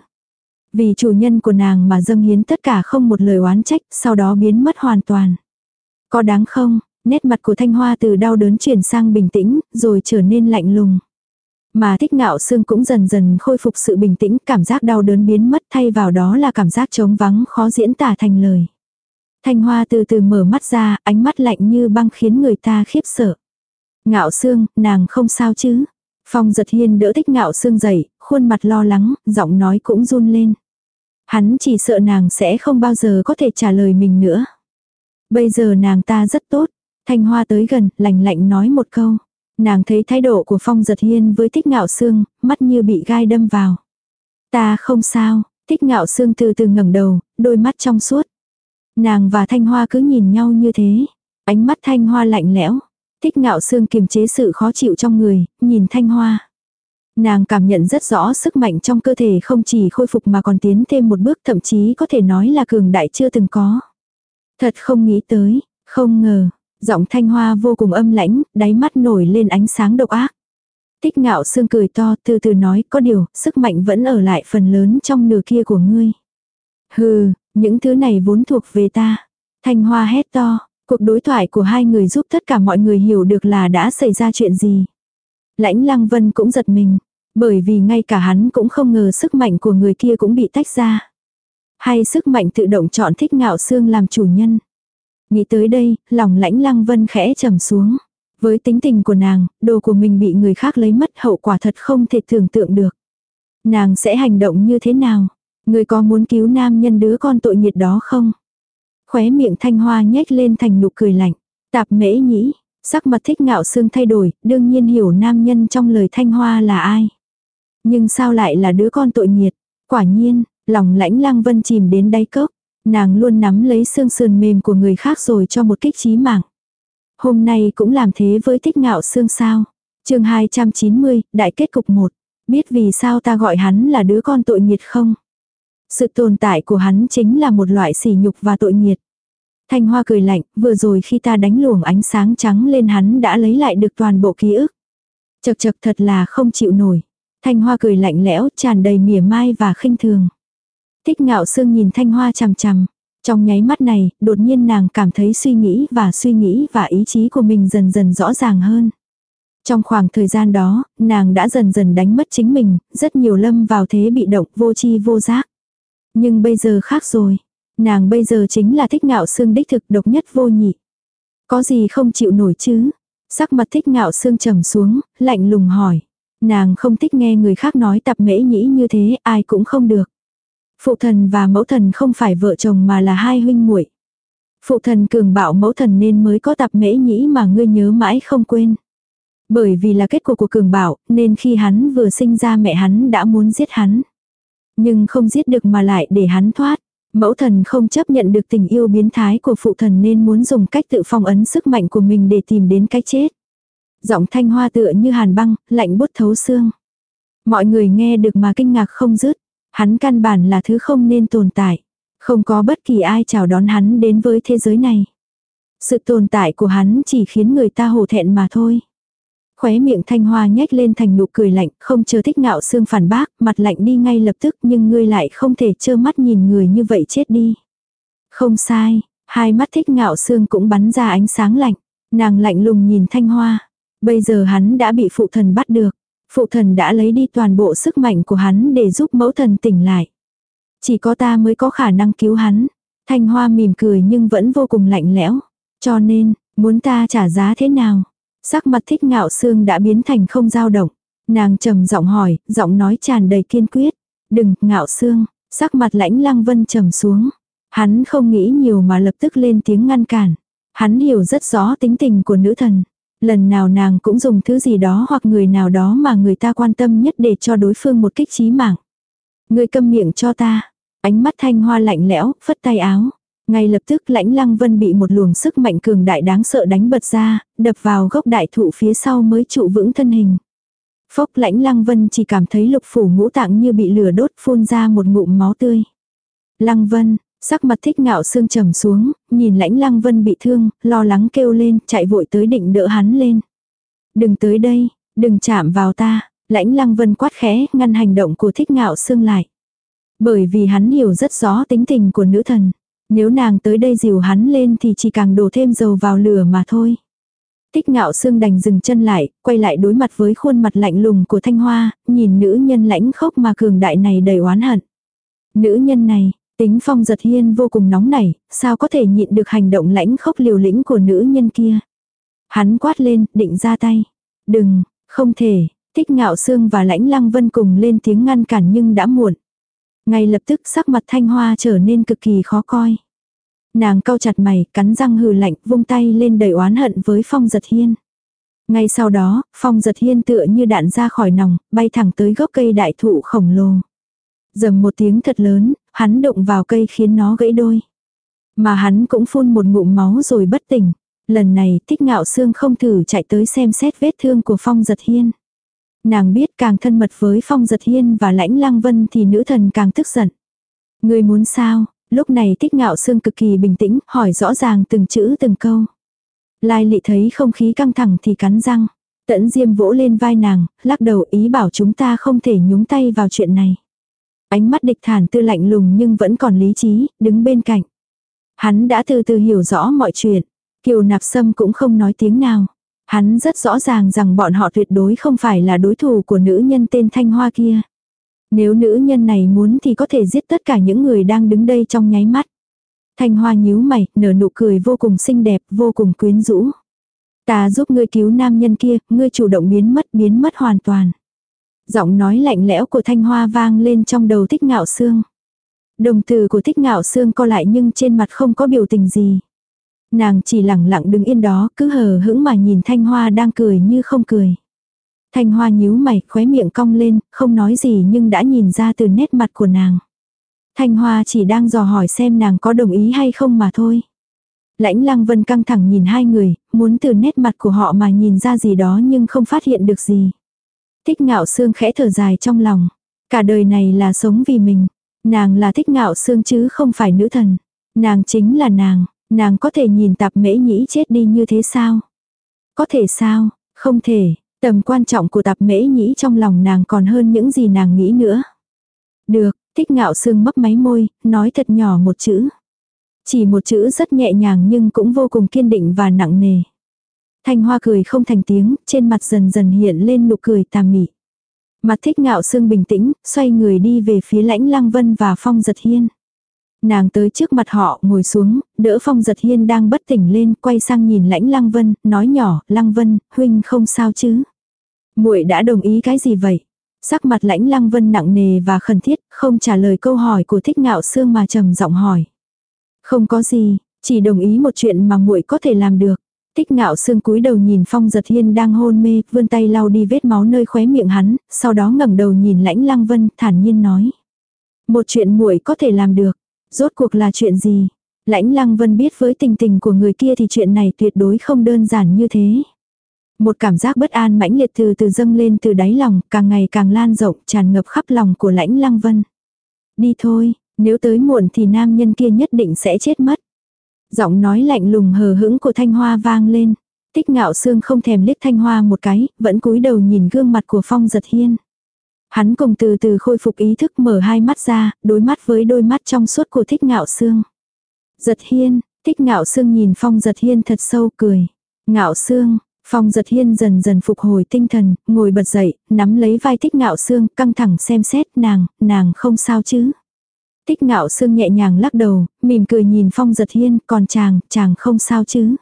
Vì chủ nhân của nàng mà dâng hiến tất cả không một lời oán trách, sau đó biến mất hoàn toàn. Có đáng không, nét mặt của thanh hoa từ đau đớn chuyển sang bình tĩnh, rồi trở nên lạnh lùng. Mà thích ngạo xương cũng dần dần khôi phục sự bình tĩnh, cảm giác đau đớn biến mất thay vào đó là cảm giác trống vắng khó diễn tả thành lời. Thanh hoa từ từ mở mắt ra, ánh mắt lạnh như băng khiến người ta khiếp sợ. Ngạo xương, nàng không sao chứ? Phong giật hiên đỡ thích ngạo xương dậy, khuôn mặt lo lắng, giọng nói cũng run lên. Hắn chỉ sợ nàng sẽ không bao giờ có thể trả lời mình nữa. Bây giờ nàng ta rất tốt. Thanh Hoa tới gần, lạnh lạnh nói một câu. Nàng thấy thái độ của Phong giật hiên với thích ngạo xương, mắt như bị gai đâm vào. Ta không sao, thích ngạo xương từ từ ngẩng đầu, đôi mắt trong suốt. Nàng và Thanh Hoa cứ nhìn nhau như thế. Ánh mắt Thanh Hoa lạnh lẽo. Thích ngạo xương kiềm chế sự khó chịu trong người, nhìn Thanh Hoa. Nàng cảm nhận rất rõ sức mạnh trong cơ thể không chỉ khôi phục mà còn tiến thêm một bước thậm chí có thể nói là cường đại chưa từng có. Thật không nghĩ tới, không ngờ, giọng thanh hoa vô cùng âm lãnh, đáy mắt nổi lên ánh sáng độc ác. Tích ngạo xương cười to từ từ nói có điều, sức mạnh vẫn ở lại phần lớn trong nửa kia của ngươi. Hừ, những thứ này vốn thuộc về ta. Thanh hoa hét to, cuộc đối thoại của hai người giúp tất cả mọi người hiểu được là đã xảy ra chuyện gì. Lãnh lăng vân cũng giật mình, bởi vì ngay cả hắn cũng không ngờ sức mạnh của người kia cũng bị tách ra. Hay sức mạnh tự động chọn thích ngạo xương làm chủ nhân. Nghĩ tới đây, lòng lãnh lăng vân khẽ trầm xuống. Với tính tình của nàng, đồ của mình bị người khác lấy mất hậu quả thật không thể tưởng tượng được. Nàng sẽ hành động như thế nào? Người có muốn cứu nam nhân đứa con tội nghiệt đó không? Khóe miệng thanh hoa nhếch lên thành nụ cười lạnh. Tạp mễ nhĩ, sắc mặt thích ngạo xương thay đổi, đương nhiên hiểu nam nhân trong lời thanh hoa là ai. Nhưng sao lại là đứa con tội nghiệt? Quả nhiên, lòng lãnh lăng vân chìm đến đáy cốc. Nàng luôn nắm lấy xương sườn mềm của người khác rồi cho một kích trí mạng. Hôm nay cũng làm thế với thích ngạo xương sao. chương 290, đại kết cục 1. Biết vì sao ta gọi hắn là đứa con tội nghiệt không? Sự tồn tại của hắn chính là một loại sỉ nhục và tội nghiệt. Thanh Hoa cười lạnh, vừa rồi khi ta đánh luồng ánh sáng trắng lên hắn đã lấy lại được toàn bộ ký ức. Chật chật thật là không chịu nổi. Thanh Hoa cười lạnh lẽo, tràn đầy mỉa mai và khinh thường. Thích ngạo sương nhìn Thanh Hoa chằm chằm. Trong nháy mắt này, đột nhiên nàng cảm thấy suy nghĩ và suy nghĩ và ý chí của mình dần dần rõ ràng hơn. Trong khoảng thời gian đó, nàng đã dần dần đánh mất chính mình, rất nhiều lâm vào thế bị động vô chi vô giác. Nhưng bây giờ khác rồi. Nàng bây giờ chính là thích ngạo xương đích thực độc nhất vô nhị. Có gì không chịu nổi chứ? Sắc mặt thích ngạo xương trầm xuống, lạnh lùng hỏi. Nàng không thích nghe người khác nói tập mễ nhĩ như thế, ai cũng không được. Phụ thần và mẫu thần không phải vợ chồng mà là hai huynh muội. Phụ thần cường bảo mẫu thần nên mới có tập mễ nhĩ mà ngươi nhớ mãi không quên. Bởi vì là kết quả của cường bảo, nên khi hắn vừa sinh ra mẹ hắn đã muốn giết hắn. Nhưng không giết được mà lại để hắn thoát. Mẫu thần không chấp nhận được tình yêu biến thái của phụ thần nên muốn dùng cách tự phong ấn sức mạnh của mình để tìm đến cái chết. Giọng thanh hoa tựa như hàn băng, lạnh bút thấu xương. Mọi người nghe được mà kinh ngạc không dứt. Hắn căn bản là thứ không nên tồn tại. Không có bất kỳ ai chào đón hắn đến với thế giới này. Sự tồn tại của hắn chỉ khiến người ta hổ thẹn mà thôi. Khóe miệng thanh hoa nhếch lên thành nụ cười lạnh, không chờ thích ngạo xương phản bác, mặt lạnh đi ngay lập tức nhưng ngươi lại không thể trơ mắt nhìn người như vậy chết đi. Không sai, hai mắt thích ngạo xương cũng bắn ra ánh sáng lạnh. Nàng lạnh lùng nhìn thanh hoa. Bây giờ hắn đã bị phụ thần bắt được. Phụ thần đã lấy đi toàn bộ sức mạnh của hắn để giúp mẫu thần tỉnh lại. Chỉ có ta mới có khả năng cứu hắn. Thanh hoa mỉm cười nhưng vẫn vô cùng lạnh lẽo. Cho nên, muốn ta trả giá thế nào? Sắc mặt thích ngạo xương đã biến thành không dao động. Nàng trầm giọng hỏi, giọng nói tràn đầy kiên quyết. Đừng, ngạo xương, sắc mặt lãnh lăng vân trầm xuống. Hắn không nghĩ nhiều mà lập tức lên tiếng ngăn cản. Hắn hiểu rất rõ tính tình của nữ thần. Lần nào nàng cũng dùng thứ gì đó hoặc người nào đó mà người ta quan tâm nhất để cho đối phương một kích trí mạng. Người câm miệng cho ta. Ánh mắt thanh hoa lạnh lẽo, phất tay áo. Ngay lập tức lãnh lăng vân bị một luồng sức mạnh cường đại đáng sợ đánh bật ra, đập vào gốc đại thụ phía sau mới trụ vững thân hình. Phốc lãnh lăng vân chỉ cảm thấy lục phủ ngũ tạng như bị lửa đốt phun ra một ngụm máu tươi. Lăng vân, sắc mặt thích ngạo xương trầm xuống, nhìn lãnh lăng vân bị thương, lo lắng kêu lên, chạy vội tới định đỡ hắn lên. Đừng tới đây, đừng chạm vào ta, lãnh lăng vân quát khẽ, ngăn hành động của thích ngạo xương lại. Bởi vì hắn hiểu rất rõ tính tình của nữ thần. Nếu nàng tới đây dìu hắn lên thì chỉ càng đổ thêm dầu vào lửa mà thôi. Tích ngạo xương đành dừng chân lại, quay lại đối mặt với khuôn mặt lạnh lùng của thanh hoa, nhìn nữ nhân lãnh khốc mà cường đại này đầy oán hận. Nữ nhân này, tính phong giật hiên vô cùng nóng nảy, sao có thể nhịn được hành động lãnh khốc liều lĩnh của nữ nhân kia. Hắn quát lên, định ra tay. Đừng, không thể, tích ngạo xương và lãnh lăng vân cùng lên tiếng ngăn cản nhưng đã muộn. Ngay lập tức sắc mặt thanh hoa trở nên cực kỳ khó coi. Nàng cau chặt mày, cắn răng hừ lạnh, vung tay lên đầy oán hận với phong giật hiên. Ngay sau đó, phong giật hiên tựa như đạn ra khỏi nòng, bay thẳng tới gốc cây đại thụ khổng lồ. Dầm một tiếng thật lớn, hắn đụng vào cây khiến nó gãy đôi. Mà hắn cũng phun một ngụm máu rồi bất tỉnh. Lần này thích ngạo xương không thử chạy tới xem xét vết thương của phong giật hiên. Nàng biết càng thân mật với phong giật hiên và lãnh lăng vân thì nữ thần càng tức giận. Người muốn sao? Lúc này thích ngạo sương cực kỳ bình tĩnh, hỏi rõ ràng từng chữ từng câu. Lai lị thấy không khí căng thẳng thì cắn răng. Tẫn diêm vỗ lên vai nàng, lắc đầu ý bảo chúng ta không thể nhúng tay vào chuyện này. Ánh mắt địch thản tư lạnh lùng nhưng vẫn còn lý trí, đứng bên cạnh. Hắn đã từ từ hiểu rõ mọi chuyện. Kiều nạp sâm cũng không nói tiếng nào. Hắn rất rõ ràng rằng bọn họ tuyệt đối không phải là đối thủ của nữ nhân tên Thanh Hoa kia. Nếu nữ nhân này muốn thì có thể giết tất cả những người đang đứng đây trong nháy mắt. Thanh Hoa nhíu mày, nở nụ cười vô cùng xinh đẹp, vô cùng quyến rũ. Ta giúp ngươi cứu nam nhân kia, ngươi chủ động biến mất, biến mất hoàn toàn. Giọng nói lạnh lẽo của Thanh Hoa vang lên trong đầu thích ngạo xương. Đồng từ của thích ngạo xương co lại nhưng trên mặt không có biểu tình gì. Nàng chỉ lẳng lặng đứng yên đó, cứ hờ hững mà nhìn Thanh Hoa đang cười như không cười. Thanh Hoa nhíu mày, khóe miệng cong lên, không nói gì nhưng đã nhìn ra từ nét mặt của nàng. Thanh Hoa chỉ đang dò hỏi xem nàng có đồng ý hay không mà thôi. Lãnh Lăng Vân căng thẳng nhìn hai người, muốn từ nét mặt của họ mà nhìn ra gì đó nhưng không phát hiện được gì. Thích ngạo xương khẽ thở dài trong lòng. Cả đời này là sống vì mình. Nàng là thích ngạo xương chứ không phải nữ thần. Nàng chính là nàng. Nàng có thể nhìn tạp mễ nhĩ chết đi như thế sao? Có thể sao? Không thể. Tầm quan trọng của tạp mễ nhĩ trong lòng nàng còn hơn những gì nàng nghĩ nữa. Được, thích ngạo sương mấp máy môi, nói thật nhỏ một chữ. Chỉ một chữ rất nhẹ nhàng nhưng cũng vô cùng kiên định và nặng nề. Thanh hoa cười không thành tiếng, trên mặt dần dần hiện lên nụ cười tà mị. Mặt thích ngạo sương bình tĩnh, xoay người đi về phía lãnh lăng vân và phong giật hiên. Nàng tới trước mặt họ, ngồi xuống, đỡ phong giật hiên đang bất tỉnh lên, quay sang nhìn lãnh lăng vân, nói nhỏ, lăng vân, huynh không sao chứ. muội đã đồng ý cái gì vậy? Sắc mặt lãnh lăng vân nặng nề và khẩn thiết, không trả lời câu hỏi của thích ngạo xương mà trầm giọng hỏi. Không có gì, chỉ đồng ý một chuyện mà muội có thể làm được. Tích ngạo xương cúi đầu nhìn phong giật hiên đang hôn mê, vươn tay lau đi vết máu nơi khóe miệng hắn, sau đó ngẩng đầu nhìn lãnh lăng vân, thản nhiên nói. Một chuyện muội có thể làm được, rốt cuộc là chuyện gì? Lãnh lăng vân biết với tình tình của người kia thì chuyện này tuyệt đối không đơn giản như thế. Một cảm giác bất an mãnh liệt từ từ dâng lên từ đáy lòng, càng ngày càng lan rộng, tràn ngập khắp lòng của lãnh lăng vân. Đi thôi, nếu tới muộn thì nam nhân kia nhất định sẽ chết mất. Giọng nói lạnh lùng hờ hững của thanh hoa vang lên. Tích ngạo xương không thèm liếc thanh hoa một cái, vẫn cúi đầu nhìn gương mặt của phong giật hiên. Hắn cùng từ từ khôi phục ý thức mở hai mắt ra, đối mắt với đôi mắt trong suốt của thích ngạo xương. Giật hiên, thích ngạo xương nhìn phong giật hiên thật sâu cười. Ngạo xương, phong giật hiên dần dần phục hồi tinh thần, ngồi bật dậy, nắm lấy vai thích ngạo xương, căng thẳng xem xét nàng, nàng không sao chứ. Tích ngạo sương nhẹ nhàng lắc đầu, mỉm cười nhìn phong giật hiên, còn chàng, chàng không sao chứ.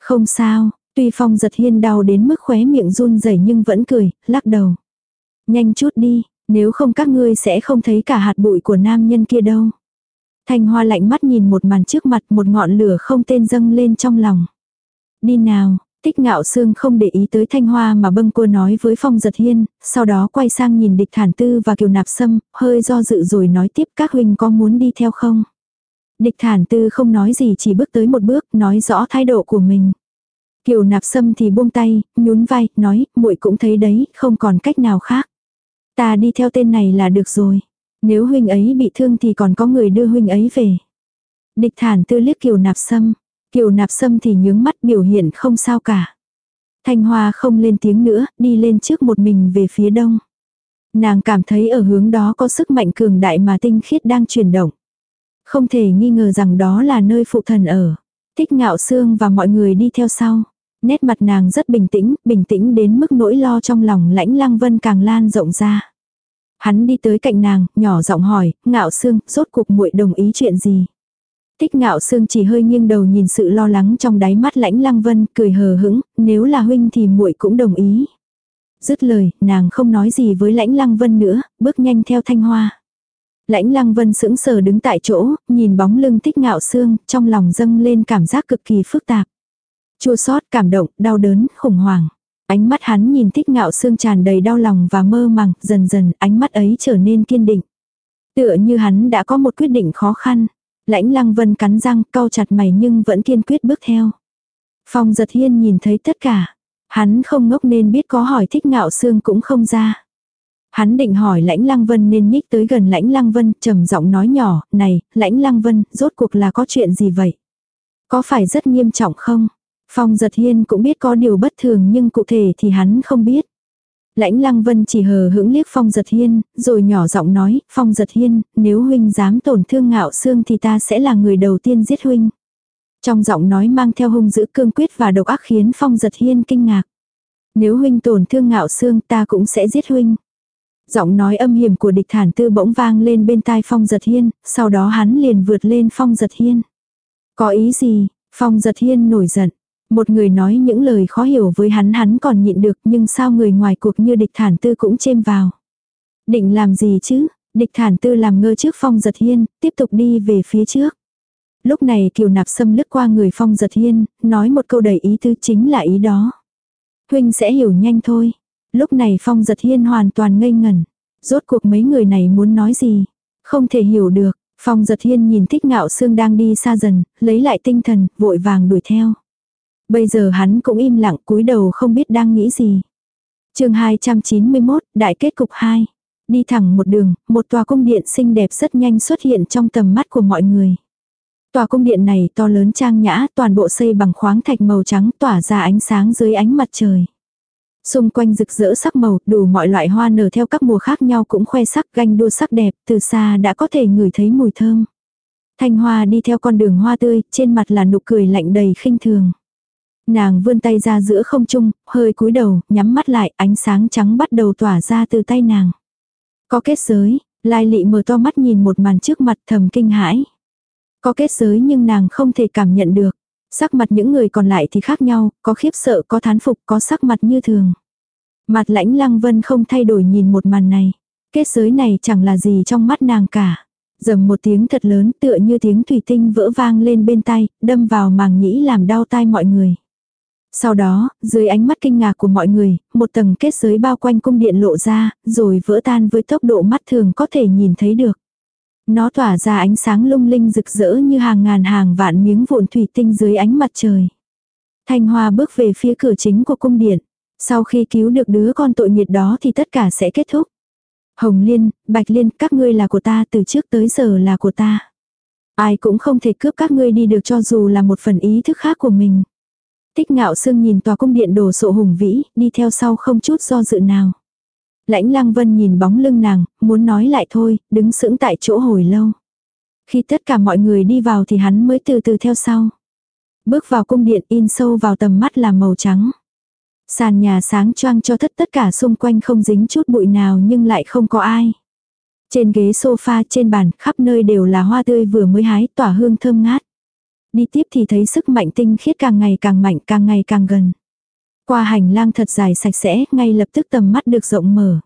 Không sao, tuy phong giật hiên đau đến mức khóe miệng run rẩy nhưng vẫn cười, lắc đầu. Nhanh chút đi, nếu không các ngươi sẽ không thấy cả hạt bụi của nam nhân kia đâu. Thanh hoa lạnh mắt nhìn một màn trước mặt một ngọn lửa không tên dâng lên trong lòng. Đi nào, Tích ngạo sương không để ý tới thanh hoa mà bâng cua nói với phong giật hiên, sau đó quay sang nhìn địch thản tư và kiều nạp sâm, hơi do dự rồi nói tiếp các huynh có muốn đi theo không. Địch thản tư không nói gì chỉ bước tới một bước, nói rõ thái độ của mình. Kiều nạp sâm thì buông tay, nhún vai, nói, muội cũng thấy đấy, không còn cách nào khác. Ta đi theo tên này là được rồi. Nếu huynh ấy bị thương thì còn có người đưa huynh ấy về. Địch thản tư liếc kiều nạp sâm. Kiều nạp sâm thì nhướng mắt biểu hiện không sao cả. Thanh Hoa không lên tiếng nữa, đi lên trước một mình về phía đông. Nàng cảm thấy ở hướng đó có sức mạnh cường đại mà tinh khiết đang chuyển động. Không thể nghi ngờ rằng đó là nơi phụ thần ở. Thích ngạo xương và mọi người đi theo sau. Nét mặt nàng rất bình tĩnh, bình tĩnh đến mức nỗi lo trong lòng lãnh lăng vân càng lan rộng ra. Hắn đi tới cạnh nàng, nhỏ giọng hỏi, ngạo xương, rốt cuộc muội đồng ý chuyện gì? Tích ngạo sương chỉ hơi nghiêng đầu nhìn sự lo lắng trong đáy mắt lãnh lăng vân, cười hờ hững, nếu là huynh thì muội cũng đồng ý. Dứt lời, nàng không nói gì với lãnh lăng vân nữa, bước nhanh theo thanh hoa. Lãnh lăng vân sững sờ đứng tại chỗ, nhìn bóng lưng tích ngạo sương, trong lòng dâng lên cảm giác cực kỳ phức tạp. Chua xót cảm động, đau đớn, khủng hoảng. Ánh mắt hắn nhìn thích ngạo xương tràn đầy đau lòng và mơ màng, dần dần ánh mắt ấy trở nên kiên định. Tựa như hắn đã có một quyết định khó khăn. Lãnh lăng vân cắn răng, cau chặt mày nhưng vẫn kiên quyết bước theo. Phong giật hiên nhìn thấy tất cả. Hắn không ngốc nên biết có hỏi thích ngạo xương cũng không ra. Hắn định hỏi lãnh lăng vân nên nhích tới gần lãnh lăng vân trầm giọng nói nhỏ, này, lãnh lăng vân, rốt cuộc là có chuyện gì vậy? Có phải rất nghiêm trọng không? Phong giật hiên cũng biết có điều bất thường nhưng cụ thể thì hắn không biết. Lãnh lăng vân chỉ hờ hững liếc phong giật hiên, rồi nhỏ giọng nói, phong giật hiên, nếu huynh dám tổn thương ngạo xương thì ta sẽ là người đầu tiên giết huynh. Trong giọng nói mang theo hung dữ cương quyết và độc ác khiến phong giật hiên kinh ngạc. Nếu huynh tổn thương ngạo xương ta cũng sẽ giết huynh. Giọng nói âm hiểm của địch thản tư bỗng vang lên bên tai phong giật hiên, sau đó hắn liền vượt lên phong giật hiên. Có ý gì? Phong giật hiên nổi giận. Một người nói những lời khó hiểu với hắn hắn còn nhịn được nhưng sao người ngoài cuộc như địch thản tư cũng chêm vào. Định làm gì chứ? Địch thản tư làm ngơ trước phong giật hiên, tiếp tục đi về phía trước. Lúc này kiều nạp sâm lướt qua người phong giật hiên, nói một câu đầy ý tư chính là ý đó. Huynh sẽ hiểu nhanh thôi. Lúc này phong giật hiên hoàn toàn ngây ngẩn. Rốt cuộc mấy người này muốn nói gì? Không thể hiểu được. Phong giật hiên nhìn thích ngạo xương đang đi xa dần, lấy lại tinh thần, vội vàng đuổi theo. Bây giờ hắn cũng im lặng cúi đầu không biết đang nghĩ gì. chương 291, Đại kết cục 2. Đi thẳng một đường, một tòa cung điện xinh đẹp rất nhanh xuất hiện trong tầm mắt của mọi người. Tòa cung điện này to lớn trang nhã, toàn bộ xây bằng khoáng thạch màu trắng tỏa ra ánh sáng dưới ánh mặt trời. Xung quanh rực rỡ sắc màu, đủ mọi loại hoa nở theo các mùa khác nhau cũng khoe sắc ganh đua sắc đẹp, từ xa đã có thể ngửi thấy mùi thơm. Thanh hoa đi theo con đường hoa tươi, trên mặt là nụ cười lạnh đầy khinh thường. Nàng vươn tay ra giữa không trung, hơi cúi đầu, nhắm mắt lại, ánh sáng trắng bắt đầu tỏa ra từ tay nàng. Có kết giới, lai lị mở to mắt nhìn một màn trước mặt thầm kinh hãi. Có kết giới nhưng nàng không thể cảm nhận được. Sắc mặt những người còn lại thì khác nhau, có khiếp sợ, có thán phục, có sắc mặt như thường. Mặt lãnh lăng vân không thay đổi nhìn một màn này. Kết giới này chẳng là gì trong mắt nàng cả. Dầm một tiếng thật lớn tựa như tiếng thủy tinh vỡ vang lên bên tay, đâm vào màng nhĩ làm đau tai mọi người. Sau đó, dưới ánh mắt kinh ngạc của mọi người, một tầng kết giới bao quanh cung điện lộ ra, rồi vỡ tan với tốc độ mắt thường có thể nhìn thấy được. Nó tỏa ra ánh sáng lung linh rực rỡ như hàng ngàn hàng vạn miếng vụn thủy tinh dưới ánh mặt trời. Thanh Hoa bước về phía cửa chính của cung điện. Sau khi cứu được đứa con tội nghiệt đó thì tất cả sẽ kết thúc. Hồng Liên, Bạch Liên, các ngươi là của ta từ trước tới giờ là của ta. Ai cũng không thể cướp các ngươi đi được cho dù là một phần ý thức khác của mình. Tích ngạo sương nhìn tòa cung điện đồ sộ hùng vĩ, đi theo sau không chút do dự nào. Lãnh lăng vân nhìn bóng lưng nàng, muốn nói lại thôi, đứng sững tại chỗ hồi lâu. Khi tất cả mọi người đi vào thì hắn mới từ từ theo sau. Bước vào cung điện in sâu vào tầm mắt là màu trắng. Sàn nhà sáng choang cho tất tất cả xung quanh không dính chút bụi nào nhưng lại không có ai. Trên ghế sofa trên bàn khắp nơi đều là hoa tươi vừa mới hái tỏa hương thơm ngát. Đi tiếp thì thấy sức mạnh tinh khiết càng ngày càng mạnh càng ngày càng gần. Qua hành lang thật dài sạch sẽ, ngay lập tức tầm mắt được rộng mở.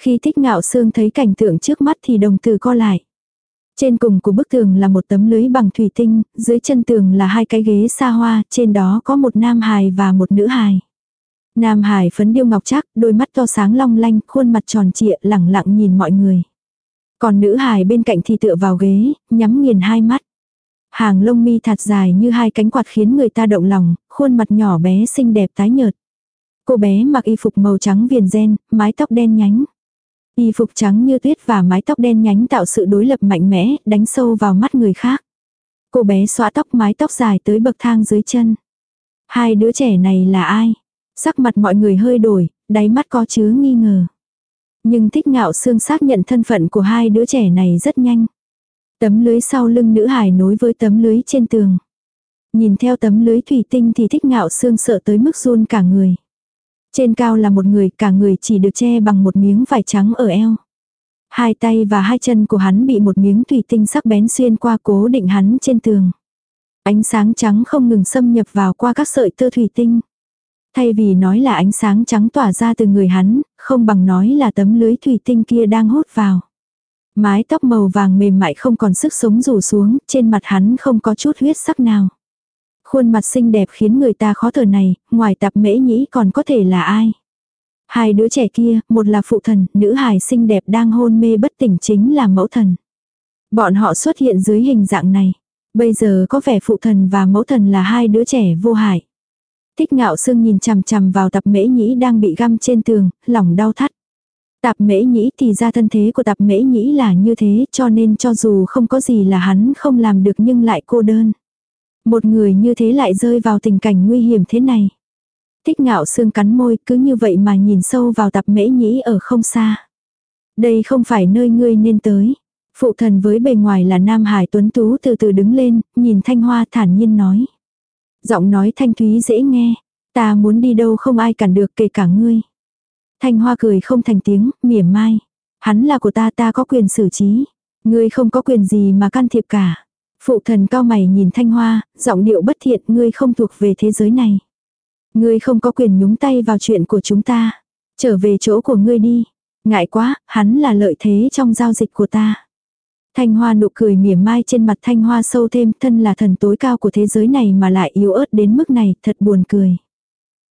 Khi thích ngạo sương thấy cảnh tượng trước mắt thì đồng tử co lại. Trên cùng của bức tường là một tấm lưới bằng thủy tinh, dưới chân tường là hai cái ghế xa hoa, trên đó có một nam hài và một nữ hài. Nam hài phấn điêu ngọc chắc, đôi mắt to sáng long lanh, khuôn mặt tròn trịa, lẳng lặng nhìn mọi người. Còn nữ hài bên cạnh thì tựa vào ghế, nhắm nghiền hai mắt. Hàng lông mi thật dài như hai cánh quạt khiến người ta động lòng, khuôn mặt nhỏ bé xinh đẹp tái nhợt. Cô bé mặc y phục màu trắng viền ren, mái tóc đen nhánh. Y phục trắng như tuyết và mái tóc đen nhánh tạo sự đối lập mạnh mẽ, đánh sâu vào mắt người khác. Cô bé xõa tóc mái tóc dài tới bậc thang dưới chân. Hai đứa trẻ này là ai? Sắc mặt mọi người hơi đổi, đáy mắt có chứa nghi ngờ. Nhưng thích ngạo xương xác nhận thân phận của hai đứa trẻ này rất nhanh. Tấm lưới sau lưng nữ hải nối với tấm lưới trên tường. Nhìn theo tấm lưới thủy tinh thì thích ngạo xương sợ tới mức run cả người. Trên cao là một người, cả người chỉ được che bằng một miếng vải trắng ở eo. Hai tay và hai chân của hắn bị một miếng thủy tinh sắc bén xuyên qua cố định hắn trên tường. Ánh sáng trắng không ngừng xâm nhập vào qua các sợi tơ thủy tinh. Thay vì nói là ánh sáng trắng tỏa ra từ người hắn, không bằng nói là tấm lưới thủy tinh kia đang hút vào. Mái tóc màu vàng mềm mại không còn sức sống rủ xuống, trên mặt hắn không có chút huyết sắc nào. Khuôn mặt xinh đẹp khiến người ta khó thở này, ngoài tập mễ nhĩ còn có thể là ai? Hai đứa trẻ kia, một là phụ thần, nữ hài xinh đẹp đang hôn mê bất tỉnh chính là mẫu thần. Bọn họ xuất hiện dưới hình dạng này. Bây giờ có vẻ phụ thần và mẫu thần là hai đứa trẻ vô hại. Thích ngạo sương nhìn chằm chằm vào tập mễ nhĩ đang bị găm trên tường, lòng đau thắt. Tạp mễ nhĩ thì ra thân thế của tạp mễ nhĩ là như thế cho nên cho dù không có gì là hắn không làm được nhưng lại cô đơn. Một người như thế lại rơi vào tình cảnh nguy hiểm thế này. Thích ngạo xương cắn môi cứ như vậy mà nhìn sâu vào tạp mễ nhĩ ở không xa. Đây không phải nơi ngươi nên tới. Phụ thần với bề ngoài là Nam Hải Tuấn Tú từ từ đứng lên, nhìn Thanh Hoa thản nhiên nói. Giọng nói thanh thúy dễ nghe. Ta muốn đi đâu không ai cản được kể cả ngươi. Thanh Hoa cười không thành tiếng, mỉa mai. Hắn là của ta ta có quyền xử trí. Ngươi không có quyền gì mà can thiệp cả. Phụ thần cao mày nhìn Thanh Hoa, giọng điệu bất thiện ngươi không thuộc về thế giới này. Ngươi không có quyền nhúng tay vào chuyện của chúng ta. Trở về chỗ của ngươi đi. Ngại quá, hắn là lợi thế trong giao dịch của ta. Thanh Hoa nụ cười mỉa mai trên mặt Thanh Hoa sâu thêm thân là thần tối cao của thế giới này mà lại yếu ớt đến mức này, thật buồn cười.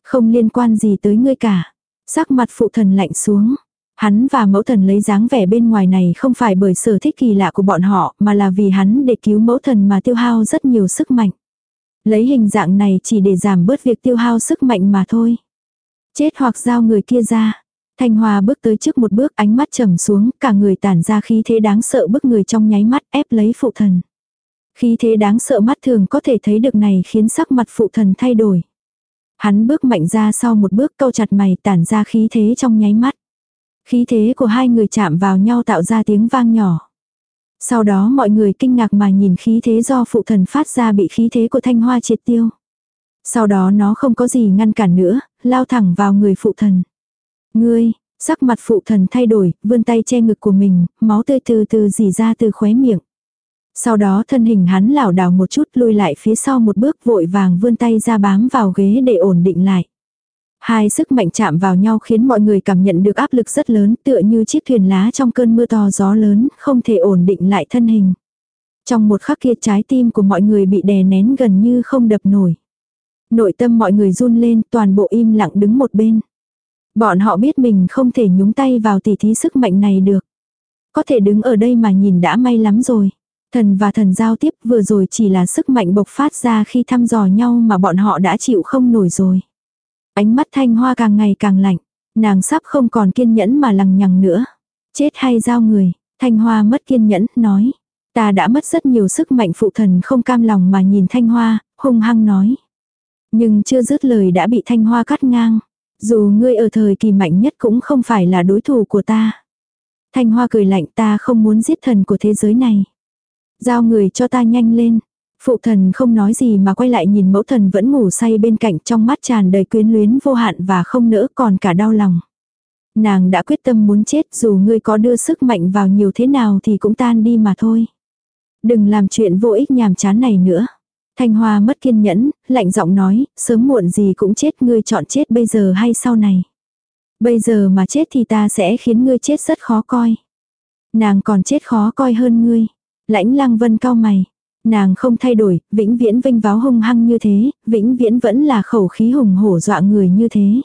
Không liên quan gì tới ngươi cả. Sắc mặt phụ thần lạnh xuống. Hắn và mẫu thần lấy dáng vẻ bên ngoài này không phải bởi sở thích kỳ lạ của bọn họ mà là vì hắn để cứu mẫu thần mà tiêu hao rất nhiều sức mạnh. Lấy hình dạng này chỉ để giảm bớt việc tiêu hao sức mạnh mà thôi. Chết hoặc giao người kia ra. Thanh Hoa bước tới trước một bước ánh mắt trầm xuống, cả người tản ra khí thế đáng sợ bức người trong nháy mắt ép lấy phụ thần. Khí thế đáng sợ mắt thường có thể thấy được này khiến sắc mặt phụ thần thay đổi. Hắn bước mạnh ra sau một bước câu chặt mày tản ra khí thế trong nháy mắt. Khí thế của hai người chạm vào nhau tạo ra tiếng vang nhỏ. Sau đó mọi người kinh ngạc mà nhìn khí thế do phụ thần phát ra bị khí thế của thanh hoa triệt tiêu. Sau đó nó không có gì ngăn cản nữa, lao thẳng vào người phụ thần. Ngươi, sắc mặt phụ thần thay đổi, vươn tay che ngực của mình, máu tươi từ từ dì ra từ khóe miệng. Sau đó thân hình hắn lảo đảo một chút lùi lại phía sau một bước vội vàng vươn tay ra bám vào ghế để ổn định lại. Hai sức mạnh chạm vào nhau khiến mọi người cảm nhận được áp lực rất lớn tựa như chiếc thuyền lá trong cơn mưa to gió lớn, không thể ổn định lại thân hình. Trong một khắc kia trái tim của mọi người bị đè nén gần như không đập nổi. Nội tâm mọi người run lên toàn bộ im lặng đứng một bên. Bọn họ biết mình không thể nhúng tay vào tỉ thí sức mạnh này được. Có thể đứng ở đây mà nhìn đã may lắm rồi. Thần và thần giao tiếp vừa rồi chỉ là sức mạnh bộc phát ra khi thăm dò nhau mà bọn họ đã chịu không nổi rồi. Ánh mắt thanh hoa càng ngày càng lạnh. Nàng sắp không còn kiên nhẫn mà lằng nhằng nữa. Chết hay giao người, thanh hoa mất kiên nhẫn, nói. Ta đã mất rất nhiều sức mạnh phụ thần không cam lòng mà nhìn thanh hoa, hung hăng nói. Nhưng chưa dứt lời đã bị thanh hoa cắt ngang. Dù ngươi ở thời kỳ mạnh nhất cũng không phải là đối thủ của ta. Thanh hoa cười lạnh ta không muốn giết thần của thế giới này. Giao người cho ta nhanh lên. Phụ thần không nói gì mà quay lại nhìn mẫu thần vẫn ngủ say bên cạnh trong mắt tràn đầy quyến luyến vô hạn và không nỡ còn cả đau lòng. Nàng đã quyết tâm muốn chết dù ngươi có đưa sức mạnh vào nhiều thế nào thì cũng tan đi mà thôi. Đừng làm chuyện vô ích nhàm chán này nữa. Thanh Hoa mất kiên nhẫn, lạnh giọng nói, sớm muộn gì cũng chết ngươi chọn chết bây giờ hay sau này. Bây giờ mà chết thì ta sẽ khiến ngươi chết rất khó coi. Nàng còn chết khó coi hơn ngươi. Lãnh lăng vân cao mày. Nàng không thay đổi, vĩnh viễn vinh váo hung hăng như thế, vĩnh viễn vẫn là khẩu khí hùng hổ dọa người như thế.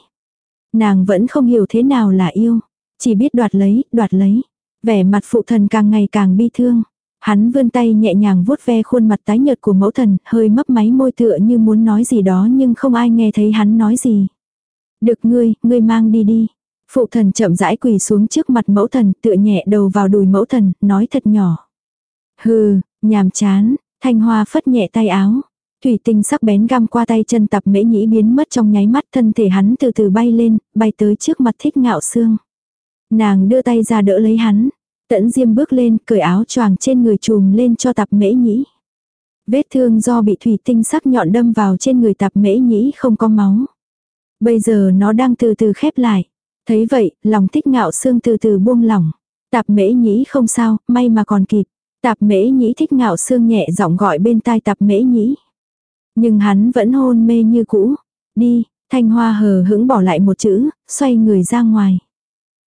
Nàng vẫn không hiểu thế nào là yêu. Chỉ biết đoạt lấy, đoạt lấy. Vẻ mặt phụ thần càng ngày càng bi thương. Hắn vươn tay nhẹ nhàng vuốt ve khuôn mặt tái nhợt của mẫu thần, hơi mấp máy môi tựa như muốn nói gì đó nhưng không ai nghe thấy hắn nói gì. Được ngươi, ngươi mang đi đi. Phụ thần chậm rãi quỳ xuống trước mặt mẫu thần, tựa nhẹ đầu vào đùi mẫu thần, nói thật nhỏ. Hừ, nhàm chán, thanh hoa phất nhẹ tay áo. Thủy tinh sắc bén găm qua tay chân tập mễ nhĩ biến mất trong nháy mắt thân thể hắn từ từ bay lên, bay tới trước mặt thích ngạo xương. Nàng đưa tay ra đỡ lấy hắn. Tẫn diêm bước lên, cởi áo choàng trên người trùm lên cho tập mễ nhĩ. Vết thương do bị thủy tinh sắc nhọn đâm vào trên người tập mễ nhĩ không có máu. Bây giờ nó đang từ từ khép lại. Thấy vậy, lòng thích ngạo xương từ từ buông lỏng. Tạp mễ nhĩ không sao, may mà còn kịp. Tạp mễ nhĩ thích ngạo xương nhẹ giọng gọi bên tai tạp mễ nhĩ. Nhưng hắn vẫn hôn mê như cũ. Đi, thanh hoa hờ hững bỏ lại một chữ, xoay người ra ngoài.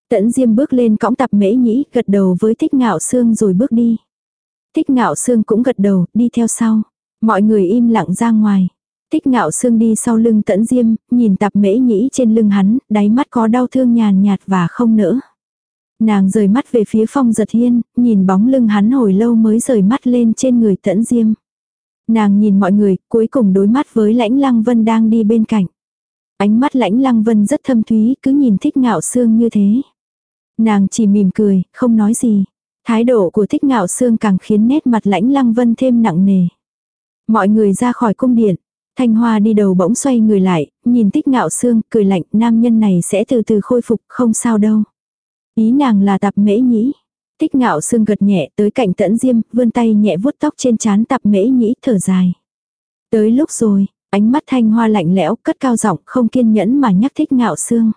Tẫn diêm bước lên cõng tạp mễ nhĩ, gật đầu với thích ngạo xương rồi bước đi. Thích ngạo xương cũng gật đầu, đi theo sau. Mọi người im lặng ra ngoài. thích ngạo xương đi sau lưng tẫn diêm, nhìn tập mễ nhĩ trên lưng hắn, đáy mắt có đau thương nhàn nhạt và không nỡ. Nàng rời mắt về phía phong giật hiên, nhìn bóng lưng hắn hồi lâu mới rời mắt lên trên người tẫn diêm. Nàng nhìn mọi người, cuối cùng đối mắt với lãnh lăng vân đang đi bên cạnh. Ánh mắt lãnh lăng vân rất thâm thúy, cứ nhìn thích ngạo xương như thế. Nàng chỉ mỉm cười, không nói gì. Thái độ của thích ngạo xương càng khiến nét mặt lãnh lăng vân thêm nặng nề. Mọi người ra khỏi cung điện. Thanh Hoa đi đầu bỗng xoay người lại, nhìn tích ngạo xương, cười lạnh, nam nhân này sẽ từ từ khôi phục, không sao đâu. Ý nàng là tạp mễ nhĩ. Tích ngạo xương gật nhẹ tới cạnh tẫn diêm, vươn tay nhẹ vuốt tóc trên trán tạp mễ nhĩ thở dài. Tới lúc rồi, ánh mắt thanh hoa lạnh lẽo, cất cao giọng không kiên nhẫn mà nhắc thích ngạo xương.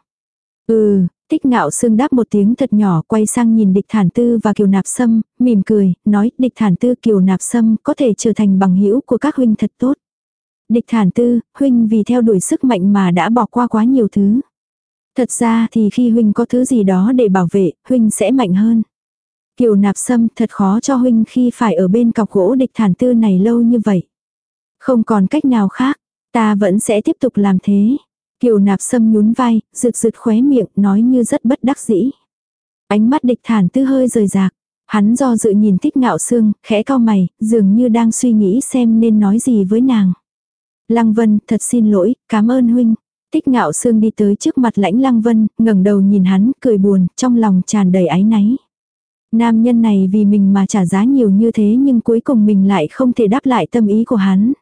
Ừ, thích ngạo xương đáp một tiếng thật nhỏ quay sang nhìn địch thản tư và kiều nạp sâm, mỉm cười, nói địch thản tư kiều nạp sâm có thể trở thành bằng hữu của các huynh thật tốt. Địch thản tư, huynh vì theo đuổi sức mạnh mà đã bỏ qua quá nhiều thứ. Thật ra thì khi huynh có thứ gì đó để bảo vệ, huynh sẽ mạnh hơn. Kiều nạp sâm thật khó cho huynh khi phải ở bên cọc gỗ địch thản tư này lâu như vậy. Không còn cách nào khác, ta vẫn sẽ tiếp tục làm thế. Kiều nạp sâm nhún vai, rực rực khóe miệng, nói như rất bất đắc dĩ. Ánh mắt địch thản tư hơi rời rạc. Hắn do dự nhìn thích ngạo xương, khẽ cao mày, dường như đang suy nghĩ xem nên nói gì với nàng. Lăng Vân, thật xin lỗi, cảm ơn huynh. Tích ngạo xương đi tới trước mặt lãnh Lăng Vân, ngẩng đầu nhìn hắn, cười buồn, trong lòng tràn đầy áy náy. Nam nhân này vì mình mà trả giá nhiều như thế nhưng cuối cùng mình lại không thể đáp lại tâm ý của hắn.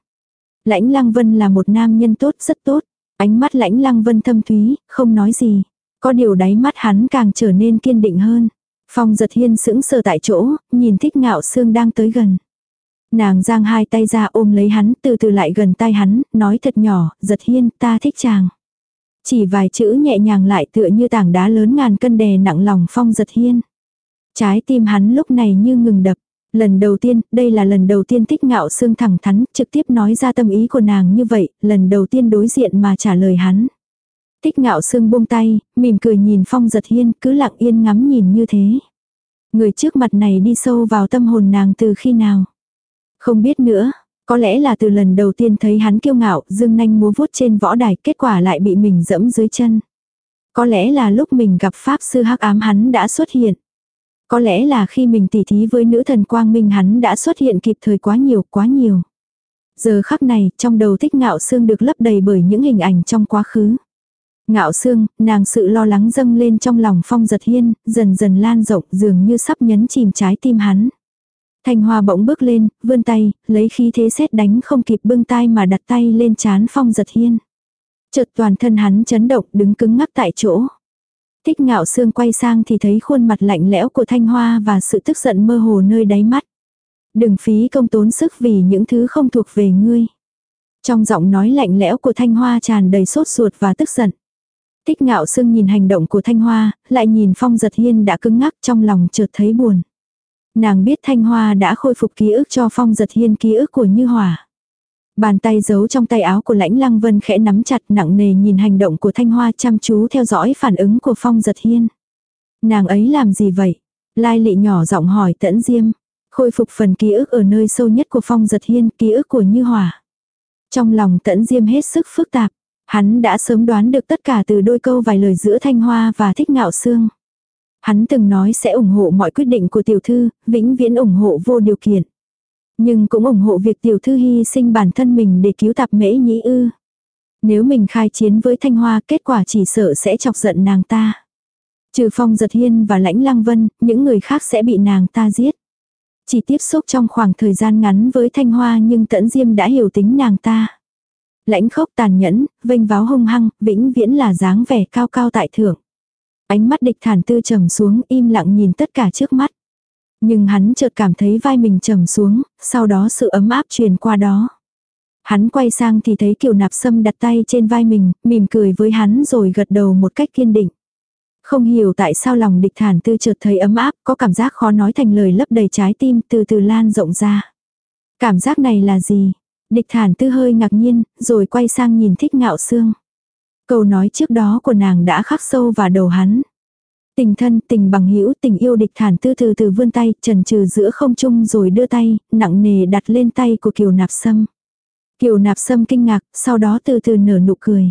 Lãnh Lăng Vân là một nam nhân tốt, rất tốt. Ánh mắt lãnh Lăng Vân thâm thúy, không nói gì. Có điều đáy mắt hắn càng trở nên kiên định hơn. Phong giật hiên sững sờ tại chỗ, nhìn thích ngạo xương đang tới gần. Nàng giang hai tay ra ôm lấy hắn, từ từ lại gần tay hắn, nói thật nhỏ, giật hiên, ta thích chàng. Chỉ vài chữ nhẹ nhàng lại tựa như tảng đá lớn ngàn cân đè nặng lòng phong giật hiên. Trái tim hắn lúc này như ngừng đập. Lần đầu tiên, đây là lần đầu tiên thích ngạo xương thẳng thắn, trực tiếp nói ra tâm ý của nàng như vậy, lần đầu tiên đối diện mà trả lời hắn. Tích ngạo xương buông tay, mỉm cười nhìn phong giật hiên, cứ lặng yên ngắm nhìn như thế. Người trước mặt này đi sâu vào tâm hồn nàng từ khi nào. Không biết nữa, có lẽ là từ lần đầu tiên thấy hắn kiêu ngạo, dương nanh múa vuốt trên võ đài, kết quả lại bị mình dẫm dưới chân. Có lẽ là lúc mình gặp pháp sư hắc ám hắn đã xuất hiện. Có lẽ là khi mình tỉ thí với nữ thần quang minh hắn đã xuất hiện kịp thời quá nhiều, quá nhiều. Giờ khắc này, trong đầu thích ngạo xương được lấp đầy bởi những hình ảnh trong quá khứ. Ngạo xương, nàng sự lo lắng dâng lên trong lòng phong giật hiên, dần dần lan rộng dường như sắp nhấn chìm trái tim hắn. Thanh Hoa bỗng bước lên, vươn tay, lấy khí thế xét đánh không kịp bưng tay mà đặt tay lên chán Phong giật hiên. Chợt toàn thân hắn chấn động đứng cứng ngắc tại chỗ. Thích ngạo xương quay sang thì thấy khuôn mặt lạnh lẽo của Thanh Hoa và sự tức giận mơ hồ nơi đáy mắt. Đừng phí công tốn sức vì những thứ không thuộc về ngươi. Trong giọng nói lạnh lẽo của Thanh Hoa tràn đầy sốt ruột và tức giận. Thích ngạo sương nhìn hành động của Thanh Hoa, lại nhìn Phong giật hiên đã cứng ngắc trong lòng chợt thấy buồn. Nàng biết Thanh Hoa đã khôi phục ký ức cho Phong giật hiên ký ức của Như Hỏa. Bàn tay giấu trong tay áo của lãnh lăng vân khẽ nắm chặt nặng nề nhìn hành động của Thanh Hoa chăm chú theo dõi phản ứng của Phong giật hiên. Nàng ấy làm gì vậy? Lai lị nhỏ giọng hỏi tẫn diêm. Khôi phục phần ký ức ở nơi sâu nhất của Phong giật hiên, ký ức của Như Hỏa. Trong lòng tẫn diêm hết sức phức tạp. Hắn đã sớm đoán được tất cả từ đôi câu vài lời giữa Thanh Hoa và Thích Ngạo Sương. Hắn từng nói sẽ ủng hộ mọi quyết định của tiểu thư, vĩnh viễn ủng hộ vô điều kiện. Nhưng cũng ủng hộ việc tiểu thư hy sinh bản thân mình để cứu tạp mễ nhĩ ư. Nếu mình khai chiến với Thanh Hoa kết quả chỉ sợ sẽ chọc giận nàng ta. Trừ phong giật hiên và lãnh lăng vân, những người khác sẽ bị nàng ta giết. Chỉ tiếp xúc trong khoảng thời gian ngắn với Thanh Hoa nhưng tẫn diêm đã hiểu tính nàng ta. Lãnh khốc tàn nhẫn, vênh váo hung hăng, vĩnh viễn là dáng vẻ cao cao tại thượng. Ánh mắt địch thản tư trầm xuống im lặng nhìn tất cả trước mắt. Nhưng hắn chợt cảm thấy vai mình trầm xuống, sau đó sự ấm áp truyền qua đó. Hắn quay sang thì thấy kiều nạp sâm đặt tay trên vai mình, mỉm cười với hắn rồi gật đầu một cách kiên định. Không hiểu tại sao lòng địch thản tư chợt thấy ấm áp, có cảm giác khó nói thành lời lấp đầy trái tim từ từ lan rộng ra. Cảm giác này là gì? Địch thản tư hơi ngạc nhiên, rồi quay sang nhìn thích ngạo xương. Câu nói trước đó của nàng đã khắc sâu vào đầu hắn. Tình thân, tình bằng hữu, tình yêu địch thản tư từ từ vươn tay, trần trừ giữa không trung rồi đưa tay, nặng nề đặt lên tay của kiều nạp sâm. Kiều nạp sâm kinh ngạc, sau đó từ từ nở nụ cười.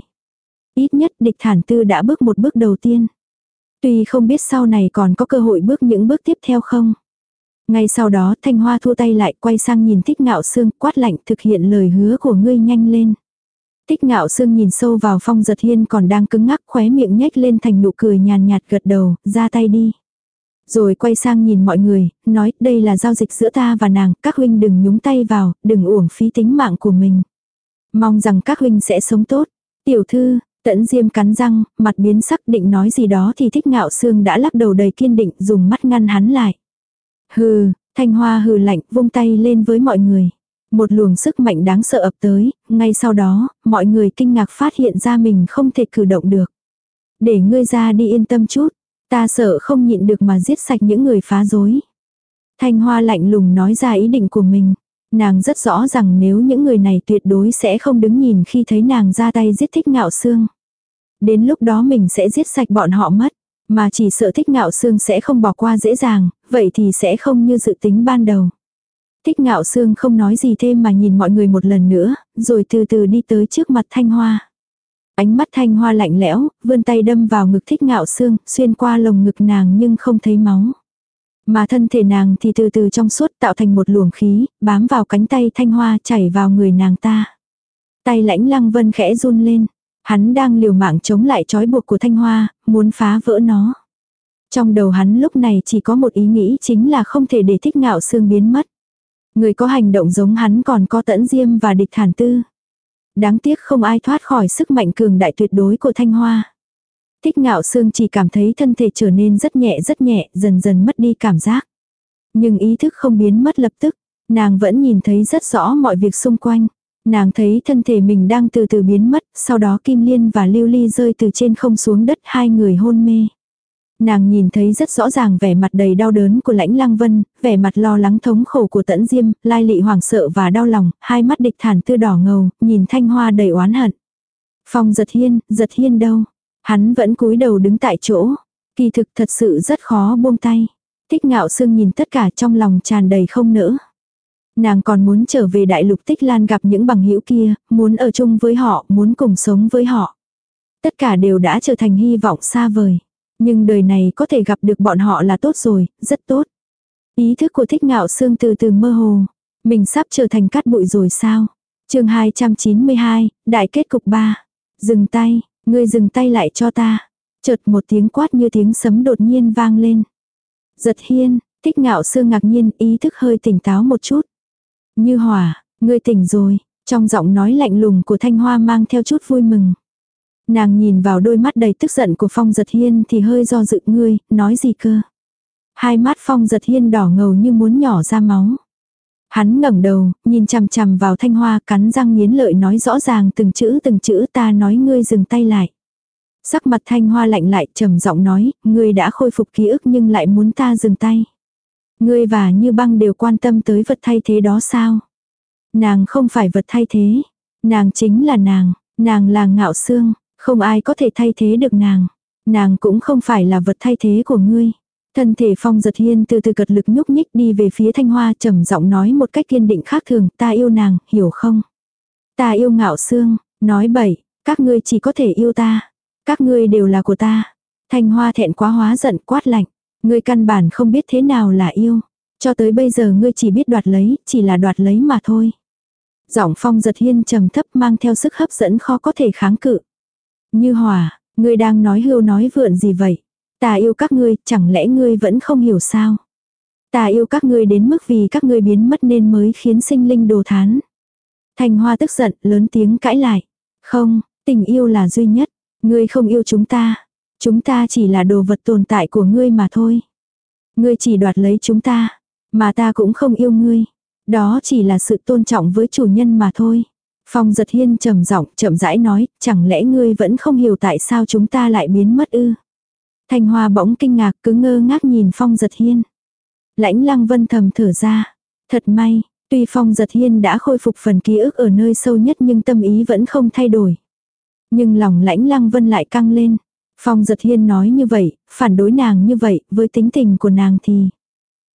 Ít nhất địch thản tư đã bước một bước đầu tiên. Tuy không biết sau này còn có cơ hội bước những bước tiếp theo không. Ngay sau đó Thanh Hoa thua tay lại quay sang nhìn Thích Ngạo xương quát lạnh thực hiện lời hứa của ngươi nhanh lên. Thích Ngạo Sương nhìn sâu vào phong giật hiên còn đang cứng ngắc khóe miệng nhếch lên thành nụ cười nhàn nhạt gật đầu, ra tay đi. Rồi quay sang nhìn mọi người, nói đây là giao dịch giữa ta và nàng, các huynh đừng nhúng tay vào, đừng uổng phí tính mạng của mình. Mong rằng các huynh sẽ sống tốt. Tiểu thư, tẫn diêm cắn răng, mặt biến sắc định nói gì đó thì thích ngạo xương đã lắc đầu đầy kiên định dùng mắt ngăn hắn lại. Hừ, thanh hoa hừ lạnh vung tay lên với mọi người. Một luồng sức mạnh đáng sợ ập tới, ngay sau đó, mọi người kinh ngạc phát hiện ra mình không thể cử động được. Để ngươi ra đi yên tâm chút, Ta sợ không nhịn được mà giết sạch những người phá rối. Thanh Hoa lạnh lùng nói ra ý định của mình. Nàng rất rõ rằng nếu những người này tuyệt đối sẽ không đứng nhìn khi thấy nàng ra tay giết thích ngạo xương. Đến lúc đó mình sẽ giết sạch bọn họ mất. Mà chỉ sợ thích ngạo xương sẽ không bỏ qua dễ dàng, vậy thì sẽ không như dự tính ban đầu. Thích ngạo xương không nói gì thêm mà nhìn mọi người một lần nữa, rồi từ từ đi tới trước mặt thanh hoa. Ánh mắt thanh hoa lạnh lẽo, vươn tay đâm vào ngực thích ngạo xương, xuyên qua lồng ngực nàng nhưng không thấy máu. Mà thân thể nàng thì từ từ trong suốt tạo thành một luồng khí, bám vào cánh tay thanh hoa chảy vào người nàng ta. Tay lãnh lăng vân khẽ run lên. Hắn đang liều mạng chống lại trói buộc của thanh hoa, muốn phá vỡ nó. Trong đầu hắn lúc này chỉ có một ý nghĩ chính là không thể để thích ngạo xương biến mất. Người có hành động giống hắn còn có tẫn diêm và địch thản tư. Đáng tiếc không ai thoát khỏi sức mạnh cường đại tuyệt đối của thanh hoa. Thích ngạo sương chỉ cảm thấy thân thể trở nên rất nhẹ rất nhẹ, dần dần mất đi cảm giác. Nhưng ý thức không biến mất lập tức, nàng vẫn nhìn thấy rất rõ mọi việc xung quanh. Nàng thấy thân thể mình đang từ từ biến mất, sau đó Kim Liên và Lưu Ly rơi từ trên không xuống đất hai người hôn mê. Nàng nhìn thấy rất rõ ràng vẻ mặt đầy đau đớn của lãnh lăng vân, vẻ mặt lo lắng thống khổ của tẫn diêm, lai lị hoảng sợ và đau lòng, hai mắt địch thản tư đỏ ngầu, nhìn thanh hoa đầy oán hận. Phong giật hiên, giật hiên đâu? Hắn vẫn cúi đầu đứng tại chỗ. Kỳ thực thật sự rất khó buông tay. Thích ngạo sương nhìn tất cả trong lòng tràn đầy không nỡ. Nàng còn muốn trở về đại lục tích lan gặp những bằng hữu kia, muốn ở chung với họ, muốn cùng sống với họ. Tất cả đều đã trở thành hy vọng xa vời. Nhưng đời này có thể gặp được bọn họ là tốt rồi, rất tốt. Ý thức của thích ngạo xương từ từ mơ hồ. Mình sắp trở thành cát bụi rồi sao? chương 292, đại kết cục 3. Dừng tay, ngươi dừng tay lại cho ta. Chợt một tiếng quát như tiếng sấm đột nhiên vang lên. Giật hiên, thích ngạo xương ngạc nhiên ý thức hơi tỉnh táo một chút. Như hỏa, ngươi tỉnh rồi, trong giọng nói lạnh lùng của thanh hoa mang theo chút vui mừng. Nàng nhìn vào đôi mắt đầy tức giận của Phong Giật Hiên thì hơi do dự ngươi, nói gì cơ. Hai mắt Phong Giật Hiên đỏ ngầu như muốn nhỏ ra máu. Hắn ngẩng đầu, nhìn chằm chằm vào thanh hoa cắn răng nghiến lợi nói rõ ràng từng chữ từng chữ ta nói ngươi dừng tay lại. Sắc mặt thanh hoa lạnh lại trầm giọng nói, ngươi đã khôi phục ký ức nhưng lại muốn ta dừng tay. Ngươi và như băng đều quan tâm tới vật thay thế đó sao? Nàng không phải vật thay thế. Nàng chính là nàng, nàng là ngạo xương, không ai có thể thay thế được nàng. Nàng cũng không phải là vật thay thế của ngươi. Thân thể phong giật hiên từ từ cật lực nhúc nhích đi về phía thanh hoa trầm giọng nói một cách kiên định khác thường, ta yêu nàng, hiểu không? Ta yêu ngạo xương, nói bậy, các ngươi chỉ có thể yêu ta. Các ngươi đều là của ta. Thanh hoa thẹn quá hóa giận quát lạnh. Ngươi căn bản không biết thế nào là yêu. Cho tới bây giờ ngươi chỉ biết đoạt lấy, chỉ là đoạt lấy mà thôi. Giọng phong giật hiên trầm thấp mang theo sức hấp dẫn khó có thể kháng cự. Như hòa, ngươi đang nói hưu nói vượn gì vậy? Ta yêu các ngươi, chẳng lẽ ngươi vẫn không hiểu sao? Ta yêu các ngươi đến mức vì các ngươi biến mất nên mới khiến sinh linh đồ thán. Thành hoa tức giận, lớn tiếng cãi lại. Không, tình yêu là duy nhất. Ngươi không yêu chúng ta. Chúng ta chỉ là đồ vật tồn tại của ngươi mà thôi. Ngươi chỉ đoạt lấy chúng ta. Mà ta cũng không yêu ngươi. Đó chỉ là sự tôn trọng với chủ nhân mà thôi. Phong giật hiên trầm giọng chậm rãi nói, chẳng lẽ ngươi vẫn không hiểu tại sao chúng ta lại biến mất ư? Thanh hoa bỗng kinh ngạc cứ ngơ ngác nhìn phong giật hiên. Lãnh lăng vân thầm thở ra. Thật may, tuy phong giật hiên đã khôi phục phần ký ức ở nơi sâu nhất nhưng tâm ý vẫn không thay đổi. Nhưng lòng lãnh lăng vân lại căng lên. Phong giật hiên nói như vậy, phản đối nàng như vậy, với tính tình của nàng thì.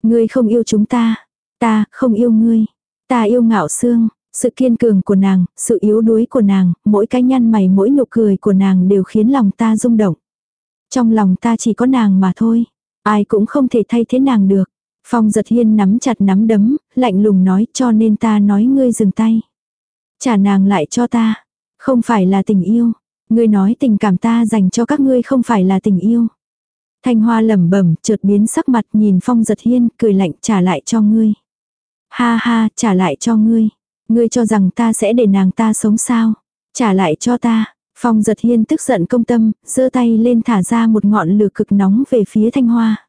Ngươi không yêu chúng ta, ta không yêu ngươi, ta yêu ngạo xương, sự kiên cường của nàng, sự yếu đuối của nàng, mỗi cái nhăn mày mỗi nụ cười của nàng đều khiến lòng ta rung động. Trong lòng ta chỉ có nàng mà thôi. Ai cũng không thể thay thế nàng được. Phong giật hiên nắm chặt nắm đấm, lạnh lùng nói cho nên ta nói ngươi dừng tay. Trả nàng lại cho ta. Không phải là tình yêu. Ngươi nói tình cảm ta dành cho các ngươi không phải là tình yêu. Thanh hoa lẩm bẩm chợt biến sắc mặt nhìn phong giật hiên cười lạnh trả lại cho ngươi. Ha ha trả lại cho ngươi. Ngươi cho rằng ta sẽ để nàng ta sống sao. Trả lại cho ta. Phong giật hiên tức giận công tâm, giơ tay lên thả ra một ngọn lửa cực nóng về phía thanh hoa.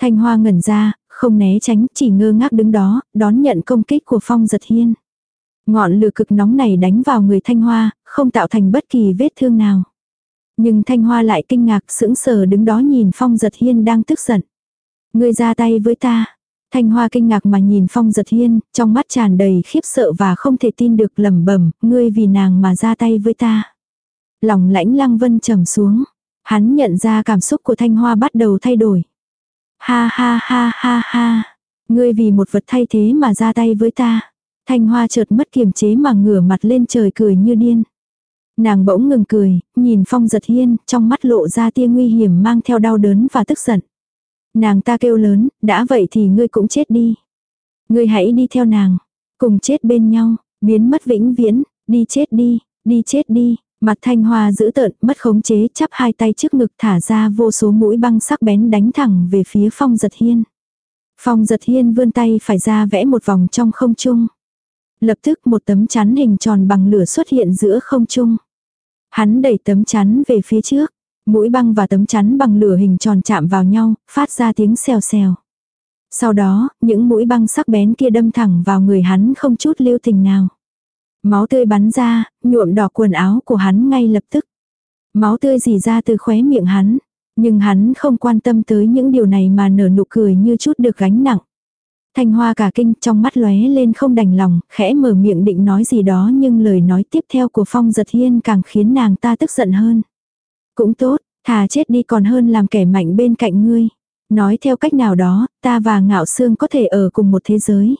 Thanh hoa ngẩn ra, không né tránh, chỉ ngơ ngác đứng đó, đón nhận công kích của phong giật hiên. Ngọn lửa cực nóng này đánh vào người thanh hoa, không tạo thành bất kỳ vết thương nào. Nhưng thanh hoa lại kinh ngạc sững sờ đứng đó nhìn phong giật hiên đang tức giận. Ngươi ra tay với ta. Thanh hoa kinh ngạc mà nhìn phong giật hiên, trong mắt tràn đầy khiếp sợ và không thể tin được lẩm bẩm ngươi vì nàng mà ra tay với ta. Lòng lãnh lăng vân trầm xuống. Hắn nhận ra cảm xúc của thanh hoa bắt đầu thay đổi. Ha ha ha ha ha. Ngươi vì một vật thay thế mà ra tay với ta. Thanh hoa chợt mất kiềm chế mà ngửa mặt lên trời cười như điên. Nàng bỗng ngừng cười, nhìn phong giật hiên, trong mắt lộ ra tia nguy hiểm mang theo đau đớn và tức giận. Nàng ta kêu lớn, đã vậy thì ngươi cũng chết đi. Ngươi hãy đi theo nàng, cùng chết bên nhau, biến mất vĩnh viễn, đi chết đi, đi chết đi. Mặt thanh hoa giữ tợn, mất khống chế, chắp hai tay trước ngực thả ra vô số mũi băng sắc bén đánh thẳng về phía phong giật hiên. Phong giật hiên vươn tay phải ra vẽ một vòng trong không trung. Lập tức một tấm chắn hình tròn bằng lửa xuất hiện giữa không trung. Hắn đẩy tấm chắn về phía trước. Mũi băng và tấm chắn bằng lửa hình tròn chạm vào nhau, phát ra tiếng xèo xèo. Sau đó, những mũi băng sắc bén kia đâm thẳng vào người hắn không chút lưu tình nào. Máu tươi bắn ra, nhuộm đỏ quần áo của hắn ngay lập tức. Máu tươi dì ra từ khóe miệng hắn. Nhưng hắn không quan tâm tới những điều này mà nở nụ cười như chút được gánh nặng. Thanh hoa cả kinh trong mắt lóe lên không đành lòng, khẽ mở miệng định nói gì đó nhưng lời nói tiếp theo của phong giật hiên càng khiến nàng ta tức giận hơn. Cũng tốt, thà chết đi còn hơn làm kẻ mạnh bên cạnh ngươi. Nói theo cách nào đó, ta và ngạo xương có thể ở cùng một thế giới.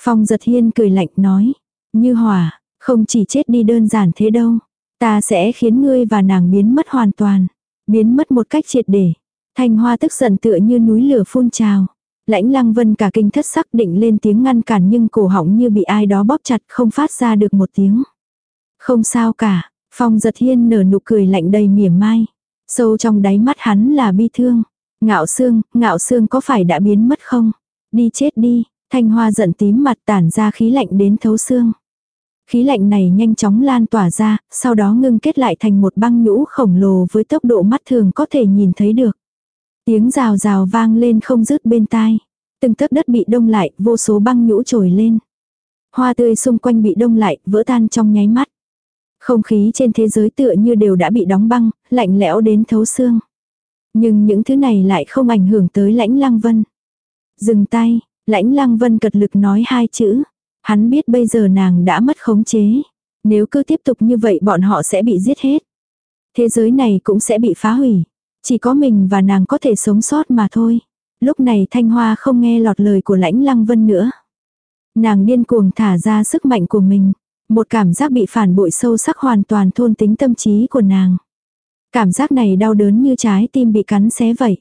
Phong giật hiên cười lạnh nói. Như hỏa, không chỉ chết đi đơn giản thế đâu. Ta sẽ khiến ngươi và nàng biến mất hoàn toàn. Biến mất một cách triệt để. Thanh hoa tức giận tựa như núi lửa phun trào. Lãnh lăng vân cả kinh thất sắc định lên tiếng ngăn cản nhưng cổ họng như bị ai đó bóp chặt không phát ra được một tiếng. Không sao cả, phong giật hiên nở nụ cười lạnh đầy mỉa mai. Sâu trong đáy mắt hắn là bi thương. Ngạo xương, ngạo xương có phải đã biến mất không? Đi chết đi, thanh hoa giận tím mặt tản ra khí lạnh đến thấu xương. Khí lạnh này nhanh chóng lan tỏa ra, sau đó ngưng kết lại thành một băng nhũ khổng lồ với tốc độ mắt thường có thể nhìn thấy được. Tiếng rào rào vang lên không dứt bên tai. Từng tấc đất bị đông lại, vô số băng nhũ trồi lên. Hoa tươi xung quanh bị đông lại, vỡ tan trong nháy mắt. Không khí trên thế giới tựa như đều đã bị đóng băng, lạnh lẽo đến thấu xương. Nhưng những thứ này lại không ảnh hưởng tới lãnh lăng vân. Dừng tay, lãnh lăng vân cật lực nói hai chữ. Hắn biết bây giờ nàng đã mất khống chế. Nếu cứ tiếp tục như vậy bọn họ sẽ bị giết hết. Thế giới này cũng sẽ bị phá hủy. Chỉ có mình và nàng có thể sống sót mà thôi. Lúc này Thanh Hoa không nghe lọt lời của lãnh lăng vân nữa. Nàng điên cuồng thả ra sức mạnh của mình. Một cảm giác bị phản bội sâu sắc hoàn toàn thôn tính tâm trí của nàng. Cảm giác này đau đớn như trái tim bị cắn xé vậy.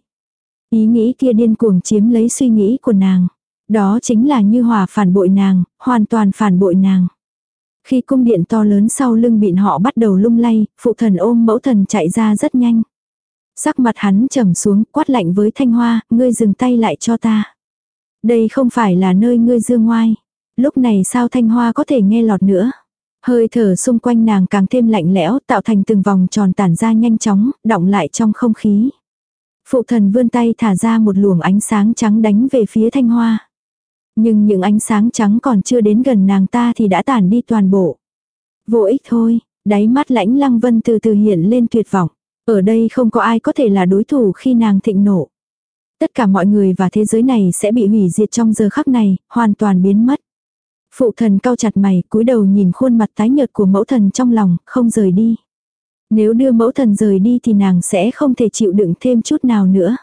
Ý nghĩ kia điên cuồng chiếm lấy suy nghĩ của nàng. Đó chính là như hòa phản bội nàng, hoàn toàn phản bội nàng. Khi cung điện to lớn sau lưng bịn họ bắt đầu lung lay, phụ thần ôm mẫu thần chạy ra rất nhanh. Sắc mặt hắn trầm xuống, quát lạnh với thanh hoa, ngươi dừng tay lại cho ta. Đây không phải là nơi ngươi dương ngoai. Lúc này sao thanh hoa có thể nghe lọt nữa. Hơi thở xung quanh nàng càng thêm lạnh lẽo, tạo thành từng vòng tròn tản ra nhanh chóng, động lại trong không khí. Phụ thần vươn tay thả ra một luồng ánh sáng trắng đánh về phía thanh hoa. Nhưng những ánh sáng trắng còn chưa đến gần nàng ta thì đã tản đi toàn bộ. Vô ích thôi, đáy mắt lãnh lăng vân từ từ hiện lên tuyệt vọng. Ở đây không có ai có thể là đối thủ khi nàng thịnh nộ. Tất cả mọi người và thế giới này sẽ bị hủy diệt trong giờ khắc này, hoàn toàn biến mất. Phụ thần cau chặt mày, cúi đầu nhìn khuôn mặt tái nhợt của mẫu thần trong lòng, không rời đi. Nếu đưa mẫu thần rời đi thì nàng sẽ không thể chịu đựng thêm chút nào nữa.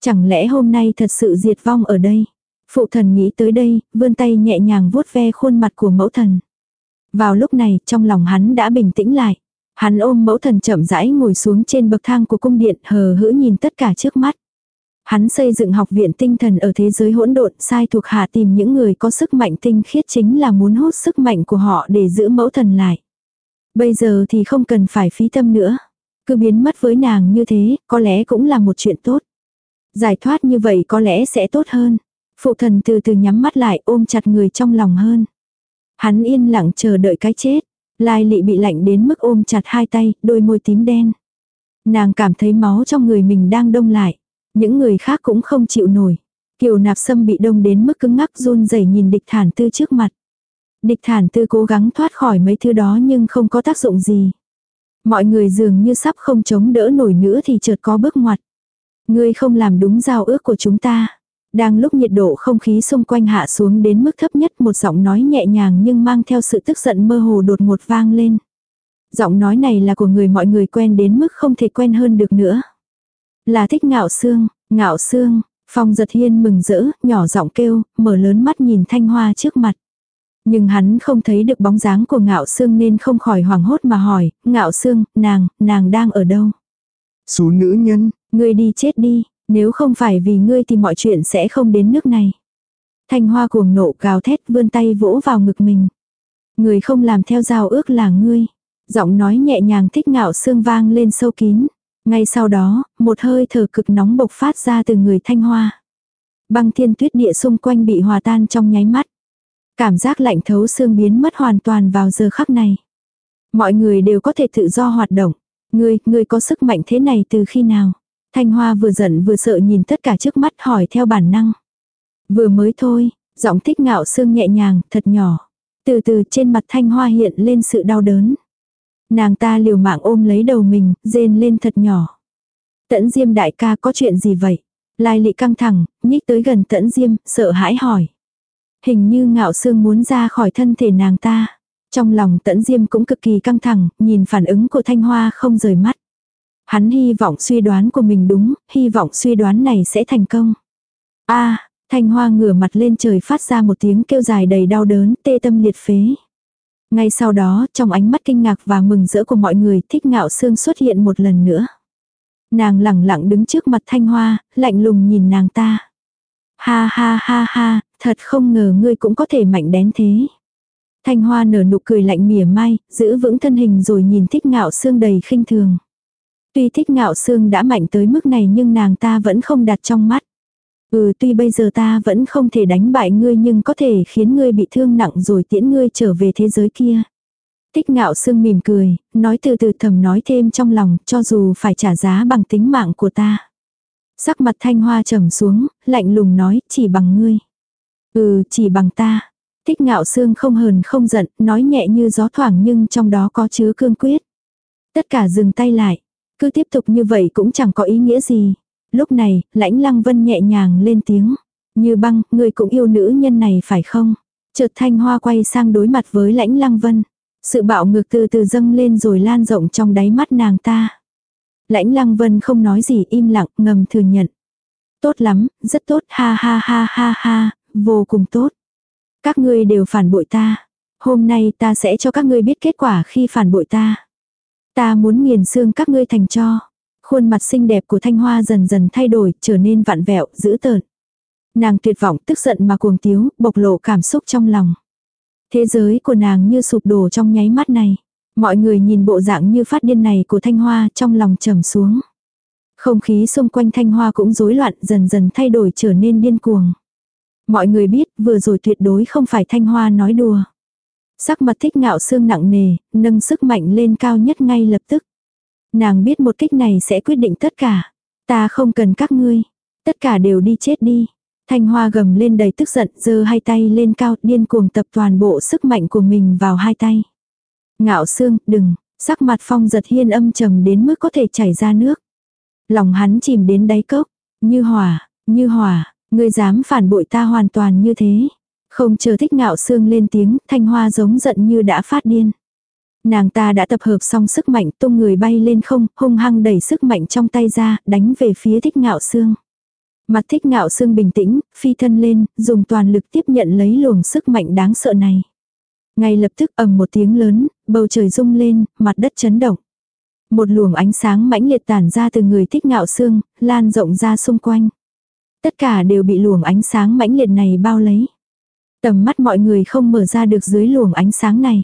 Chẳng lẽ hôm nay thật sự diệt vong ở đây? Phụ thần nghĩ tới đây, vươn tay nhẹ nhàng vuốt ve khuôn mặt của mẫu thần. Vào lúc này, trong lòng hắn đã bình tĩnh lại. Hắn ôm mẫu thần chậm rãi ngồi xuống trên bậc thang của cung điện hờ hững nhìn tất cả trước mắt. Hắn xây dựng học viện tinh thần ở thế giới hỗn độn sai thuộc hạ tìm những người có sức mạnh tinh khiết chính là muốn hút sức mạnh của họ để giữ mẫu thần lại. Bây giờ thì không cần phải phí tâm nữa. Cứ biến mất với nàng như thế, có lẽ cũng là một chuyện tốt. Giải thoát như vậy có lẽ sẽ tốt hơn. Phụ thần từ từ nhắm mắt lại ôm chặt người trong lòng hơn. Hắn yên lặng chờ đợi cái chết. Lai lị bị lạnh đến mức ôm chặt hai tay, đôi môi tím đen. Nàng cảm thấy máu trong người mình đang đông lại. Những người khác cũng không chịu nổi. Kiều nạp sâm bị đông đến mức cứng ngắc run rẩy nhìn địch thản tư trước mặt. Địch thản tư cố gắng thoát khỏi mấy thứ đó nhưng không có tác dụng gì. Mọi người dường như sắp không chống đỡ nổi nữa thì chợt có bước ngoặt. Ngươi không làm đúng giao ước của chúng ta. Đang lúc nhiệt độ không khí xung quanh hạ xuống đến mức thấp nhất một giọng nói nhẹ nhàng nhưng mang theo sự tức giận mơ hồ đột ngột vang lên. Giọng nói này là của người mọi người quen đến mức không thể quen hơn được nữa. Là thích ngạo xương, ngạo xương, phong giật hiên mừng rỡ, nhỏ giọng kêu, mở lớn mắt nhìn thanh hoa trước mặt. Nhưng hắn không thấy được bóng dáng của ngạo xương nên không khỏi hoảng hốt mà hỏi, ngạo xương, nàng, nàng đang ở đâu? Số nữ nhân, Ngươi đi chết đi, nếu không phải vì ngươi thì mọi chuyện sẽ không đến nước này. Thanh hoa cuồng nộ gào thét vươn tay vỗ vào ngực mình. Người không làm theo giao ước là ngươi. Giọng nói nhẹ nhàng thích ngạo xương vang lên sâu kín. Ngay sau đó, một hơi thở cực nóng bộc phát ra từ người thanh hoa. Băng thiên tuyết địa xung quanh bị hòa tan trong nháy mắt. Cảm giác lạnh thấu xương biến mất hoàn toàn vào giờ khắc này. Mọi người đều có thể tự do hoạt động. Ngươi, ngươi có sức mạnh thế này từ khi nào? Thanh Hoa vừa giận vừa sợ nhìn tất cả trước mắt hỏi theo bản năng. Vừa mới thôi, giọng thích ngạo xương nhẹ nhàng, thật nhỏ. Từ từ trên mặt Thanh Hoa hiện lên sự đau đớn. Nàng ta liều mạng ôm lấy đầu mình, rên lên thật nhỏ. Tẫn Diêm đại ca có chuyện gì vậy? Lai lị căng thẳng, nhích tới gần Tẫn Diêm, sợ hãi hỏi. Hình như ngạo xương muốn ra khỏi thân thể nàng ta. Trong lòng Tẫn Diêm cũng cực kỳ căng thẳng, nhìn phản ứng của Thanh Hoa không rời mắt. Hắn hy vọng suy đoán của mình đúng, hy vọng suy đoán này sẽ thành công. a Thanh Hoa ngửa mặt lên trời phát ra một tiếng kêu dài đầy đau đớn, tê tâm liệt phế. Ngay sau đó, trong ánh mắt kinh ngạc và mừng rỡ của mọi người, thích ngạo xương xuất hiện một lần nữa. Nàng lẳng lặng đứng trước mặt Thanh Hoa, lạnh lùng nhìn nàng ta. Ha ha ha ha, thật không ngờ ngươi cũng có thể mạnh đến thế. Thanh Hoa nở nụ cười lạnh mỉa mai, giữ vững thân hình rồi nhìn thích ngạo xương đầy khinh thường. Tuy thích ngạo xương đã mạnh tới mức này nhưng nàng ta vẫn không đặt trong mắt. Ừ tuy bây giờ ta vẫn không thể đánh bại ngươi nhưng có thể khiến ngươi bị thương nặng rồi tiễn ngươi trở về thế giới kia. Thích ngạo xương mỉm cười, nói từ từ thầm nói thêm trong lòng cho dù phải trả giá bằng tính mạng của ta. Sắc mặt thanh hoa trầm xuống, lạnh lùng nói chỉ bằng ngươi. Ừ chỉ bằng ta. Thích ngạo xương không hờn không giận, nói nhẹ như gió thoảng nhưng trong đó có chứa cương quyết. Tất cả dừng tay lại. Cứ tiếp tục như vậy cũng chẳng có ý nghĩa gì. Lúc này, lãnh lăng vân nhẹ nhàng lên tiếng. Như băng, người cũng yêu nữ nhân này phải không? Chợt thanh hoa quay sang đối mặt với lãnh lăng vân. Sự bạo ngược từ từ dâng lên rồi lan rộng trong đáy mắt nàng ta. Lãnh lăng vân không nói gì im lặng ngầm thừa nhận. Tốt lắm, rất tốt ha ha ha ha ha, vô cùng tốt. Các ngươi đều phản bội ta. Hôm nay ta sẽ cho các ngươi biết kết quả khi phản bội ta. Ta muốn nghiền xương các ngươi thành cho. Khuôn mặt xinh đẹp của Thanh Hoa dần dần thay đổi, trở nên vặn vẹo, dữ tợn. Nàng tuyệt vọng, tức giận mà cuồng tiếu, bộc lộ cảm xúc trong lòng. Thế giới của nàng như sụp đổ trong nháy mắt này. Mọi người nhìn bộ dạng như phát điên này của Thanh Hoa trong lòng trầm xuống. Không khí xung quanh Thanh Hoa cũng rối loạn dần dần thay đổi trở nên điên cuồng. Mọi người biết vừa rồi tuyệt đối không phải Thanh Hoa nói đùa. Sắc mặt thích ngạo xương nặng nề, nâng sức mạnh lên cao nhất ngay lập tức. Nàng biết một kích này sẽ quyết định tất cả. Ta không cần các ngươi. Tất cả đều đi chết đi. Thanh hoa gầm lên đầy tức giận, giơ hai tay lên cao, điên cuồng tập toàn bộ sức mạnh của mình vào hai tay. Ngạo xương, đừng, sắc mặt phong giật hiên âm trầm đến mức có thể chảy ra nước. Lòng hắn chìm đến đáy cốc, như hỏa, như hỏa, ngươi dám phản bội ta hoàn toàn như thế. Không chờ thích ngạo xương lên tiếng, thanh hoa giống giận như đã phát điên. Nàng ta đã tập hợp xong sức mạnh tung người bay lên không, hung hăng đẩy sức mạnh trong tay ra, đánh về phía thích ngạo xương. Mặt thích ngạo xương bình tĩnh, phi thân lên, dùng toàn lực tiếp nhận lấy luồng sức mạnh đáng sợ này. Ngay lập tức ầm một tiếng lớn, bầu trời rung lên, mặt đất chấn động. Một luồng ánh sáng mãnh liệt tản ra từ người thích ngạo xương, lan rộng ra xung quanh. Tất cả đều bị luồng ánh sáng mãnh liệt này bao lấy. Tầm mắt mọi người không mở ra được dưới luồng ánh sáng này.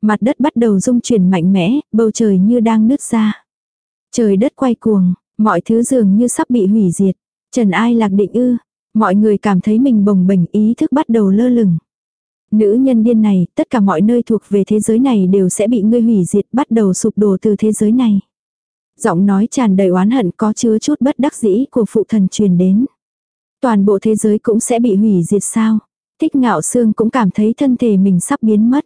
Mặt đất bắt đầu rung chuyển mạnh mẽ, bầu trời như đang nứt ra. Trời đất quay cuồng, mọi thứ dường như sắp bị hủy diệt. Trần ai lạc định ư, mọi người cảm thấy mình bồng bềnh ý thức bắt đầu lơ lửng. Nữ nhân điên này, tất cả mọi nơi thuộc về thế giới này đều sẽ bị ngươi hủy diệt bắt đầu sụp đổ từ thế giới này. Giọng nói tràn đầy oán hận có chứa chút bất đắc dĩ của phụ thần truyền đến. Toàn bộ thế giới cũng sẽ bị hủy diệt sao. Thích ngạo xương cũng cảm thấy thân thể mình sắp biến mất.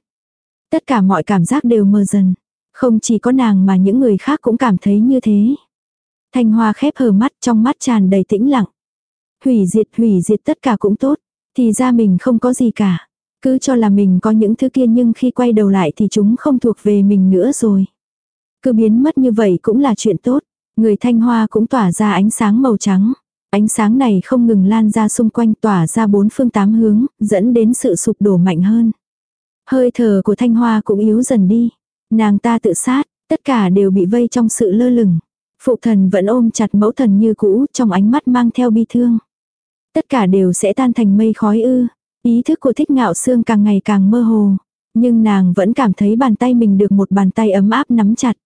Tất cả mọi cảm giác đều mờ dần. Không chỉ có nàng mà những người khác cũng cảm thấy như thế. Thanh hoa khép hờ mắt trong mắt tràn đầy tĩnh lặng. Hủy diệt hủy diệt tất cả cũng tốt. Thì ra mình không có gì cả. Cứ cho là mình có những thứ kia nhưng khi quay đầu lại thì chúng không thuộc về mình nữa rồi. Cứ biến mất như vậy cũng là chuyện tốt. Người thanh hoa cũng tỏa ra ánh sáng màu trắng. Ánh sáng này không ngừng lan ra xung quanh tỏa ra bốn phương tám hướng, dẫn đến sự sụp đổ mạnh hơn. Hơi thở của thanh hoa cũng yếu dần đi. Nàng ta tự sát, tất cả đều bị vây trong sự lơ lửng. Phụ thần vẫn ôm chặt mẫu thần như cũ, trong ánh mắt mang theo bi thương. Tất cả đều sẽ tan thành mây khói ư. Ý thức của thích ngạo xương càng ngày càng mơ hồ. Nhưng nàng vẫn cảm thấy bàn tay mình được một bàn tay ấm áp nắm chặt.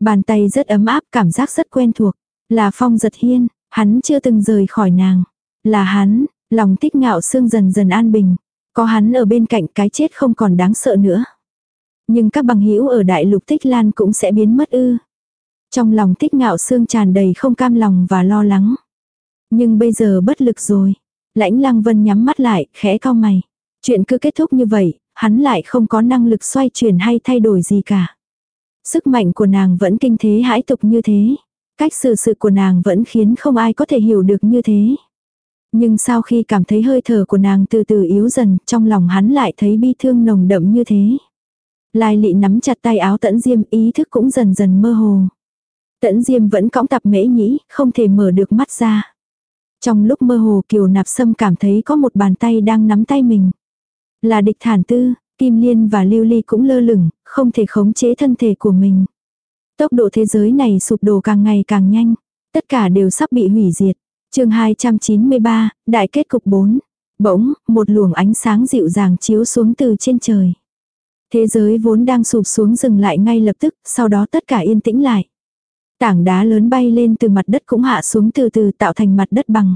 Bàn tay rất ấm áp, cảm giác rất quen thuộc. Là phong giật hiên, hắn chưa từng rời khỏi nàng. Là hắn, lòng thích ngạo xương dần dần an bình. Có hắn ở bên cạnh cái chết không còn đáng sợ nữa. Nhưng các bằng hữu ở đại lục tích lan cũng sẽ biến mất ư. Trong lòng tích ngạo xương tràn đầy không cam lòng và lo lắng. Nhưng bây giờ bất lực rồi. Lãnh lăng vân nhắm mắt lại, khẽ cau mày. Chuyện cứ kết thúc như vậy, hắn lại không có năng lực xoay chuyển hay thay đổi gì cả. Sức mạnh của nàng vẫn kinh thế hãi tục như thế. Cách xử sự của nàng vẫn khiến không ai có thể hiểu được như thế. Nhưng sau khi cảm thấy hơi thở của nàng từ từ yếu dần, trong lòng hắn lại thấy bi thương nồng đậm như thế. Lai lị nắm chặt tay áo tẫn diêm ý thức cũng dần dần mơ hồ. Tẫn diêm vẫn cõng tập mễ nhĩ, không thể mở được mắt ra. Trong lúc mơ hồ Kiều Nạp Sâm cảm thấy có một bàn tay đang nắm tay mình. Là địch thản tư, Kim Liên và Lưu Ly cũng lơ lửng, không thể khống chế thân thể của mình. Tốc độ thế giới này sụp đổ càng ngày càng nhanh. Tất cả đều sắp bị hủy diệt chương 293, Đại kết cục 4. Bỗng, một luồng ánh sáng dịu dàng chiếu xuống từ trên trời. Thế giới vốn đang sụp xuống dừng lại ngay lập tức, sau đó tất cả yên tĩnh lại. Tảng đá lớn bay lên từ mặt đất cũng hạ xuống từ từ tạo thành mặt đất bằng.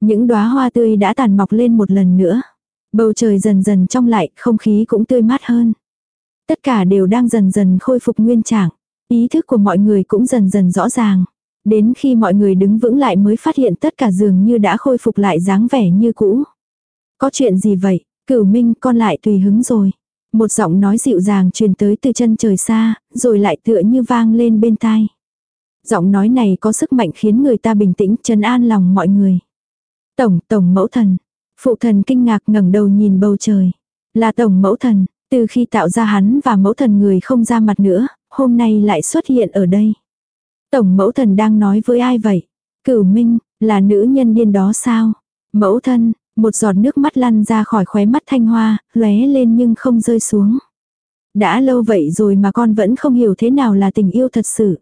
Những đóa hoa tươi đã tàn mọc lên một lần nữa. Bầu trời dần dần trong lại, không khí cũng tươi mát hơn. Tất cả đều đang dần dần khôi phục nguyên trạng. Ý thức của mọi người cũng dần dần rõ ràng. Đến khi mọi người đứng vững lại mới phát hiện tất cả dường như đã khôi phục lại dáng vẻ như cũ. Có chuyện gì vậy? Cửu Minh con lại tùy hứng rồi. Một giọng nói dịu dàng truyền tới từ chân trời xa, rồi lại tựa như vang lên bên tai. Giọng nói này có sức mạnh khiến người ta bình tĩnh, trấn an lòng mọi người. Tổng, tổng mẫu thần. Phụ thần kinh ngạc ngẩng đầu nhìn bầu trời. Là tổng mẫu thần, từ khi tạo ra hắn và mẫu thần người không ra mặt nữa, hôm nay lại xuất hiện ở đây. Tổng mẫu thần đang nói với ai vậy? Cửu Minh, là nữ nhân điên đó sao? Mẫu thân, một giọt nước mắt lăn ra khỏi khóe mắt thanh hoa, lóe lên nhưng không rơi xuống. Đã lâu vậy rồi mà con vẫn không hiểu thế nào là tình yêu thật sự.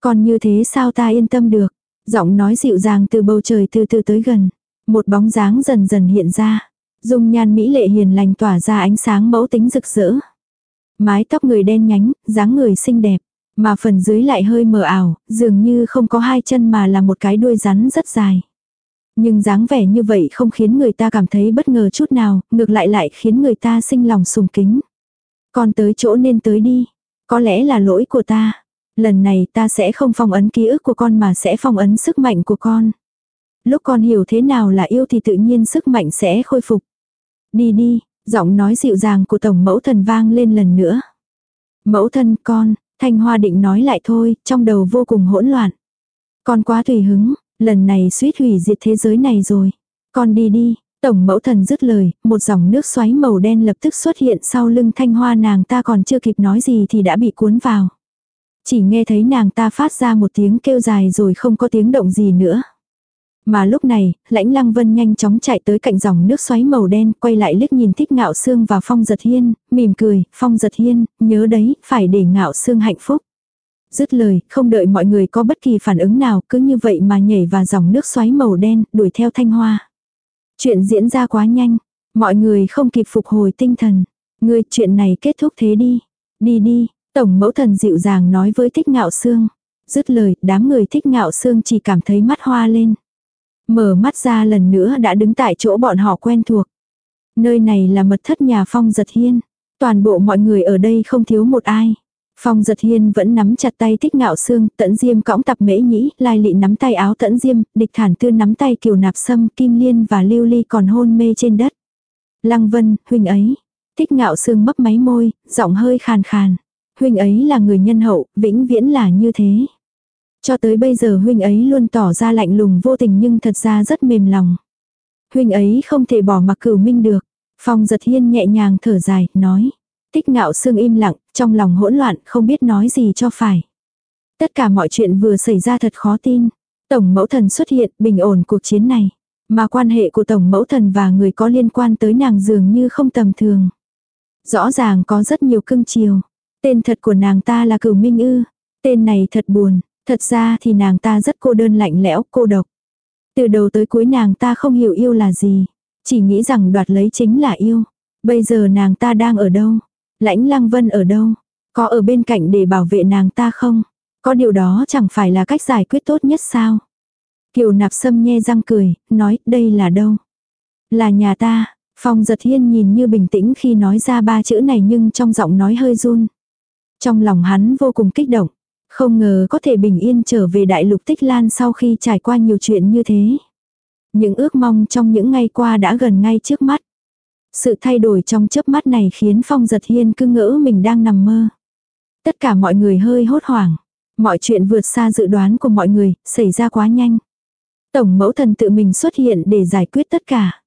Còn như thế sao ta yên tâm được? Giọng nói dịu dàng từ bầu trời từ từ tới gần. Một bóng dáng dần dần hiện ra. Dung nhan mỹ lệ hiền lành tỏa ra ánh sáng mẫu tính rực rỡ. Mái tóc người đen nhánh, dáng người xinh đẹp. Mà phần dưới lại hơi mờ ảo, dường như không có hai chân mà là một cái đuôi rắn rất dài. Nhưng dáng vẻ như vậy không khiến người ta cảm thấy bất ngờ chút nào, ngược lại lại khiến người ta sinh lòng sùng kính. Con tới chỗ nên tới đi. Có lẽ là lỗi của ta. Lần này ta sẽ không phong ấn ký ức của con mà sẽ phong ấn sức mạnh của con. Lúc con hiểu thế nào là yêu thì tự nhiên sức mạnh sẽ khôi phục. Đi đi, giọng nói dịu dàng của tổng mẫu thần vang lên lần nữa. Mẫu thân con, thanh hoa định nói lại thôi, trong đầu vô cùng hỗn loạn. Con quá tùy hứng, lần này suýt hủy diệt thế giới này rồi. Con đi đi, tổng mẫu thần dứt lời, một dòng nước xoáy màu đen lập tức xuất hiện sau lưng thanh hoa nàng ta còn chưa kịp nói gì thì đã bị cuốn vào. Chỉ nghe thấy nàng ta phát ra một tiếng kêu dài rồi không có tiếng động gì nữa. Mà lúc này, lãnh lăng vân nhanh chóng chạy tới cạnh dòng nước xoáy màu đen, quay lại liếc nhìn thích ngạo xương và phong giật hiên, mỉm cười, phong giật hiên, nhớ đấy, phải để ngạo xương hạnh phúc. Dứt lời, không đợi mọi người có bất kỳ phản ứng nào, cứ như vậy mà nhảy vào dòng nước xoáy màu đen, đuổi theo thanh hoa. Chuyện diễn ra quá nhanh, mọi người không kịp phục hồi tinh thần. Ngươi chuyện này kết thúc thế đi. Đi đi, tổng mẫu thần dịu dàng nói với thích ngạo xương. Dứt lời, đám người thích ngạo xương chỉ cảm thấy mắt hoa lên. Mở mắt ra lần nữa đã đứng tại chỗ bọn họ quen thuộc. Nơi này là mật thất nhà phong giật hiên. Toàn bộ mọi người ở đây không thiếu một ai. Phong giật hiên vẫn nắm chặt tay thích ngạo xương, tẫn diêm cõng tập mễ nhĩ, lai lị nắm tay áo tẫn diêm, địch thản tư nắm tay kiều nạp sâm, kim liên và lưu ly còn hôn mê trên đất. Lăng vân, huynh ấy. Thích ngạo xương mấp máy môi, giọng hơi khàn khàn. Huynh ấy là người nhân hậu, vĩnh viễn là như thế. Cho tới bây giờ huynh ấy luôn tỏ ra lạnh lùng vô tình nhưng thật ra rất mềm lòng. Huynh ấy không thể bỏ mặc cửu minh được. Phong giật hiên nhẹ nhàng thở dài, nói. Tích ngạo sương im lặng, trong lòng hỗn loạn, không biết nói gì cho phải. Tất cả mọi chuyện vừa xảy ra thật khó tin. Tổng mẫu thần xuất hiện, bình ổn cuộc chiến này. Mà quan hệ của tổng mẫu thần và người có liên quan tới nàng dường như không tầm thường. Rõ ràng có rất nhiều cưng chiều. Tên thật của nàng ta là cửu minh ư. Tên này thật buồn. Thật ra thì nàng ta rất cô đơn lạnh lẽo, cô độc. Từ đầu tới cuối nàng ta không hiểu yêu là gì. Chỉ nghĩ rằng đoạt lấy chính là yêu. Bây giờ nàng ta đang ở đâu? Lãnh lăng vân ở đâu? Có ở bên cạnh để bảo vệ nàng ta không? Có điều đó chẳng phải là cách giải quyết tốt nhất sao? Kiều nạp sâm nhe răng cười, nói đây là đâu? Là nhà ta. Phong giật hiên nhìn như bình tĩnh khi nói ra ba chữ này nhưng trong giọng nói hơi run. Trong lòng hắn vô cùng kích động. Không ngờ có thể bình yên trở về đại lục tích lan sau khi trải qua nhiều chuyện như thế. Những ước mong trong những ngày qua đã gần ngay trước mắt. Sự thay đổi trong chớp mắt này khiến Phong giật hiên cứ ngỡ mình đang nằm mơ. Tất cả mọi người hơi hốt hoảng. Mọi chuyện vượt xa dự đoán của mọi người, xảy ra quá nhanh. Tổng mẫu thần tự mình xuất hiện để giải quyết tất cả.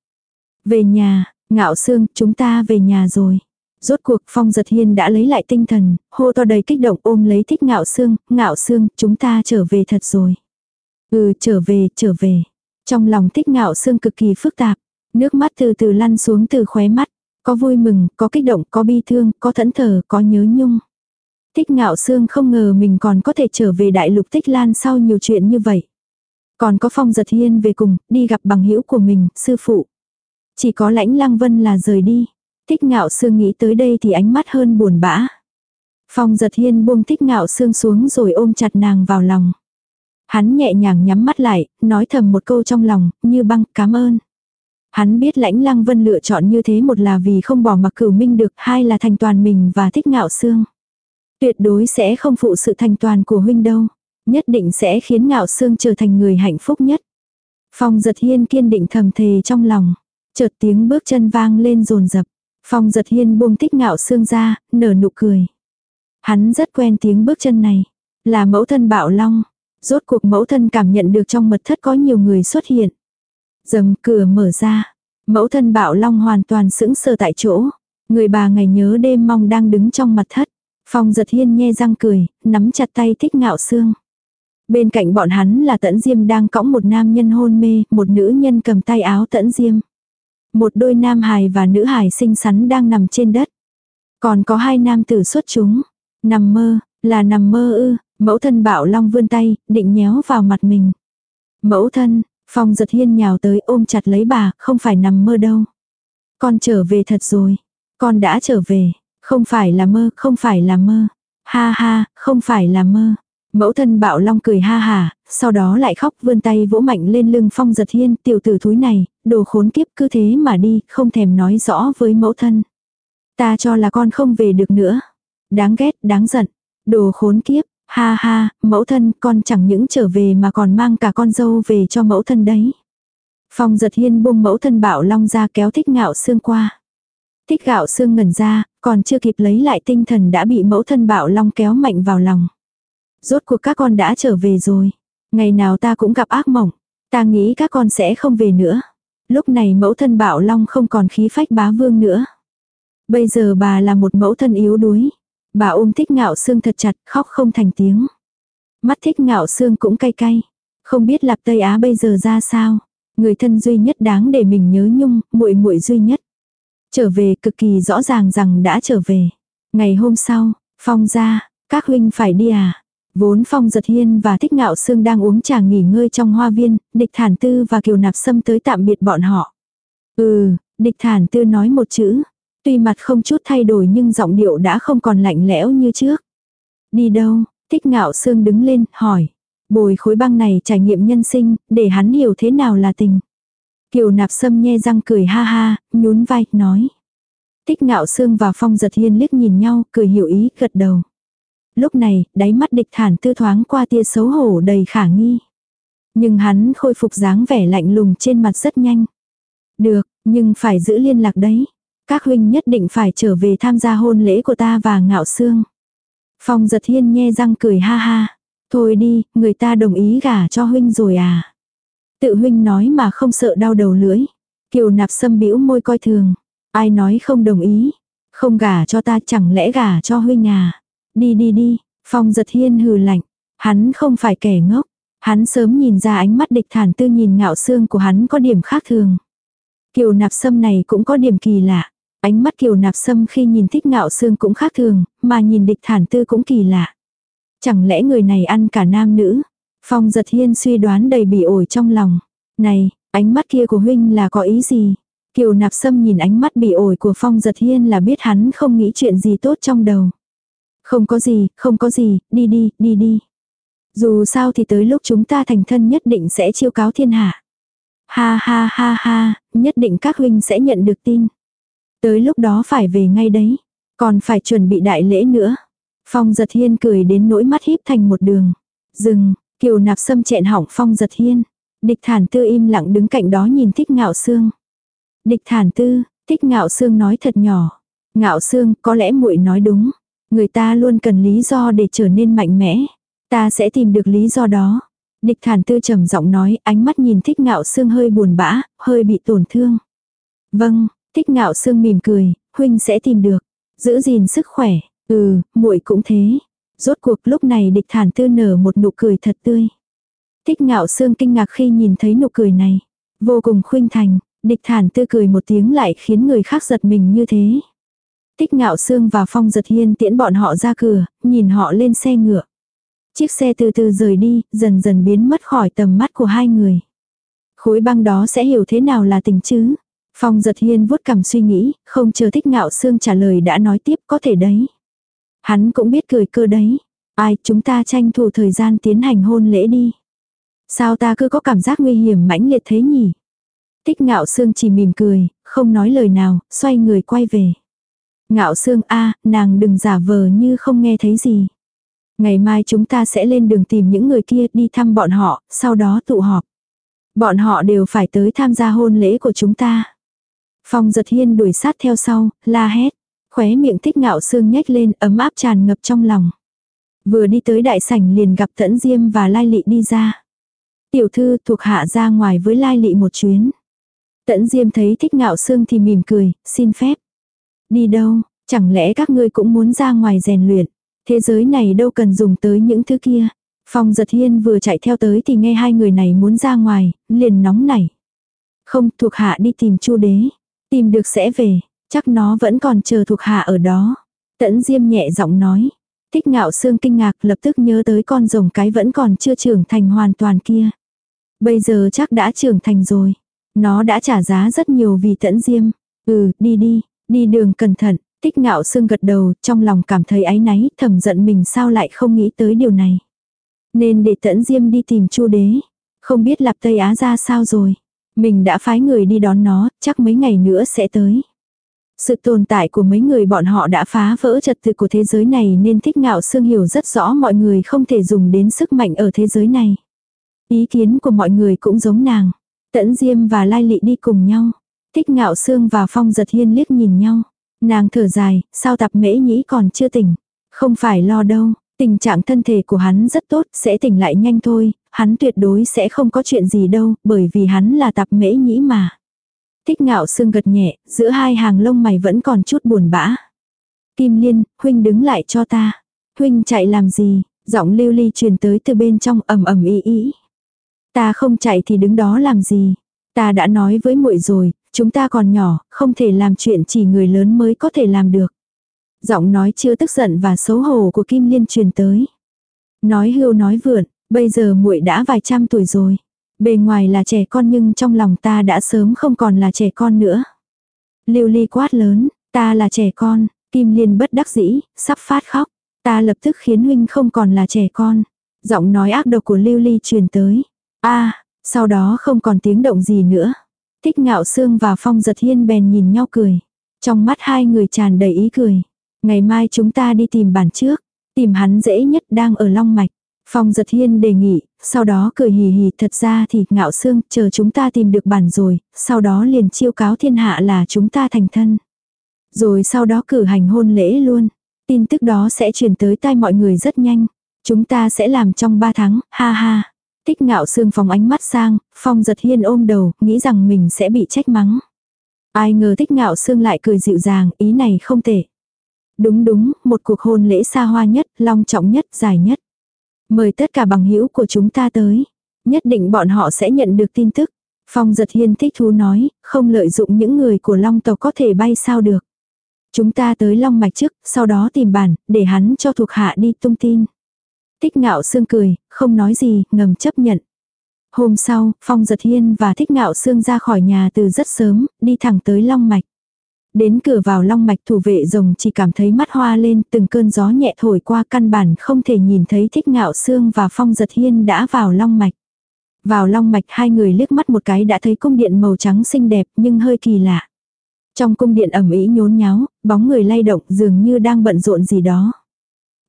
Về nhà, ngạo xương, chúng ta về nhà rồi. Rốt cuộc phong giật hiên đã lấy lại tinh thần, hô to đầy kích động ôm lấy thích ngạo xương, ngạo xương, chúng ta trở về thật rồi. Ừ, trở về, trở về. Trong lòng thích ngạo xương cực kỳ phức tạp, nước mắt từ từ lăn xuống từ khóe mắt, có vui mừng, có kích động, có bi thương, có thẫn thờ, có nhớ nhung. Thích ngạo xương không ngờ mình còn có thể trở về đại lục tích lan sau nhiều chuyện như vậy. Còn có phong giật hiên về cùng, đi gặp bằng hữu của mình, sư phụ. Chỉ có lãnh lăng vân là rời đi. Thích ngạo sương nghĩ tới đây thì ánh mắt hơn buồn bã. Phong giật hiên buông thích ngạo sương xuống rồi ôm chặt nàng vào lòng. Hắn nhẹ nhàng nhắm mắt lại, nói thầm một câu trong lòng, như băng, cảm ơn. Hắn biết lãnh lăng vân lựa chọn như thế một là vì không bỏ mặc cửu minh được, hai là thành toàn mình và thích ngạo sương. Tuyệt đối sẽ không phụ sự thành toàn của huynh đâu. Nhất định sẽ khiến ngạo sương trở thành người hạnh phúc nhất. Phong giật hiên kiên định thầm thề trong lòng. Chợt tiếng bước chân vang lên rồn rập. Phong giật hiên buông thích ngạo xương ra, nở nụ cười. Hắn rất quen tiếng bước chân này. Là mẫu thân bạo long. Rốt cuộc mẫu thân cảm nhận được trong mật thất có nhiều người xuất hiện. Dầm cửa mở ra. Mẫu thân bạo long hoàn toàn sững sờ tại chỗ. Người bà ngày nhớ đêm mong đang đứng trong mặt thất. Phong giật hiên nhe răng cười, nắm chặt tay thích ngạo xương. Bên cạnh bọn hắn là tẫn diêm đang cõng một nam nhân hôn mê, một nữ nhân cầm tay áo tẫn diêm. Một đôi nam hài và nữ hài xinh xắn đang nằm trên đất. Còn có hai nam tử xuất chúng. Nằm mơ, là nằm mơ ư, mẫu thân bảo long vươn tay, định nhéo vào mặt mình. Mẫu thân, phong giật hiên nhào tới ôm chặt lấy bà, không phải nằm mơ đâu. Con trở về thật rồi. Con đã trở về. Không phải là mơ, không phải là mơ. Ha ha, không phải là mơ. Mẫu thân bạo long cười ha hà, sau đó lại khóc vươn tay vỗ mạnh lên lưng phong giật hiên, tiểu tử thúi này, đồ khốn kiếp cứ thế mà đi, không thèm nói rõ với mẫu thân. Ta cho là con không về được nữa. Đáng ghét, đáng giận. Đồ khốn kiếp, ha ha, mẫu thân, con chẳng những trở về mà còn mang cả con dâu về cho mẫu thân đấy. Phong giật hiên buông mẫu thân bạo long ra kéo thích ngạo xương qua. Thích gạo xương ngẩn ra, còn chưa kịp lấy lại tinh thần đã bị mẫu thân bạo long kéo mạnh vào lòng. Rốt cuộc các con đã trở về rồi. Ngày nào ta cũng gặp ác mộng. Ta nghĩ các con sẽ không về nữa. Lúc này mẫu thân Bảo Long không còn khí phách bá vương nữa. Bây giờ bà là một mẫu thân yếu đuối. Bà ôm thích ngạo xương thật chặt, khóc không thành tiếng. Mắt thích ngạo xương cũng cay cay. Không biết Lạp Tây Á bây giờ ra sao? Người thân duy nhất đáng để mình nhớ nhung, muội muội duy nhất. Trở về cực kỳ rõ ràng rằng đã trở về. Ngày hôm sau, Phong ra, các huynh phải đi à? Vốn Phong Giật Hiên và Thích Ngạo Sương đang uống trà nghỉ ngơi trong hoa viên, Địch Thản Tư và Kiều Nạp Sâm tới tạm biệt bọn họ. Ừ, Địch Thản Tư nói một chữ. Tuy mặt không chút thay đổi nhưng giọng điệu đã không còn lạnh lẽo như trước. Đi đâu? Thích Ngạo Sương đứng lên, hỏi. Bồi khối băng này trải nghiệm nhân sinh, để hắn hiểu thế nào là tình. Kiều Nạp Sâm nhe răng cười ha ha, nhún vai, nói. Tích ngạo sương và phong giật hiên liếc nhìn nhau, cười hiểu ý, gật đầu. Lúc này, đáy mắt địch thản tư thoáng qua tia xấu hổ đầy khả nghi. Nhưng hắn khôi phục dáng vẻ lạnh lùng trên mặt rất nhanh. Được, nhưng phải giữ liên lạc đấy. Các huynh nhất định phải trở về tham gia hôn lễ của ta và ngạo xương Phong giật hiên nhe răng cười ha ha. Thôi đi, người ta đồng ý gả cho huynh rồi à. Tự huynh nói mà không sợ đau đầu lưỡi. Kiều nạp sâm bĩu môi coi thường. Ai nói không đồng ý. Không gả cho ta chẳng lẽ gả cho huynh à. Đi đi đi, phong giật hiên hừ lạnh. Hắn không phải kẻ ngốc. Hắn sớm nhìn ra ánh mắt địch thản tư nhìn ngạo xương của hắn có điểm khác thường. Kiều nạp sâm này cũng có điểm kỳ lạ. Ánh mắt kiều nạp sâm khi nhìn thích ngạo xương cũng khác thường, mà nhìn địch thản tư cũng kỳ lạ. Chẳng lẽ người này ăn cả nam nữ? Phong giật hiên suy đoán đầy bỉ ổi trong lòng. Này, ánh mắt kia của huynh là có ý gì? Kiều nạp sâm nhìn ánh mắt bị ổi của phong giật hiên là biết hắn không nghĩ chuyện gì tốt trong đầu. Không có gì, không có gì, đi đi, đi đi. Dù sao thì tới lúc chúng ta thành thân nhất định sẽ chiêu cáo thiên hạ. Ha ha ha ha, nhất định các huynh sẽ nhận được tin. Tới lúc đó phải về ngay đấy. Còn phải chuẩn bị đại lễ nữa. Phong giật hiên cười đến nỗi mắt híp thành một đường. Dừng, kiều nạp sâm chẹn hỏng phong giật hiên. Địch thản tư im lặng đứng cạnh đó nhìn thích ngạo xương. Địch thản tư, thích ngạo xương nói thật nhỏ. Ngạo xương, có lẽ muội nói đúng. Người ta luôn cần lý do để trở nên mạnh mẽ. Ta sẽ tìm được lý do đó. Địch thản tư trầm giọng nói, ánh mắt nhìn thích ngạo xương hơi buồn bã, hơi bị tổn thương. Vâng, thích ngạo xương mỉm cười, huynh sẽ tìm được. Giữ gìn sức khỏe, ừ, muội cũng thế. Rốt cuộc lúc này địch thản tư nở một nụ cười thật tươi. Thích ngạo xương kinh ngạc khi nhìn thấy nụ cười này. Vô cùng khuynh thành, Địch thản tư cười một tiếng lại khiến người khác giật mình như thế. Tích ngạo sương và phong giật hiên tiễn bọn họ ra cửa, nhìn họ lên xe ngựa. Chiếc xe từ từ rời đi, dần dần biến mất khỏi tầm mắt của hai người. Khối băng đó sẽ hiểu thế nào là tình chứ? Phong giật hiên vuốt cằm suy nghĩ, không chờ thích ngạo sương trả lời đã nói tiếp có thể đấy. Hắn cũng biết cười cơ đấy. Ai chúng ta tranh thủ thời gian tiến hành hôn lễ đi. Sao ta cứ có cảm giác nguy hiểm mãnh liệt thế nhỉ? Tích ngạo sương chỉ mỉm cười, không nói lời nào, xoay người quay về. Ngạo sương a nàng đừng giả vờ như không nghe thấy gì. Ngày mai chúng ta sẽ lên đường tìm những người kia đi thăm bọn họ, sau đó tụ họp. Bọn họ đều phải tới tham gia hôn lễ của chúng ta. Phong giật hiên đuổi sát theo sau, la hét. Khóe miệng thích ngạo sương nhếch lên ấm áp tràn ngập trong lòng. Vừa đi tới đại sảnh liền gặp tẫn diêm và lai lị đi ra. Tiểu thư thuộc hạ ra ngoài với lai lị một chuyến. Tẫn Diêm thấy thích ngạo sương thì mỉm cười, xin phép. Đi đâu, chẳng lẽ các ngươi cũng muốn ra ngoài rèn luyện. Thế giới này đâu cần dùng tới những thứ kia. Phong giật hiên vừa chạy theo tới thì nghe hai người này muốn ra ngoài, liền nóng nảy. Không, thuộc hạ đi tìm chu đế. Tìm được sẽ về, chắc nó vẫn còn chờ thuộc hạ ở đó. Tẫn Diêm nhẹ giọng nói. Thích ngạo xương kinh ngạc lập tức nhớ tới con rồng cái vẫn còn chưa trưởng thành hoàn toàn kia. Bây giờ chắc đã trưởng thành rồi. Nó đã trả giá rất nhiều vì tẫn diêm. Ừ, đi đi, đi đường cẩn thận. Tích ngạo sương gật đầu, trong lòng cảm thấy áy náy, thầm giận mình sao lại không nghĩ tới điều này. Nên để tẫn diêm đi tìm chu đế. Không biết lạp Tây Á ra sao rồi. Mình đã phái người đi đón nó, chắc mấy ngày nữa sẽ tới. Sự tồn tại của mấy người bọn họ đã phá vỡ trật tự của thế giới này nên thích ngạo sương hiểu rất rõ mọi người không thể dùng đến sức mạnh ở thế giới này. Ý kiến của mọi người cũng giống nàng. Tẫn Diêm và Lai Lị đi cùng nhau. Thích ngạo sương và Phong giật hiên liếc nhìn nhau. Nàng thở dài, sao tập mễ nhĩ còn chưa tỉnh. Không phải lo đâu, tình trạng thân thể của hắn rất tốt, sẽ tỉnh lại nhanh thôi, hắn tuyệt đối sẽ không có chuyện gì đâu, bởi vì hắn là tập mễ nhĩ mà. Thích ngạo sương gật nhẹ, giữa hai hàng lông mày vẫn còn chút buồn bã. Kim Liên, huynh đứng lại cho ta. Huynh chạy làm gì? Giọng lưu ly truyền tới từ bên trong ầm ầm ý ý. Ta không chạy thì đứng đó làm gì? Ta đã nói với muội rồi, chúng ta còn nhỏ, không thể làm chuyện chỉ người lớn mới có thể làm được. Giọng nói chưa tức giận và xấu hổ của Kim Liên truyền tới. Nói hưu nói vượn, bây giờ muội đã vài trăm tuổi rồi. Bề ngoài là trẻ con nhưng trong lòng ta đã sớm không còn là trẻ con nữa. Lưu ly quát lớn, ta là trẻ con, Kim Liên bất đắc dĩ, sắp phát khóc. Ta lập tức khiến huynh không còn là trẻ con. Giọng nói ác độc của Lưu Ly truyền tới. a sau đó không còn tiếng động gì nữa. Thích ngạo sương và phong giật hiên bèn nhìn nhau cười. Trong mắt hai người tràn đầy ý cười. Ngày mai chúng ta đi tìm bản trước. Tìm hắn dễ nhất đang ở Long Mạch. Phong giật hiên đề nghị, sau đó cười hì hì thật ra thì ngạo sương chờ chúng ta tìm được bản rồi, sau đó liền chiêu cáo thiên hạ là chúng ta thành thân. Rồi sau đó cử hành hôn lễ luôn. Tin tức đó sẽ truyền tới tai mọi người rất nhanh. Chúng ta sẽ làm trong 3 tháng, ha ha. Tích ngạo sương phóng ánh mắt sang, phong giật hiên ôm đầu, nghĩ rằng mình sẽ bị trách mắng. Ai ngờ tích ngạo sương lại cười dịu dàng, ý này không tệ. Đúng đúng, một cuộc hôn lễ xa hoa nhất, long trọng nhất, dài nhất. Mời tất cả bằng hữu của chúng ta tới. Nhất định bọn họ sẽ nhận được tin tức. Phong giật hiên thích thú nói, không lợi dụng những người của long tộc có thể bay sao được. Chúng ta tới long mạch trước, sau đó tìm bản, để hắn cho thuộc hạ đi tung tin. Thích ngạo sương cười, không nói gì, ngầm chấp nhận. Hôm sau, Phong Giật Hiên và Thích Ngạo Sương ra khỏi nhà từ rất sớm, đi thẳng tới Long Mạch. Đến cửa vào Long Mạch thủ vệ rồng chỉ cảm thấy mắt hoa lên từng cơn gió nhẹ thổi qua căn bản không thể nhìn thấy Thích Ngạo Sương và Phong Giật Hiên đã vào Long Mạch. Vào Long Mạch hai người liếc mắt một cái đã thấy cung điện màu trắng xinh đẹp nhưng hơi kỳ lạ. Trong cung điện ẩm ý nhốn nháo, bóng người lay động dường như đang bận rộn gì đó.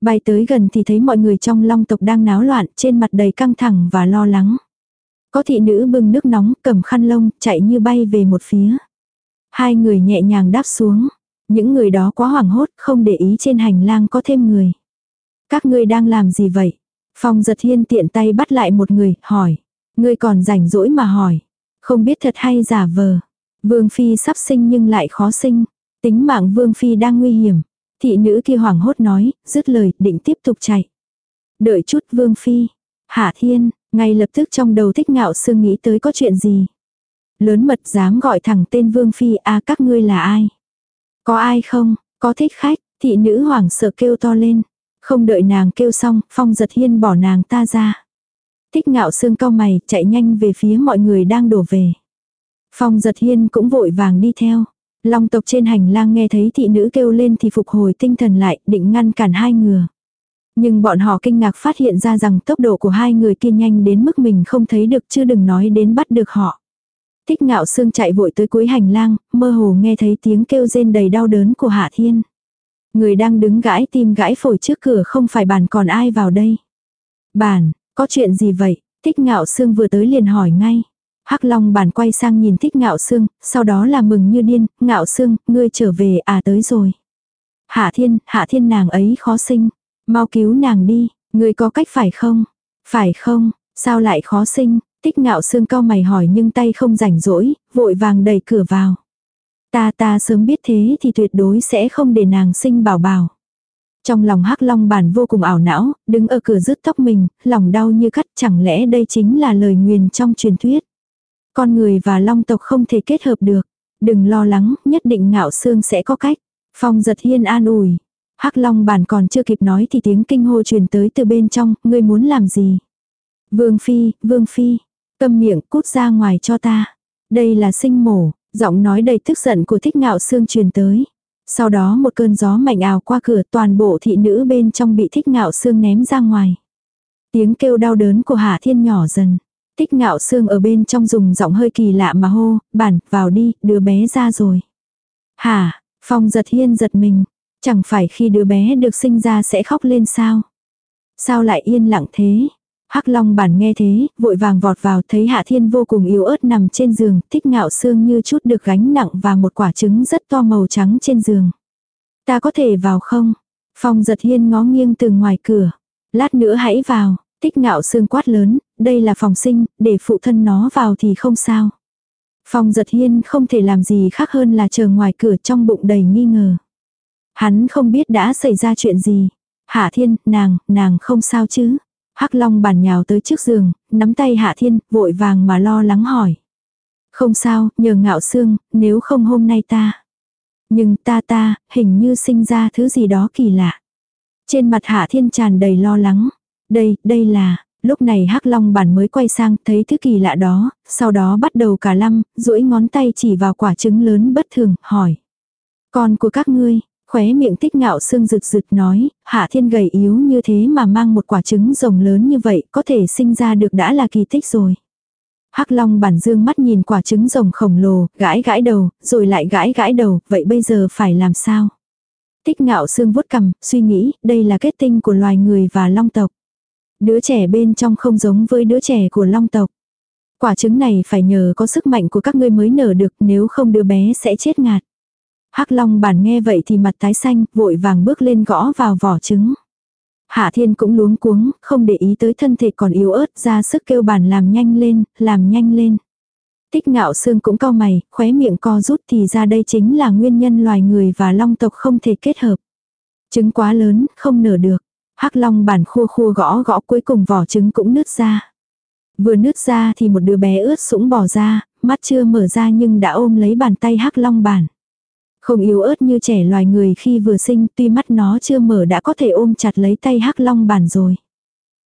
Bay tới gần thì thấy mọi người trong long tộc đang náo loạn, trên mặt đầy căng thẳng và lo lắng. Có thị nữ bưng nước nóng, cầm khăn lông, chạy như bay về một phía. Hai người nhẹ nhàng đáp xuống. Những người đó quá hoảng hốt, không để ý trên hành lang có thêm người. Các ngươi đang làm gì vậy? Phong giật hiên tiện tay bắt lại một người, hỏi. Ngươi còn rảnh rỗi mà hỏi. Không biết thật hay giả vờ. Vương Phi sắp sinh nhưng lại khó sinh. Tính mạng Vương Phi đang nguy hiểm. Thị nữ kia hoảng hốt nói, dứt lời, định tiếp tục chạy. Đợi chút Vương Phi. Hạ Thiên, ngay lập tức trong đầu thích ngạo sương nghĩ tới có chuyện gì. Lớn mật dám gọi thẳng tên Vương Phi a các ngươi là ai? Có ai không? Có thích khách? Thị nữ hoảng sợ kêu to lên. Không đợi nàng kêu xong, phong giật hiên bỏ nàng ta ra. Thích ngạo sương cao mày, chạy nhanh về phía mọi người đang đổ về. Phong giật hiên cũng vội vàng đi theo. Long tộc trên hành lang nghe thấy thị nữ kêu lên thì phục hồi tinh thần lại, định ngăn cản hai người. Nhưng bọn họ kinh ngạc phát hiện ra rằng tốc độ của hai người kia nhanh đến mức mình không thấy được chứ đừng nói đến bắt được họ. Thích ngạo Sương chạy vội tới cuối hành lang, mơ hồ nghe thấy tiếng kêu rên đầy đau đớn của Hạ Thiên. Người đang đứng gãi tim gãi phổi trước cửa không phải bàn còn ai vào đây. Bàn, có chuyện gì vậy? Thích ngạo Sương vừa tới liền hỏi ngay. Hắc Long bản quay sang nhìn thích ngạo Sương, sau đó là mừng như điên, ngạo Sương, ngươi trở về à tới rồi. Hạ thiên, hạ thiên nàng ấy khó sinh. Mau cứu nàng đi, ngươi có cách phải không? Phải không, sao lại khó sinh? Thích ngạo Sương cao mày hỏi nhưng tay không rảnh rỗi, vội vàng đẩy cửa vào. Ta ta sớm biết thế thì tuyệt đối sẽ không để nàng sinh bảo bảo. Trong lòng hắc long bản vô cùng ảo não, đứng ở cửa rứt tóc mình, lòng đau như cắt chẳng lẽ đây chính là lời nguyền trong truyền thuyết. Con người và long tộc không thể kết hợp được. Đừng lo lắng, nhất định ngạo xương sẽ có cách. Phong giật hiên an ủi. Hắc long bản còn chưa kịp nói thì tiếng kinh hô truyền tới từ bên trong, ngươi muốn làm gì? Vương phi, vương phi, cầm miệng cút ra ngoài cho ta. Đây là sinh mổ, giọng nói đầy tức giận của thích ngạo xương truyền tới. Sau đó một cơn gió mạnh ào qua cửa toàn bộ thị nữ bên trong bị thích ngạo xương ném ra ngoài. Tiếng kêu đau đớn của Hạ Thiên nhỏ dần. Tích ngạo xương ở bên trong dùng giọng hơi kỳ lạ mà hô, bản, vào đi, đứa bé ra rồi. Hả, phong giật hiên giật mình, chẳng phải khi đứa bé được sinh ra sẽ khóc lên sao? Sao lại yên lặng thế? Hắc Long bản nghe thế, vội vàng vọt vào thấy Hạ Thiên vô cùng yếu ớt nằm trên giường, thích ngạo xương như chút được gánh nặng và một quả trứng rất to màu trắng trên giường. Ta có thể vào không? Phong giật hiên ngó nghiêng từ ngoài cửa. Lát nữa hãy vào, Tích ngạo xương quát lớn, đây là phòng sinh, để phụ thân nó vào thì không sao. phòng giật hiên không thể làm gì khác hơn là chờ ngoài cửa trong bụng đầy nghi ngờ. Hắn không biết đã xảy ra chuyện gì. Hạ thiên, nàng, nàng không sao chứ. Hắc Long bàn nhào tới trước giường, nắm tay Hạ Thiên, vội vàng mà lo lắng hỏi. Không sao, nhờ ngạo xương, nếu không hôm nay ta. Nhưng ta ta, hình như sinh ra thứ gì đó kỳ lạ. Trên mặt Hạ Thiên tràn đầy lo lắng. Đây, đây là, lúc này Hắc Long bản mới quay sang thấy thứ kỳ lạ đó, sau đó bắt đầu cả lăm, duỗi ngón tay chỉ vào quả trứng lớn bất thường, hỏi. Con của các ngươi, khóe miệng tích ngạo sương rực rực nói, Hạ Thiên gầy yếu như thế mà mang một quả trứng rồng lớn như vậy có thể sinh ra được đã là kỳ tích rồi. Hắc Long bản dương mắt nhìn quả trứng rồng khổng lồ, gãi gãi đầu, rồi lại gãi gãi đầu, vậy bây giờ phải làm sao? Tích ngạo xương vuốt cầm, suy nghĩ, đây là kết tinh của loài người và long tộc. Đứa trẻ bên trong không giống với đứa trẻ của long tộc. Quả trứng này phải nhờ có sức mạnh của các ngươi mới nở được nếu không đứa bé sẽ chết ngạt. Hắc Long bản nghe vậy thì mặt tái xanh, vội vàng bước lên gõ vào vỏ trứng. Hạ Thiên cũng luống cuống, không để ý tới thân thể còn yếu ớt ra sức kêu bản làm nhanh lên, làm nhanh lên. Tích ngạo xương cũng cau mày, khóe miệng co rút thì ra đây chính là nguyên nhân loài người và long tộc không thể kết hợp. Trứng quá lớn, không nở được. Hắc long bản khua khua gõ gõ cuối cùng vỏ trứng cũng nứt ra. Vừa nứt ra thì một đứa bé ướt sũng bỏ ra, mắt chưa mở ra nhưng đã ôm lấy bàn tay hắc long bản. Không yếu ớt như trẻ loài người khi vừa sinh tuy mắt nó chưa mở đã có thể ôm chặt lấy tay hắc long bản rồi.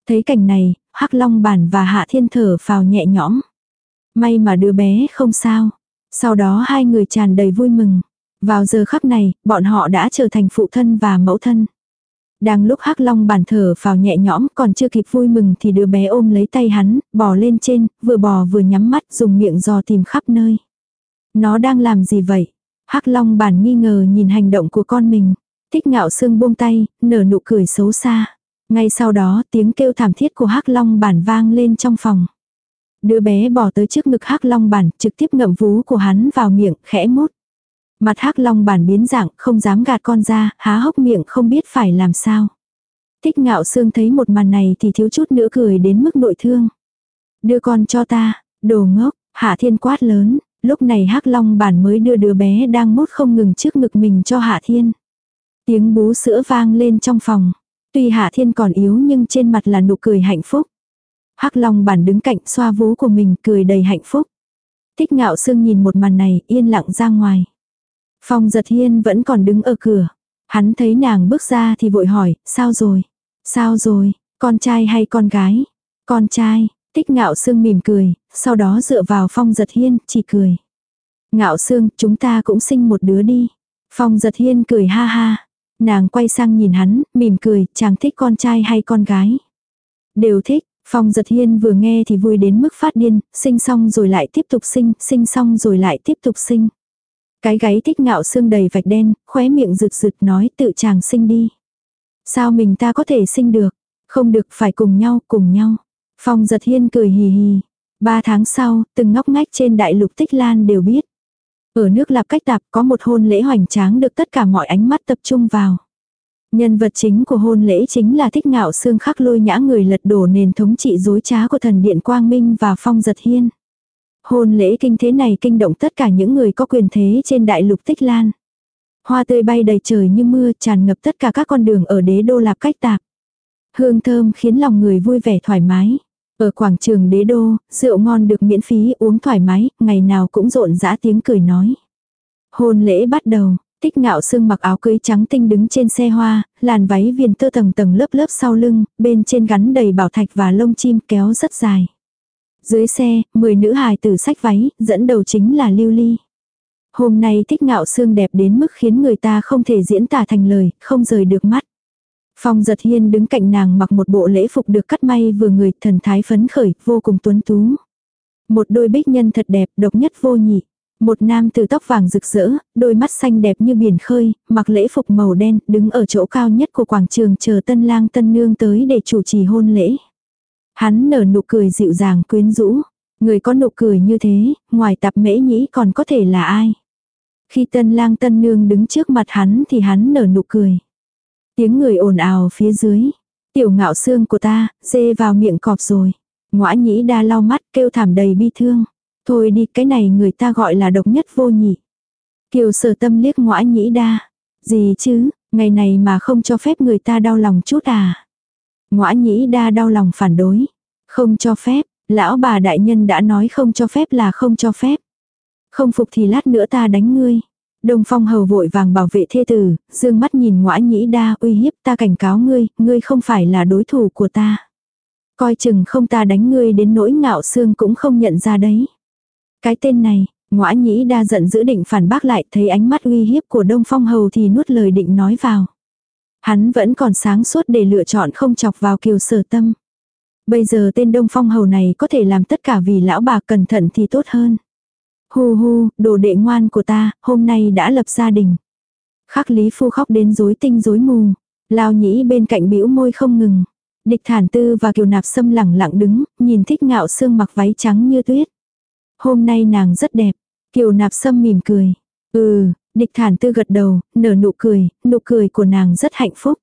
Thấy cảnh này, hắc long bản và hạ thiên thở phào nhẹ nhõm. May mà đứa bé không sao. Sau đó hai người tràn đầy vui mừng. Vào giờ khắc này, bọn họ đã trở thành phụ thân và mẫu thân. Đang lúc hắc long bản thở vào nhẹ nhõm còn chưa kịp vui mừng thì đứa bé ôm lấy tay hắn, bò lên trên, vừa bò vừa nhắm mắt dùng miệng dò tìm khắp nơi. Nó đang làm gì vậy? hắc long bản nghi ngờ nhìn hành động của con mình. Thích ngạo sương buông tay, nở nụ cười xấu xa. Ngay sau đó tiếng kêu thảm thiết của hắc long bản vang lên trong phòng. Đứa bé bỏ tới trước ngực hắc long bản, trực tiếp ngậm vú của hắn vào miệng, khẽ mút. Mặt hắc long bản biến dạng, không dám gạt con ra, há hốc miệng không biết phải làm sao. Thích ngạo sương thấy một màn này thì thiếu chút nữa cười đến mức nội thương. Đưa con cho ta, đồ ngốc, hạ thiên quát lớn, lúc này hắc long bản mới đưa đứa bé đang mút không ngừng trước ngực mình cho hạ thiên. Tiếng bú sữa vang lên trong phòng. Tuy hạ thiên còn yếu nhưng trên mặt là nụ cười hạnh phúc. Hắc Long bản đứng cạnh xoa vú của mình cười đầy hạnh phúc. Thích ngạo sương nhìn một màn này yên lặng ra ngoài. Phong giật hiên vẫn còn đứng ở cửa. Hắn thấy nàng bước ra thì vội hỏi, sao rồi? Sao rồi? Con trai hay con gái? Con trai, tích ngạo sương mỉm cười, sau đó dựa vào phong giật hiên, chỉ cười. Ngạo sương, chúng ta cũng sinh một đứa đi. Phong giật hiên cười ha ha. Nàng quay sang nhìn hắn, mỉm cười, chàng thích con trai hay con gái? Đều thích, Phong giật hiên vừa nghe thì vui đến mức phát điên, sinh xong rồi lại tiếp tục sinh, sinh xong rồi lại tiếp tục sinh. Cái gáy thích ngạo xương đầy vạch đen, khóe miệng rực rực nói tự chàng sinh đi. Sao mình ta có thể sinh được? Không được phải cùng nhau, cùng nhau. Phong giật hiên cười hì hì. Ba tháng sau, từng ngóc ngách trên đại lục tích lan đều biết. Ở nước lạp cách tạp có một hôn lễ hoành tráng được tất cả mọi ánh mắt tập trung vào. Nhân vật chính của hôn lễ chính là thích ngạo xương khắc lôi nhã người lật đổ nền thống trị dối trá của thần điện Quang Minh và Phong Giật Hiên. Hôn lễ kinh thế này kinh động tất cả những người có quyền thế trên đại lục tích lan. Hoa tươi bay đầy trời như mưa tràn ngập tất cả các con đường ở đế đô lạp cách tạp. Hương thơm khiến lòng người vui vẻ thoải mái. Ở quảng trường đế đô, rượu ngon được miễn phí uống thoải mái, ngày nào cũng rộn rã tiếng cười nói. Hôn lễ bắt đầu, Tích ngạo sương mặc áo cưới trắng tinh đứng trên xe hoa, làn váy viền tơ tầng tầng lớp lớp sau lưng, bên trên gắn đầy bảo thạch và lông chim kéo rất dài. Dưới xe, 10 nữ hài tử sách váy, dẫn đầu chính là Lưu Ly. Hôm nay thích ngạo xương đẹp đến mức khiến người ta không thể diễn tả thành lời, không rời được mắt. Phong giật hiên đứng cạnh nàng mặc một bộ lễ phục được cắt may vừa người thần thái phấn khởi, vô cùng tuấn tú. Một đôi bích nhân thật đẹp, độc nhất vô nhị. Một nam từ tóc vàng rực rỡ, đôi mắt xanh đẹp như biển khơi, mặc lễ phục màu đen, đứng ở chỗ cao nhất của quảng trường chờ tân lang tân nương tới để chủ trì hôn lễ. Hắn nở nụ cười dịu dàng quyến rũ. Người có nụ cười như thế, ngoài tạp mễ nhĩ còn có thể là ai? Khi tân lang tân nương đứng trước mặt hắn thì hắn nở nụ cười. Tiếng người ồn ào phía dưới. Tiểu ngạo xương của ta, dê vào miệng cọp rồi. Ngoã nhĩ đa lau mắt kêu thảm đầy bi thương. Thôi đi cái này người ta gọi là độc nhất vô nhị. Kiều sở tâm liếc ngoã nhĩ đa. Gì chứ, ngày này mà không cho phép người ta đau lòng chút à. Ngõa nhĩ đa đau lòng phản đối. Không cho phép, lão bà đại nhân đã nói không cho phép là không cho phép. Không phục thì lát nữa ta đánh ngươi. Đông phong hầu vội vàng bảo vệ thê tử, dương mắt nhìn ngõa nhĩ đa uy hiếp ta cảnh cáo ngươi, ngươi không phải là đối thủ của ta. Coi chừng không ta đánh ngươi đến nỗi ngạo xương cũng không nhận ra đấy. Cái tên này, ngõa nhĩ đa giận dữ định phản bác lại thấy ánh mắt uy hiếp của đông phong hầu thì nuốt lời định nói vào. Hắn vẫn còn sáng suốt để lựa chọn không chọc vào kiều sở tâm. Bây giờ tên đông phong hầu này có thể làm tất cả vì lão bà cẩn thận thì tốt hơn. Hu hu, đồ đệ ngoan của ta, hôm nay đã lập gia đình. Khắc Lý Phu khóc đến rối tinh rối mù. Lao nhĩ bên cạnh bĩu môi không ngừng. Địch thản tư và kiều nạp sâm lẳng lặng đứng, nhìn thích ngạo sương mặc váy trắng như tuyết. Hôm nay nàng rất đẹp. Kiều nạp sâm mỉm cười. Ừ, địch thản tư gật đầu, nở nụ cười, nụ cười của nàng rất hạnh phúc.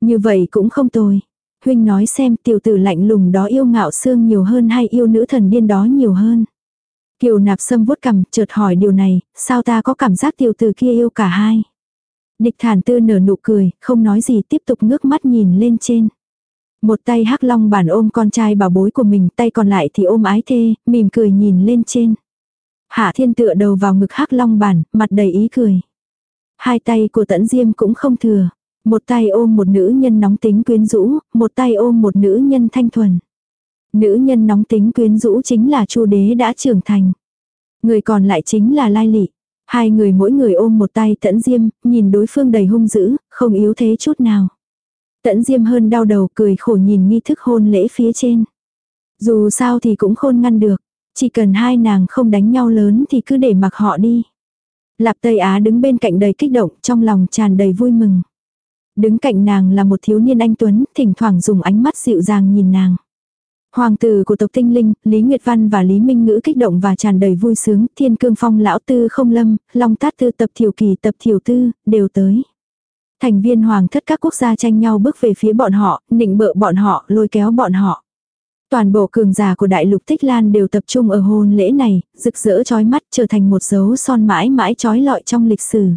Như vậy cũng không tồi. Huynh nói xem tiểu tử lạnh lùng đó yêu ngạo xương nhiều hơn hay yêu nữ thần điên đó nhiều hơn. Kiều nạp sâm vuốt cầm chợt hỏi điều này, sao ta có cảm giác tiểu tử kia yêu cả hai. Địch thản tư nở nụ cười, không nói gì tiếp tục ngước mắt nhìn lên trên. Một tay hắc long bản ôm con trai bảo bối của mình, tay còn lại thì ôm ái thê, mỉm cười nhìn lên trên. Hạ thiên tựa đầu vào ngực hắc long bản, mặt đầy ý cười. Hai tay của tẫn diêm cũng không thừa. Một tay ôm một nữ nhân nóng tính quyến rũ, một tay ôm một nữ nhân thanh thuần. Nữ nhân nóng tính quyến rũ chính là chu đế đã trưởng thành. Người còn lại chính là lai lị. Hai người mỗi người ôm một tay tẫn diêm, nhìn đối phương đầy hung dữ, không yếu thế chút nào. Tẫn diêm hơn đau đầu cười khổ nhìn nghi thức hôn lễ phía trên. Dù sao thì cũng khôn ngăn được. Chỉ cần hai nàng không đánh nhau lớn thì cứ để mặc họ đi. Lạp Tây Á đứng bên cạnh đầy kích động trong lòng tràn đầy vui mừng. Đứng cạnh nàng là một thiếu niên anh Tuấn, thỉnh thoảng dùng ánh mắt dịu dàng nhìn nàng. Hoàng tử của tộc tinh linh, Lý Nguyệt Văn và Lý Minh Ngữ kích động và tràn đầy vui sướng, Thiên Cương Phong lão tư không lâm, Long Tát tư tập thiểu kỳ tập thiểu tư, đều tới. Thành viên hoàng thất các quốc gia tranh nhau bước về phía bọn họ, nịnh bợ bọn họ, lôi kéo bọn họ. Toàn bộ cường giả của đại lục Tích Lan đều tập trung ở hôn lễ này, rực rỡ chói mắt trở thành một dấu son mãi mãi chói lọi trong lịch sử.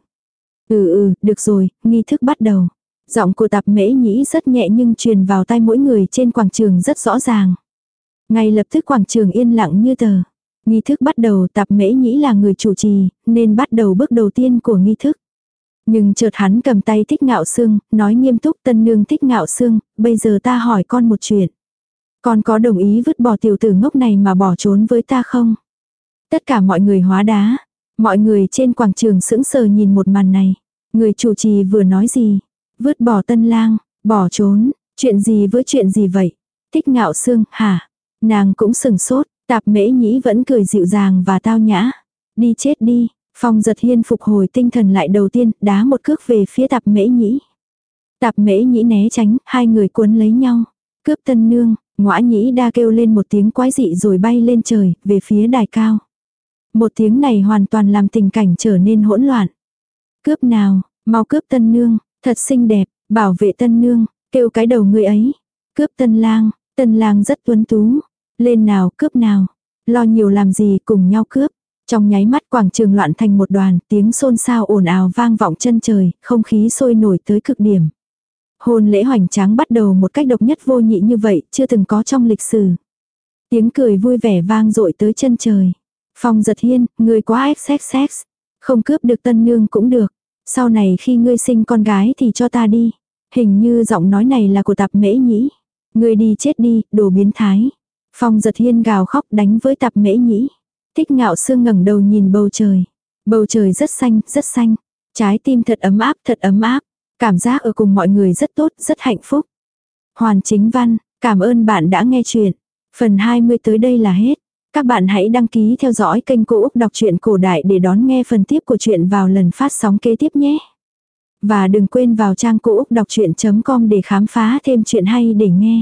Ừ ừ, được rồi, nghi thức bắt đầu. Giọng của tạp mễ nhĩ rất nhẹ nhưng truyền vào tai mỗi người trên quảng trường rất rõ ràng. Ngay lập tức quảng trường yên lặng như tờ. Nghi thức bắt đầu tạp mễ nhĩ là người chủ trì, nên bắt đầu bước đầu tiên của nghi thức. Nhưng chợt hắn cầm tay thích ngạo xương, nói nghiêm túc tân nương thích ngạo xương, bây giờ ta hỏi con một chuyện. Con có đồng ý vứt bỏ tiểu tử ngốc này mà bỏ trốn với ta không? Tất cả mọi người hóa đá. Mọi người trên quảng trường sững sờ nhìn một màn này. Người chủ trì vừa nói gì? Vứt bỏ tân lang, bỏ trốn, chuyện gì với chuyện gì vậy? Thích ngạo xương, hả? Nàng cũng sừng sốt, tạp mễ nhĩ vẫn cười dịu dàng và tao nhã. Đi chết đi, phong giật hiên phục hồi tinh thần lại đầu tiên, đá một cước về phía tạp mễ nhĩ. Tạp mễ nhĩ né tránh, hai người cuốn lấy nhau. Cướp tân nương, ngõa nhĩ đa kêu lên một tiếng quái dị rồi bay lên trời, về phía đài cao. Một tiếng này hoàn toàn làm tình cảnh trở nên hỗn loạn. Cướp nào, mau cướp tân nương, thật xinh đẹp, bảo vệ tân nương, kêu cái đầu người ấy. Cướp tân lang, tân lang rất tuấn tú, lên nào cướp nào. Lo nhiều làm gì cùng nhau cướp. Trong nháy mắt quảng trường loạn thành một đoàn, tiếng xôn xao ồn ào vang vọng chân trời, không khí sôi nổi tới cực điểm. Hôn lễ hoành tráng bắt đầu một cách độc nhất vô nhị như vậy, chưa từng có trong lịch sử. Tiếng cười vui vẻ vang dội tới chân trời. Phong giật hiên, người quá xxx. Không cướp được tân nương cũng được. Sau này khi ngươi sinh con gái thì cho ta đi. Hình như giọng nói này là của tạp mễ nhĩ. Ngươi đi chết đi, đồ biến thái. Phong giật hiên gào khóc đánh với tạp mễ nhĩ. Thích ngạo sương ngẩng đầu nhìn bầu trời. Bầu trời rất xanh, rất xanh. Trái tim thật ấm áp, thật ấm áp. Cảm giác ở cùng mọi người rất tốt, rất hạnh phúc. Hoàn chính văn, cảm ơn bạn đã nghe chuyện. Phần 20 tới đây là hết. Các bạn hãy đăng ký theo dõi kênh Cô Úc Đọc truyện Cổ Đại để đón nghe phần tiếp của chuyện vào lần phát sóng kế tiếp nhé. Và đừng quên vào trang cô úc đọc chuyện.com để khám phá thêm chuyện hay để nghe.